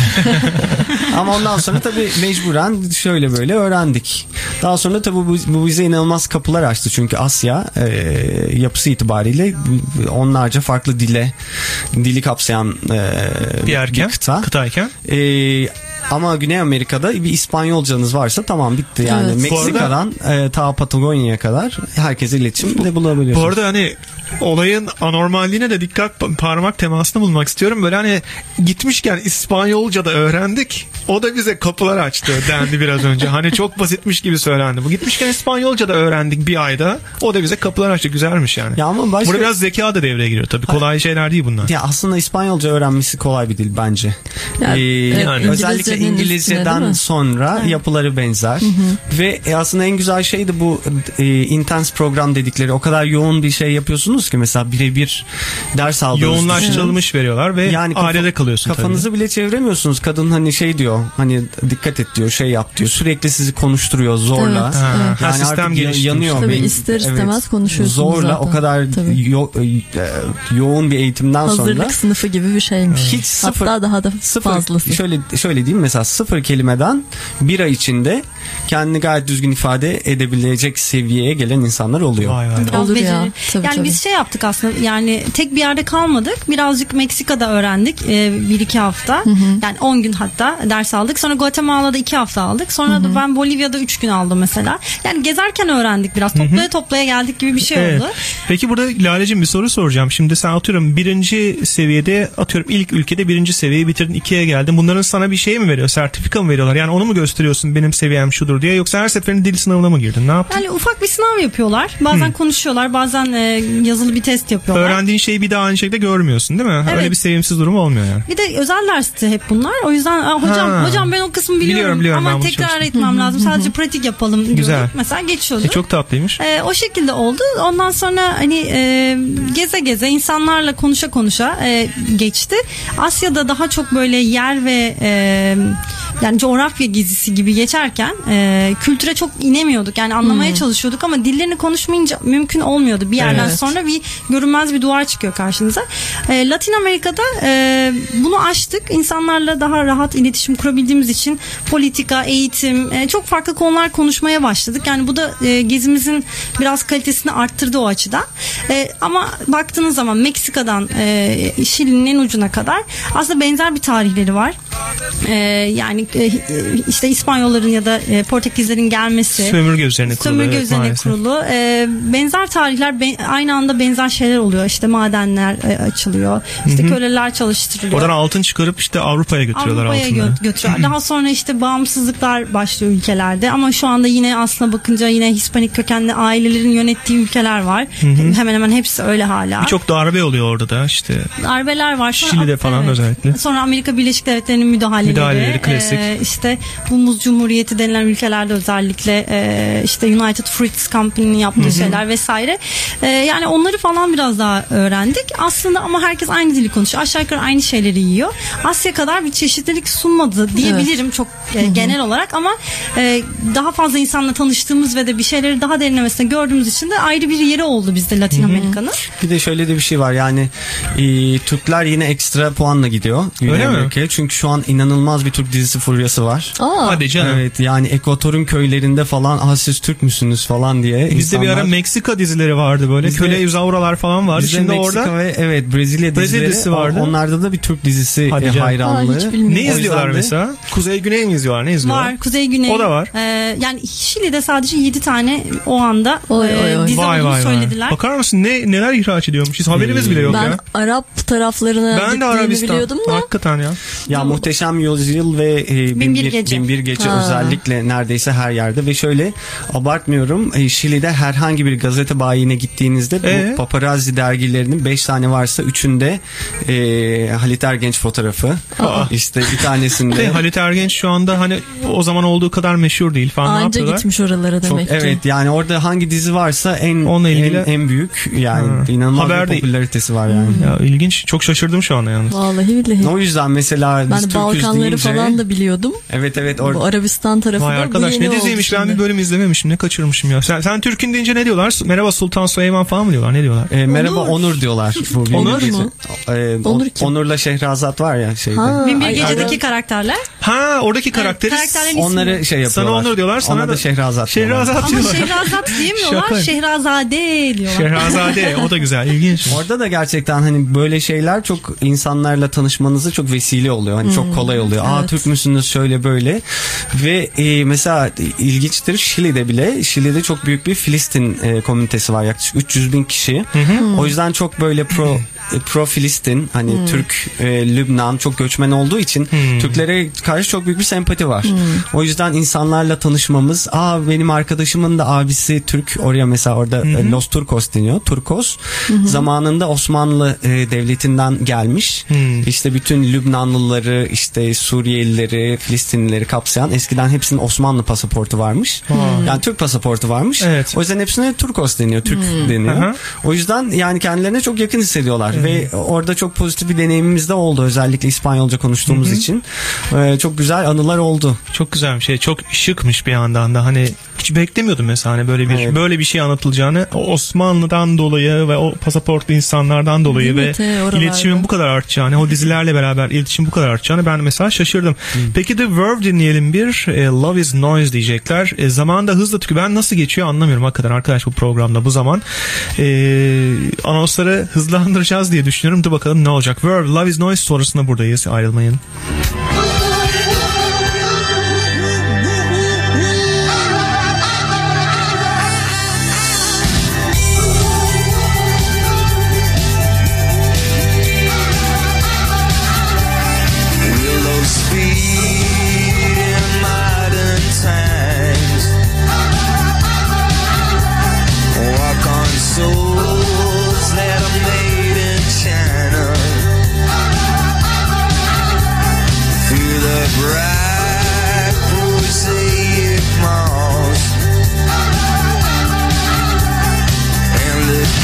Ama ondan sonra tabii mecburen şöyle böyle öğrendik. Daha sonra tabii bu, bu bize inanılmaz kapılar açtı. Çünkü Asya e, yapısı itibariyle onlarca farklı dile, dili kapsayan e, Bir erken. bir kıta. Kıtayken. E, ama Güney Amerika'da bir İspanyolcanız varsa tamam bitti yani. Evet. Bu arada- Meksika'dan e, ta Patagonya'ya kadar herkese iletişimde bulabiliyorsunuz. Bu arada hani olayın anormalliğine de dikkat parmak temasını bulmak istiyorum. Böyle hani gitmişken İspanyolca da öğrendik. O da bize kapılar açtı dendi biraz önce. Hani çok basitmiş gibi söylendi. Bu gitmişken İspanyolca da öğrendik bir ayda. O da bize kapılar açtı. Güzelmiş yani. Ya ama başka- Burada biraz zeka da devreye giriyor tabii. Kolay şeyler değil bunlar. Ya aslında İspanyolca öğrenmesi kolay bir dil bence. Yani, Ee, evet, özellikle üstüne, İngilizceden mi? sonra yapıları benzer. Ve e, aslında en güzel şey de bu e, intense program dedikleri o kadar yoğun bir şey yapıyorsunuz ki mesela birebir ders aldığınız Yoğunlaştırılmış veriyorlar ve yani kafa- ailede kalıyorsun Kafanızı bile çeviremiyorsunuz. Kadın hani şey diyor hani dikkat et diyor şey yap diyor. Sürekli sizi konuşturuyor zorla. Evet, Ha, evet. ha, Yani sistem yanıyor. Tabii ister istemez konuşuyorsunuz Zorla zaten. o kadar yo- e, yoğun bir eğitimden Hazırlık sonra sınıfı gibi bir şeymiş. hiç sıfır, Hatta daha da sıfır fazlası. şöyle şöyle diyeyim mesela sıfır kelimeden bir ay içinde kendini gayet düzgün ifade edebilecek seviyeye gelen insanlar oluyor. Vay vay. Biraz Olur ya. Tabii, yani tabii. biz şey yaptık aslında yani tek bir yerde kalmadık. Birazcık Meksika'da öğrendik e, bir iki hafta. Yani 10 gün hatta ders aldık. Sonra Guatemala'da iki hafta aldık. Sonra da ben Bolivya'da 3 gün aldım mesela. Yani gezerken öğrendik biraz. Toplaya toplaya geldik gibi bir şey Evet. oldu. Peki burada Lale'cim bir soru soracağım. Şimdi sen atıyorum birinci seviyede atıyorum ilk ülkede birinci seviyeyi bitirdin ikiye geldin. Bunların sana bir şey mi veriyor? Sertifika mı veriyorlar? Yani onu mu gösteriyorsun benim seviyem şudur diye yoksa her seferinde dil sınavına mı girdin? Ne yaptın? Yani ufak bir sınav yapıyorlar. Bazen konuşuyorlar, bazen e, yazılı bir test yapıyorlar. Öğrendiğin şeyi bir daha aynı şekilde görmüyorsun değil mi? Evet. Öyle bir sevimsiz durum olmuyor yani. Bir de özel dersti hep bunlar. O yüzden "Aa, hocam Ha. hocam ben o kısmı biliyorum, Biliyorum, biliyorum, ama tekrar çalıştım." etmem lazım. Sadece pratik yapalım diyorduk. Güzel. Mesela geçiyordu. E, çok tatlıymış. Ee, o şekilde oldu. Ondan sonra hani e, geze geze insanlarla konuşa konuşa e, geçti. Asya'da daha çok böyle yer ve e, yani coğrafya gezisi gibi geçerken e, kültüre çok inemiyorduk. Yani anlamaya çalışıyorduk ama dillerini konuşmayınca mümkün olmuyordu. Bir yerden Evet. sonra bir görünmez bir duvar çıkıyor karşınıza. E, Latin Amerika'da e, bunu aştık. İnsanlarla daha rahat iletişim kurabildiğimiz için politika, eğitim, e, çok farklı konular konuşmaya başladık. Yani bu da e, gezimizin biraz kalitesini arttırdı o açıdan. E, ama baktığınız zaman Meksika'dan e, Şili'nin en ucuna kadar aslında benzer bir tarihleri var. E, yani e, işte İspanyolların ya da e, Portekizlerin gelmesi. Sömürge üzerine kurulu. Sömürge evet, üzerine maalesef. kurulu. Ee, benzer tarihler be- aynı anda benzer şeyler oluyor. İşte madenler e, açılıyor. İşte köleler çalıştırılıyor. Oradan altın çıkarıp işte Avrupa'ya götürüyorlar Avrupa'ya altını. gö- götürüyor. Daha sonra işte bağımsızlıklar başlıyor ülkelerde ama şu anda yine aslına bakınca yine Hispanik kökenli ailelerin yönettiği ülkeler var. Hemen hemen hepsi öyle hala. Birçok darbe oluyor orada da işte. darbeler var. Şili'de falan özellikle. Sonra Amerika Birleşik Devletleri'nin müdahaleleri. Müdahaleleri, klasik. Ee, işte bu muz cumhuriyeti denilen ülkelerde özellikle e, işte United Fruits Company'nin yaptığı şeyler vesaire. E, yani onları falan biraz daha öğrendik. Aslında ama herkes aynı dili konuşuyor. Aşağı yukarı aynı şeyleri yiyor. Asya kadar bir çeşitlilik sunmadı diyebilirim çok e, genel olarak ama e, daha fazla insanla tanıştığımız ve de bir şeyleri daha derinlemesine gördüğümüz için de ayrı bir yeri oldu bizde Latin Amerika'nın. Bir de şöyle de bir şey var yani e, Türkler yine ekstra puanla gidiyor Güney Öyle mi? Amerika'ya. Çünkü şu an inanılmaz bir Türk dizisi furyası var. Aa, Hadi canım. Evet yani Ekvator'un köylerinde falan ah siz Türk müsünüz falan diye Bizde bir ara insanlar- Meksika dizileri vardı böyle. Bizde- Köle Zavralar falan vardı. Bizde Şimdi Meksika orada ve evet Brezilya Brezilya dizileri dizisi vardı. Onlarda da bir Türk dizisi Hadi e, canım. Aa, hayranlığı. bilmiyorum. ne izliyorlar mesela? Kuzey Güney mi izliyorlar? Ne izliyorlar? Var Kuzey Güney. O da var. Ee, yani Şili'de sadece 7 tane o anda Oy, e, oy, oy. dizi Vay olduğunu vay vay. söylediler. Bakar mısın ne neler ihraç ediyormuş? Hiç haberimiz bile yok ben ya. Arap taraflarına Ben de Arabistan. biliyordum da. Hakikaten ya. Ya muhteşem yüzyıl ve e, Bin Bir bir, Gece. bin bir gece Ha. özellikle neredeyse her yerde ve şöyle abartmıyorum e, Şili'de herhangi bir gazete bayine gittiğinizde Ee? bu paparazzi dergilerinin 5 tane varsa üçünde e, Halit Ergenç fotoğrafı işte bir De, tanesinde Halit Ergenç şu anda hani o zaman olduğu kadar meşhur değil falan ne Anca yapıyorlar? gitmiş oralara çok demek ki. evet yani orada hangi dizi varsa en Onunla ilgili- en, en büyük yani Ha. inanılmaz Haber bir popülaritesi var yani. Ya ilginç. Çok şaşırdım şu anda yalnız. Vallahi billahi. O yüzden mesela biz ben Türküz Balkanları deyince falan da biliyordum. evet evet Bu orada Arabistan tarafı Vay da bu arkadaş ne diziymiş ben bir bölüm izlememişim ne kaçırmışım ya. Sen, sen Türk'ün deyince ne diyorlar? Merhaba Sultan Süleyman falan mı diyorlar? Ne diyorlar? E, merhaba Onur. Onur diyorlar. Bu Onur mu? E, Onur On- kim? Onur'la Şehrazat var ya şeyde. Ha, Bin bir ay, gecedeki ara- karakterler. Ha oradaki karakteri ismi. Onları şey sana yapıyorlar. Onur diyorlar sana Ona da Şehrazat. Şehrazat diyorlar. Ama diyorlar. Şehrazat diyemiyorlar. Şehrazade diyorlar. Şehrazade o da güzel ilginç. Orada da gerçekten hani böyle şeyler çok insanlarla tanışmanızı çok vesile oluyor. Hani çok kolay oluyor. Aa evet. Türk müsünüz şöyle böyle. Ve e, mesela ilginçtir Şili'de bile Şili'de çok büyük bir Filistin e, komünitesi var. Yaklaşık 300 bin kişi. O yüzden çok böyle pro e, pro Filistin hani Türk, e, Lübnan çok göçmen olduğu için Türklere karşı çok büyük bir sempati var. O yüzden insanlarla tanışmamız, aa benim arkadaşımın da abisi Türk oraya mesela orada e, Los Turcos deniyor. Turkos zamanında Osmanlı e, devletinden gelmiş. İşte bütün Lübnanlıları, işte Suriyelileri, Filistinlileri kapsayan eskiden hepsinin Osmanlı pasaportu varmış. Yani Türk pasaportu varmış. Evet. O yüzden hepsine Turkos deniyor, Türk deniyor. Aha. O yüzden yani kendilerine çok yakın hissediyorlar. Ve orada çok pozitif bir deneyimimiz de oldu özellikle İspanyolca konuştuğumuz Hı hı. için. Ee, çok güzel anılar oldu. Çok güzel bir şey. Çok şıkmış bir yandan da. Hani hiç beklemiyordum mesela hani böyle bir böyle bir şey anlatılacağını. O Osmanlı'dan dolayı ve o pasaportlu insanlardan dolayı ve Evet, e, oralarda. iletişimin bu kadar artacağını, o dizilerle beraber iletişim bu kadar artacağını ben mesela şaşırdım. Peki The Verve dinleyelim bir. E, Love is Noise diyecekler. E, zaman da hızla tükü. Ben nasıl geçiyor anlamıyorum hakikaten arkadaş bu programda bu zaman. E, anonsları hızlandıracağız diye düşünüyorum. Dur bakalım ne olacak. Verve Love is Noise sonrasında buradayız. Ayrılmayın.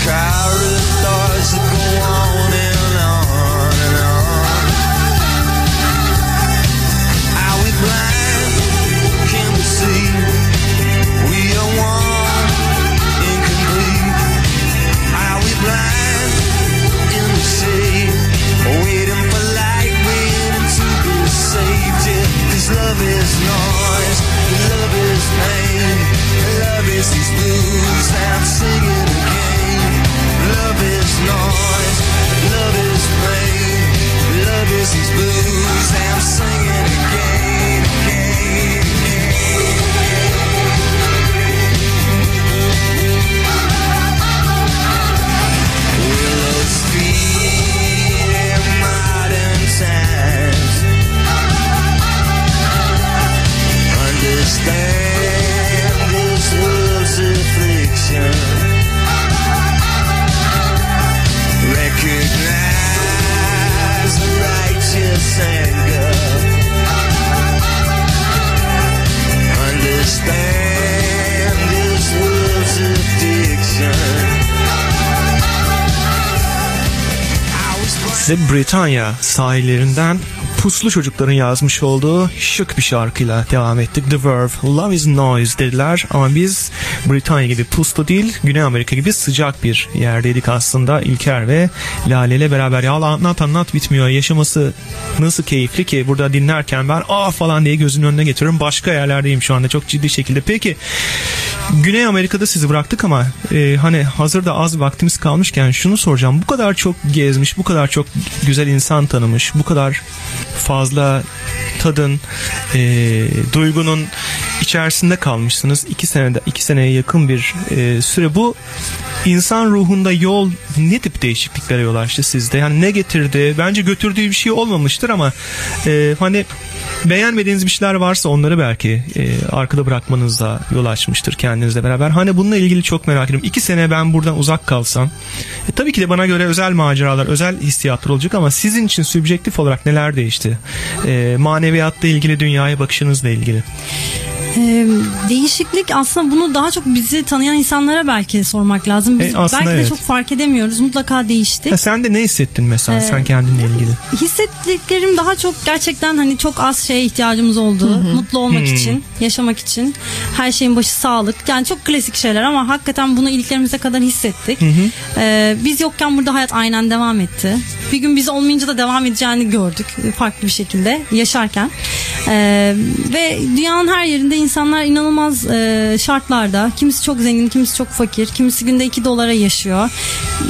And the corridors that go on Size Britanya sahillerinden puslu çocukların yazmış olduğu şık bir şarkıyla devam ettik. The Verve, Love is Noise dediler ama biz Britanya gibi puslu değil, Güney Amerika gibi sıcak bir yerdeydik aslında. İlker ve Lale ile beraber ya anlat anlat bitmiyor. Yaşaması nasıl keyifli ki burada dinlerken ben aa falan diye gözünün önüne getiriyorum. Başka yerlerdeyim şu anda çok ciddi şekilde. Peki Güney Amerika'da sizi bıraktık ama e, hani hazırda az vaktimiz kalmışken şunu soracağım. Bu kadar çok gezmiş, bu kadar çok güzel insan tanımış, bu kadar fazla tadın, e, duygunun içerisinde kalmışsınız. iki senede, iki seneye yakın bir e, süre. Bu insan ruhunda yol ne tip değişikliklere yol açtı sizde? Yani ne getirdi? Bence götürdüğü bir şey olmamıştır ama e, hani beğenmediğiniz bir şeyler varsa onları belki e, arkada bırakmanızda yol açmıştır kendinizle beraber. Hani bununla ilgili çok merak ediyorum. İki sene ben buradan uzak kalsam e, tabii ki de bana göre özel maceralar, özel hissiyatlar olacak ama sizin için sübjektif olarak neler değişti? E, maneviyatla ilgili, dünyaya bakışınızla ilgili. Ee, değişiklik aslında bunu daha çok bizi tanıyan insanlara belki sormak lazım. Biz E, aslında belki de evet. çok fark edemiyoruz. Mutlaka değiştik. Ha, sen de ne hissettin mesela Ee, sen kendinle ilgili? Hissettiklerim daha çok gerçekten hani çok az şeye ihtiyacımız oldu. Mutlu olmak Hmm. için, yaşamak için. Her şeyin başı sağlık. Yani çok klasik şeyler ama hakikaten bunu iliklerimize kadar hissettik. Ee, biz yokken burada hayat aynen devam etti. Bir gün biz olmayınca da devam edeceğini gördük. Farklı bir şekilde yaşarken. Ee, ve dünyanın her yerinde insanlar inanılmaz e, şartlarda. Kimisi çok zengin, kimisi çok fakir. Kimisi günde 2 dolara yaşıyor.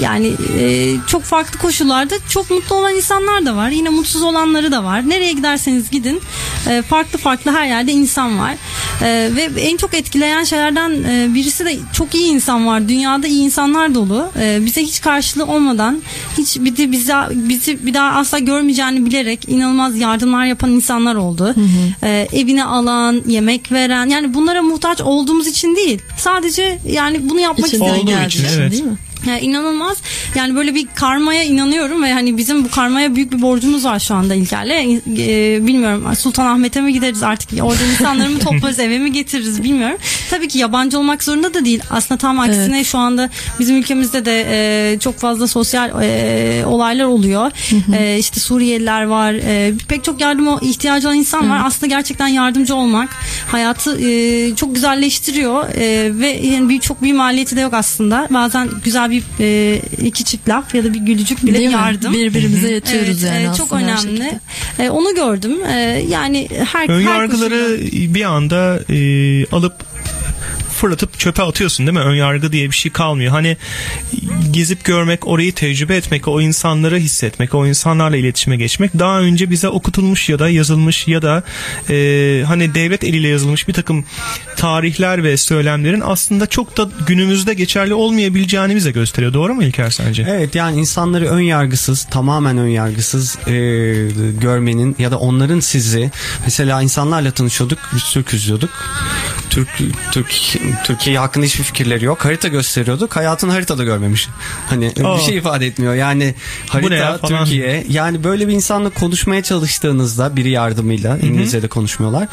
Yani e, çok farklı koşullarda çok mutlu olan insanlar da var. Yine mutsuz olanları da var. Nereye giderseniz gidin e, farklı farklı her yerde insan var. E, ve en çok etkileyen şeylerden e, birisi de çok iyi insan var. Dünyada iyi insanlar dolu. E, bize hiç karşılığı olmadan hiç bir de bize, bizi bir daha asla görmeyeceğini bilerek inanılmaz yardımlar yapan insanlar oldu. E, evine alan, yemek veren yani bunlara muhtaç olduğumuz için değil. Sadece yani bunu yapmak İçinden istedik. geldiği için evet. değil mi? Yani inanılmaz. Yani böyle bir karmaya inanıyorum ve hani bizim bu karmaya büyük bir borcumuz var şu anda İlker'le. Ee, bilmiyorum Sultanahmet'e mi gideriz artık orada insanları mı toplarız eve mi getiririz bilmiyorum. Tabii ki yabancı olmak zorunda da değil. Aslında tam aksine şu anda bizim ülkemizde de e, çok fazla sosyal e, olaylar oluyor. E, işte Suriyeliler var. E, pek çok yardıma ihtiyacı olan insan var. Aslında gerçekten yardımcı olmak hayatı e, çok güzelleştiriyor e, ve yani bir, çok bir maliyeti de yok aslında. Bazen güzel bir e, iki çift laf ya da bir gülücük bile Değil mi? yardım. Birbirimize yetiyoruz Evet, yani e, Çok her önemli. E, onu gördüm. E, yani her Ön her yargıları bir anda e, alıp fırlatıp çöpe atıyorsun değil mi? Ön yargı diye bir şey kalmıyor. Hani gezip görmek, orayı tecrübe etmek, o insanları hissetmek, o insanlarla iletişime geçmek daha önce bize okutulmuş ya da yazılmış ya da e, hani devlet eliyle yazılmış bir takım tarihler ve söylemlerin aslında çok da günümüzde geçerli olmayabileceğini bize gösteriyor. Doğru mu İlker sence? Evet yani insanları ön yargısız, tamamen ön yargısız e, görmenin ya da onların sizi mesela insanlarla tanışıyorduk, Türk izliyorduk. Türk, Türk, Türkiye hakkında hiçbir fikirleri yok. Harita gösteriyorduk. Hayatını haritada görmemiş. Hani Aa. bir şey ifade etmiyor. Yani ya harita falan. Türkiye. Yani böyle bir insanla konuşmaya çalıştığınızda biri yardımıyla İngilizce'de konuşmuyorlar.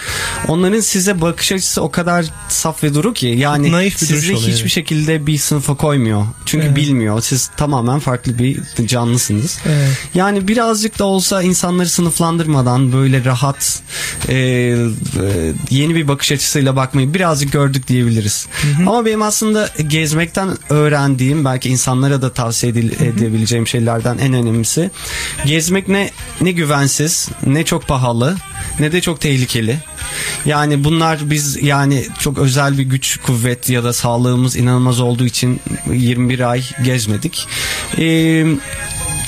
Onların size bakış açısı o kadar saf ve duru ki yani Naif bir sizi hiçbir şekilde bir sınıfa koymuyor. Çünkü Evet. bilmiyor. Siz tamamen farklı bir canlısınız. Evet. Yani birazcık da olsa insanları sınıflandırmadan böyle rahat e, e, yeni bir bakış açısıyla bakmayı birazcık gördük diyebiliriz. Ama benim aslında gezmekten öğrendiğim belki insanlara da tavsiye edil- edebileceğim şeylerden en önemlisi gezmek ne ne güvensiz ne çok pahalı ne de çok tehlikeli. Yani bunlar biz yani çok özel bir güç kuvvet ya da sağlığımız inanılmaz olduğu için 21 ay gezmedik. Eee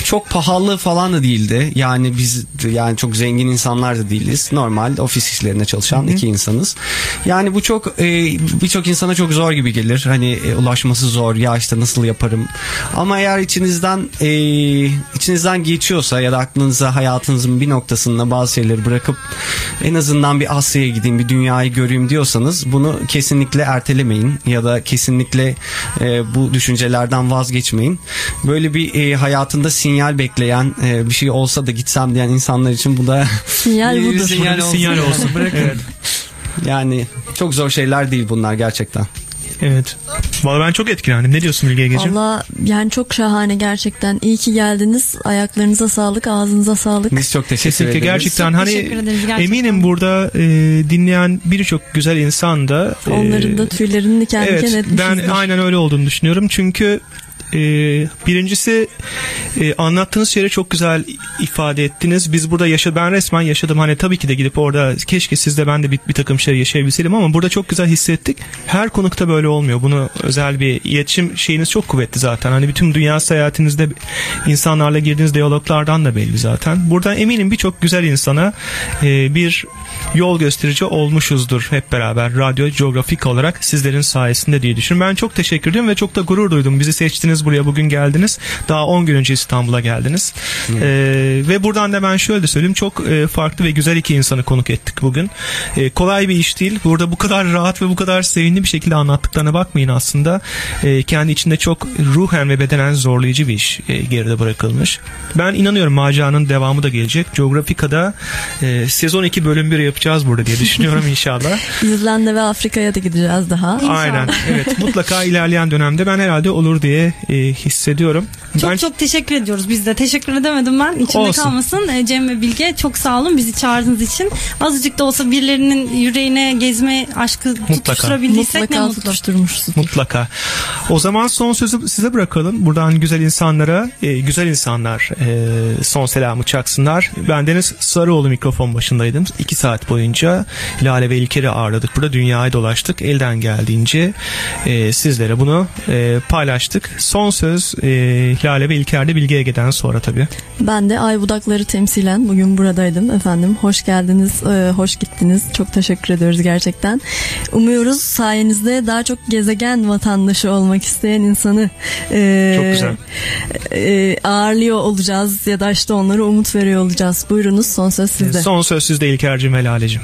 çok pahalı falan da değildi. Yani biz yani çok zengin insanlar da değiliz. Normal ofis işlerinde çalışan iki insanız. Yani bu çok e, birçok insana çok zor gibi gelir. Hani e, ulaşması zor. Ya işte nasıl yaparım? Ama eğer içinizden e, içinizden geçiyorsa ya da aklınıza hayatınızın bir noktasında bazı şeyleri bırakıp en azından bir Asya'ya gideyim, bir dünyayı göreyim diyorsanız bunu kesinlikle ertelemeyin ya da kesinlikle e, bu düşüncelerden vazgeçmeyin. Böyle bir e, hayatında sinyal bekleyen e, bir şey olsa da gitsem diyen insanlar için bu da Sinyal bir budur. sinyal Bir olsun. sinyal olsun. Evet. Yani çok zor şeyler değil bunlar gerçekten. evet. Vallahi ben çok etkilendim. Ne diyorsun Bilge Egeciğim? Valla yani çok şahane gerçekten. İyi ki geldiniz. Ayaklarınıza sağlık, ağzınıza sağlık. Biz çok teşekkür Kesinlikle ederiz. gerçekten Çok hani teşekkür ederiz gerçekten. eminim burada e, dinleyen birçok güzel insan da e, Onların da tüylerini diken diken Evet etmişizdir. ben aynen öyle olduğunu düşünüyorum. Çünkü e, birincisi e, anlattığınız şeyleri çok güzel ifade ettiniz. Biz burada yaşa ben resmen yaşadım. Hani tabii ki de gidip orada keşke siz de ben de bir, bir takım şey yaşayabilseydim ama burada çok güzel hissettik. Her konukta böyle olmuyor. Bunu özel bir iletişim şeyiniz çok kuvvetli zaten. Hani bütün dünya seyahatinizde insanlarla girdiğiniz diyaloglardan da belli zaten. Burada eminim birçok güzel insana e, bir yol gösterici olmuşuzdur hep beraber radyo coğrafik olarak sizlerin sayesinde diye düşünüyorum. Ben çok teşekkür ediyorum ve çok da gurur duydum. Bizi seçtiniz buraya bugün geldiniz. Daha 10 gün önce İstanbul'a geldiniz. Ee, ve buradan da ben şöyle de söyleyeyim. Çok e, farklı ve güzel iki insanı konuk ettik bugün. E, kolay bir iş değil. Burada bu kadar rahat ve bu kadar sevimli bir şekilde anlattıklarına bakmayın aslında. E, kendi içinde çok ruhen ve bedenen zorlayıcı bir iş e, geride bırakılmış. Ben inanıyorum maceranın devamı da gelecek. Coğrafika'da e, sezon 2 bölüm 1 yapacağız burada diye düşünüyorum inşallah. İzlanda ve Afrika'ya da gideceğiz daha. Aynen. Evet mutlaka ilerleyen dönemde ben herhalde olur diye e, hissediyorum. Çok ben çok teşekkür ediyoruz biz de. Teşekkür edemedim ben. İçinde Olsun. kalmasın. E, Cem ve Bilge çok sağ olun bizi çağırdığınız için. Azıcık da olsa birilerinin yüreğine gezme aşkı tutuşturabildiysek Mutlaka ne mutlu. mutlaka. O zaman son sözü size bırakalım. Buradan güzel insanlara, e, güzel insanlar e, son selamı çaksınlar. Ben Deniz Sarıoğlu mikrofon başındaydım. İki saat boyunca Lale ve İlker'i ağırladık. Burada dünyayı dolaştık. Elden geldiğince e, sizlere bunu e, paylaştık. Son söz e, Lale ve İlker'de Bilge Ege'den sonra tabii. Ben de ay budakları temsilen bugün buradaydım efendim. Hoş geldiniz, e, hoş gittiniz. Çok teşekkür ediyoruz gerçekten. Umuyoruz sayenizde daha çok gezegen vatandaşı olmak isteyen insanı e, Çok güzel. e, ağırlıyor olacağız ya da işte onlara umut veriyor olacağız. Buyurunuz son söz sizde. Son söz sizde İlker'cim ve Lale'cim.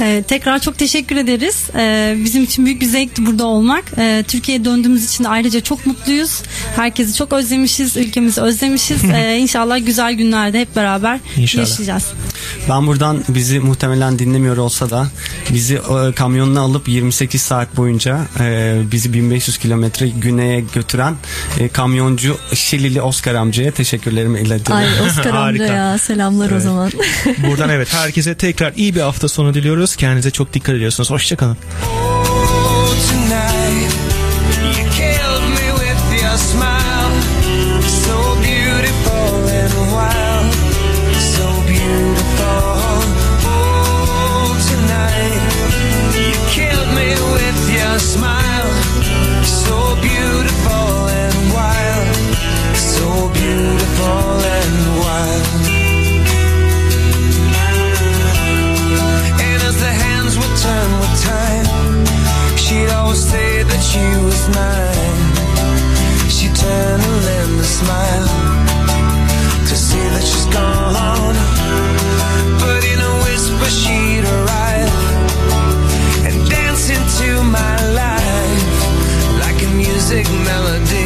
Ee, tekrar çok teşekkür ederiz. Ee, bizim için büyük bir zevkti burada olmak. Ee, Türkiye'ye döndüğümüz için de ayrıca çok mutluyuz. Herkesi çok özlemişiz, ülkemizi özlemişiz. Ee, inşallah güzel günlerde hep beraber İnşallah. yaşayacağız. Ben buradan bizi muhtemelen dinlemiyor olsa da bizi e, kamyonuna alıp 28 saat boyunca e, bizi 1500 kilometre güneye götüren e, kamyoncu Şilili Oscar amcaya teşekkürlerimi iletiyorum. Ay Oscar amca ya selamlar o Evet. zaman. Buradan evet herkese tekrar iyi bir hafta sonu diliyoruz. Kendinize çok dikkat ediyorsunuz. Hoşçakalın. She was mine. She'd turn and lend a smile to see that she's gone. But in a whisper, she'd arrive and dance into my life like a music melody,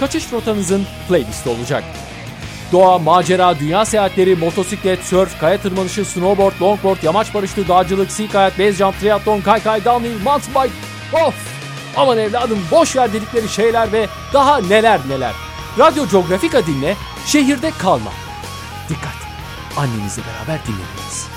kaçış rotanızın playlisti olacak. Doğa, macera, dünya seyahatleri, motosiklet, sörf, kaya tırmanışı, snowboard, longboard, yamaç paraşütü, dağcılık, sea kayak, base jump, triatlon, kaykay, downhill, mountain bike. Of! Aman evladım boş ver dedikleri şeyler ve daha neler neler. Radyo Geografika dinle, şehirde kalma. Dikkat! Annenizle beraber dinlemeliyiz.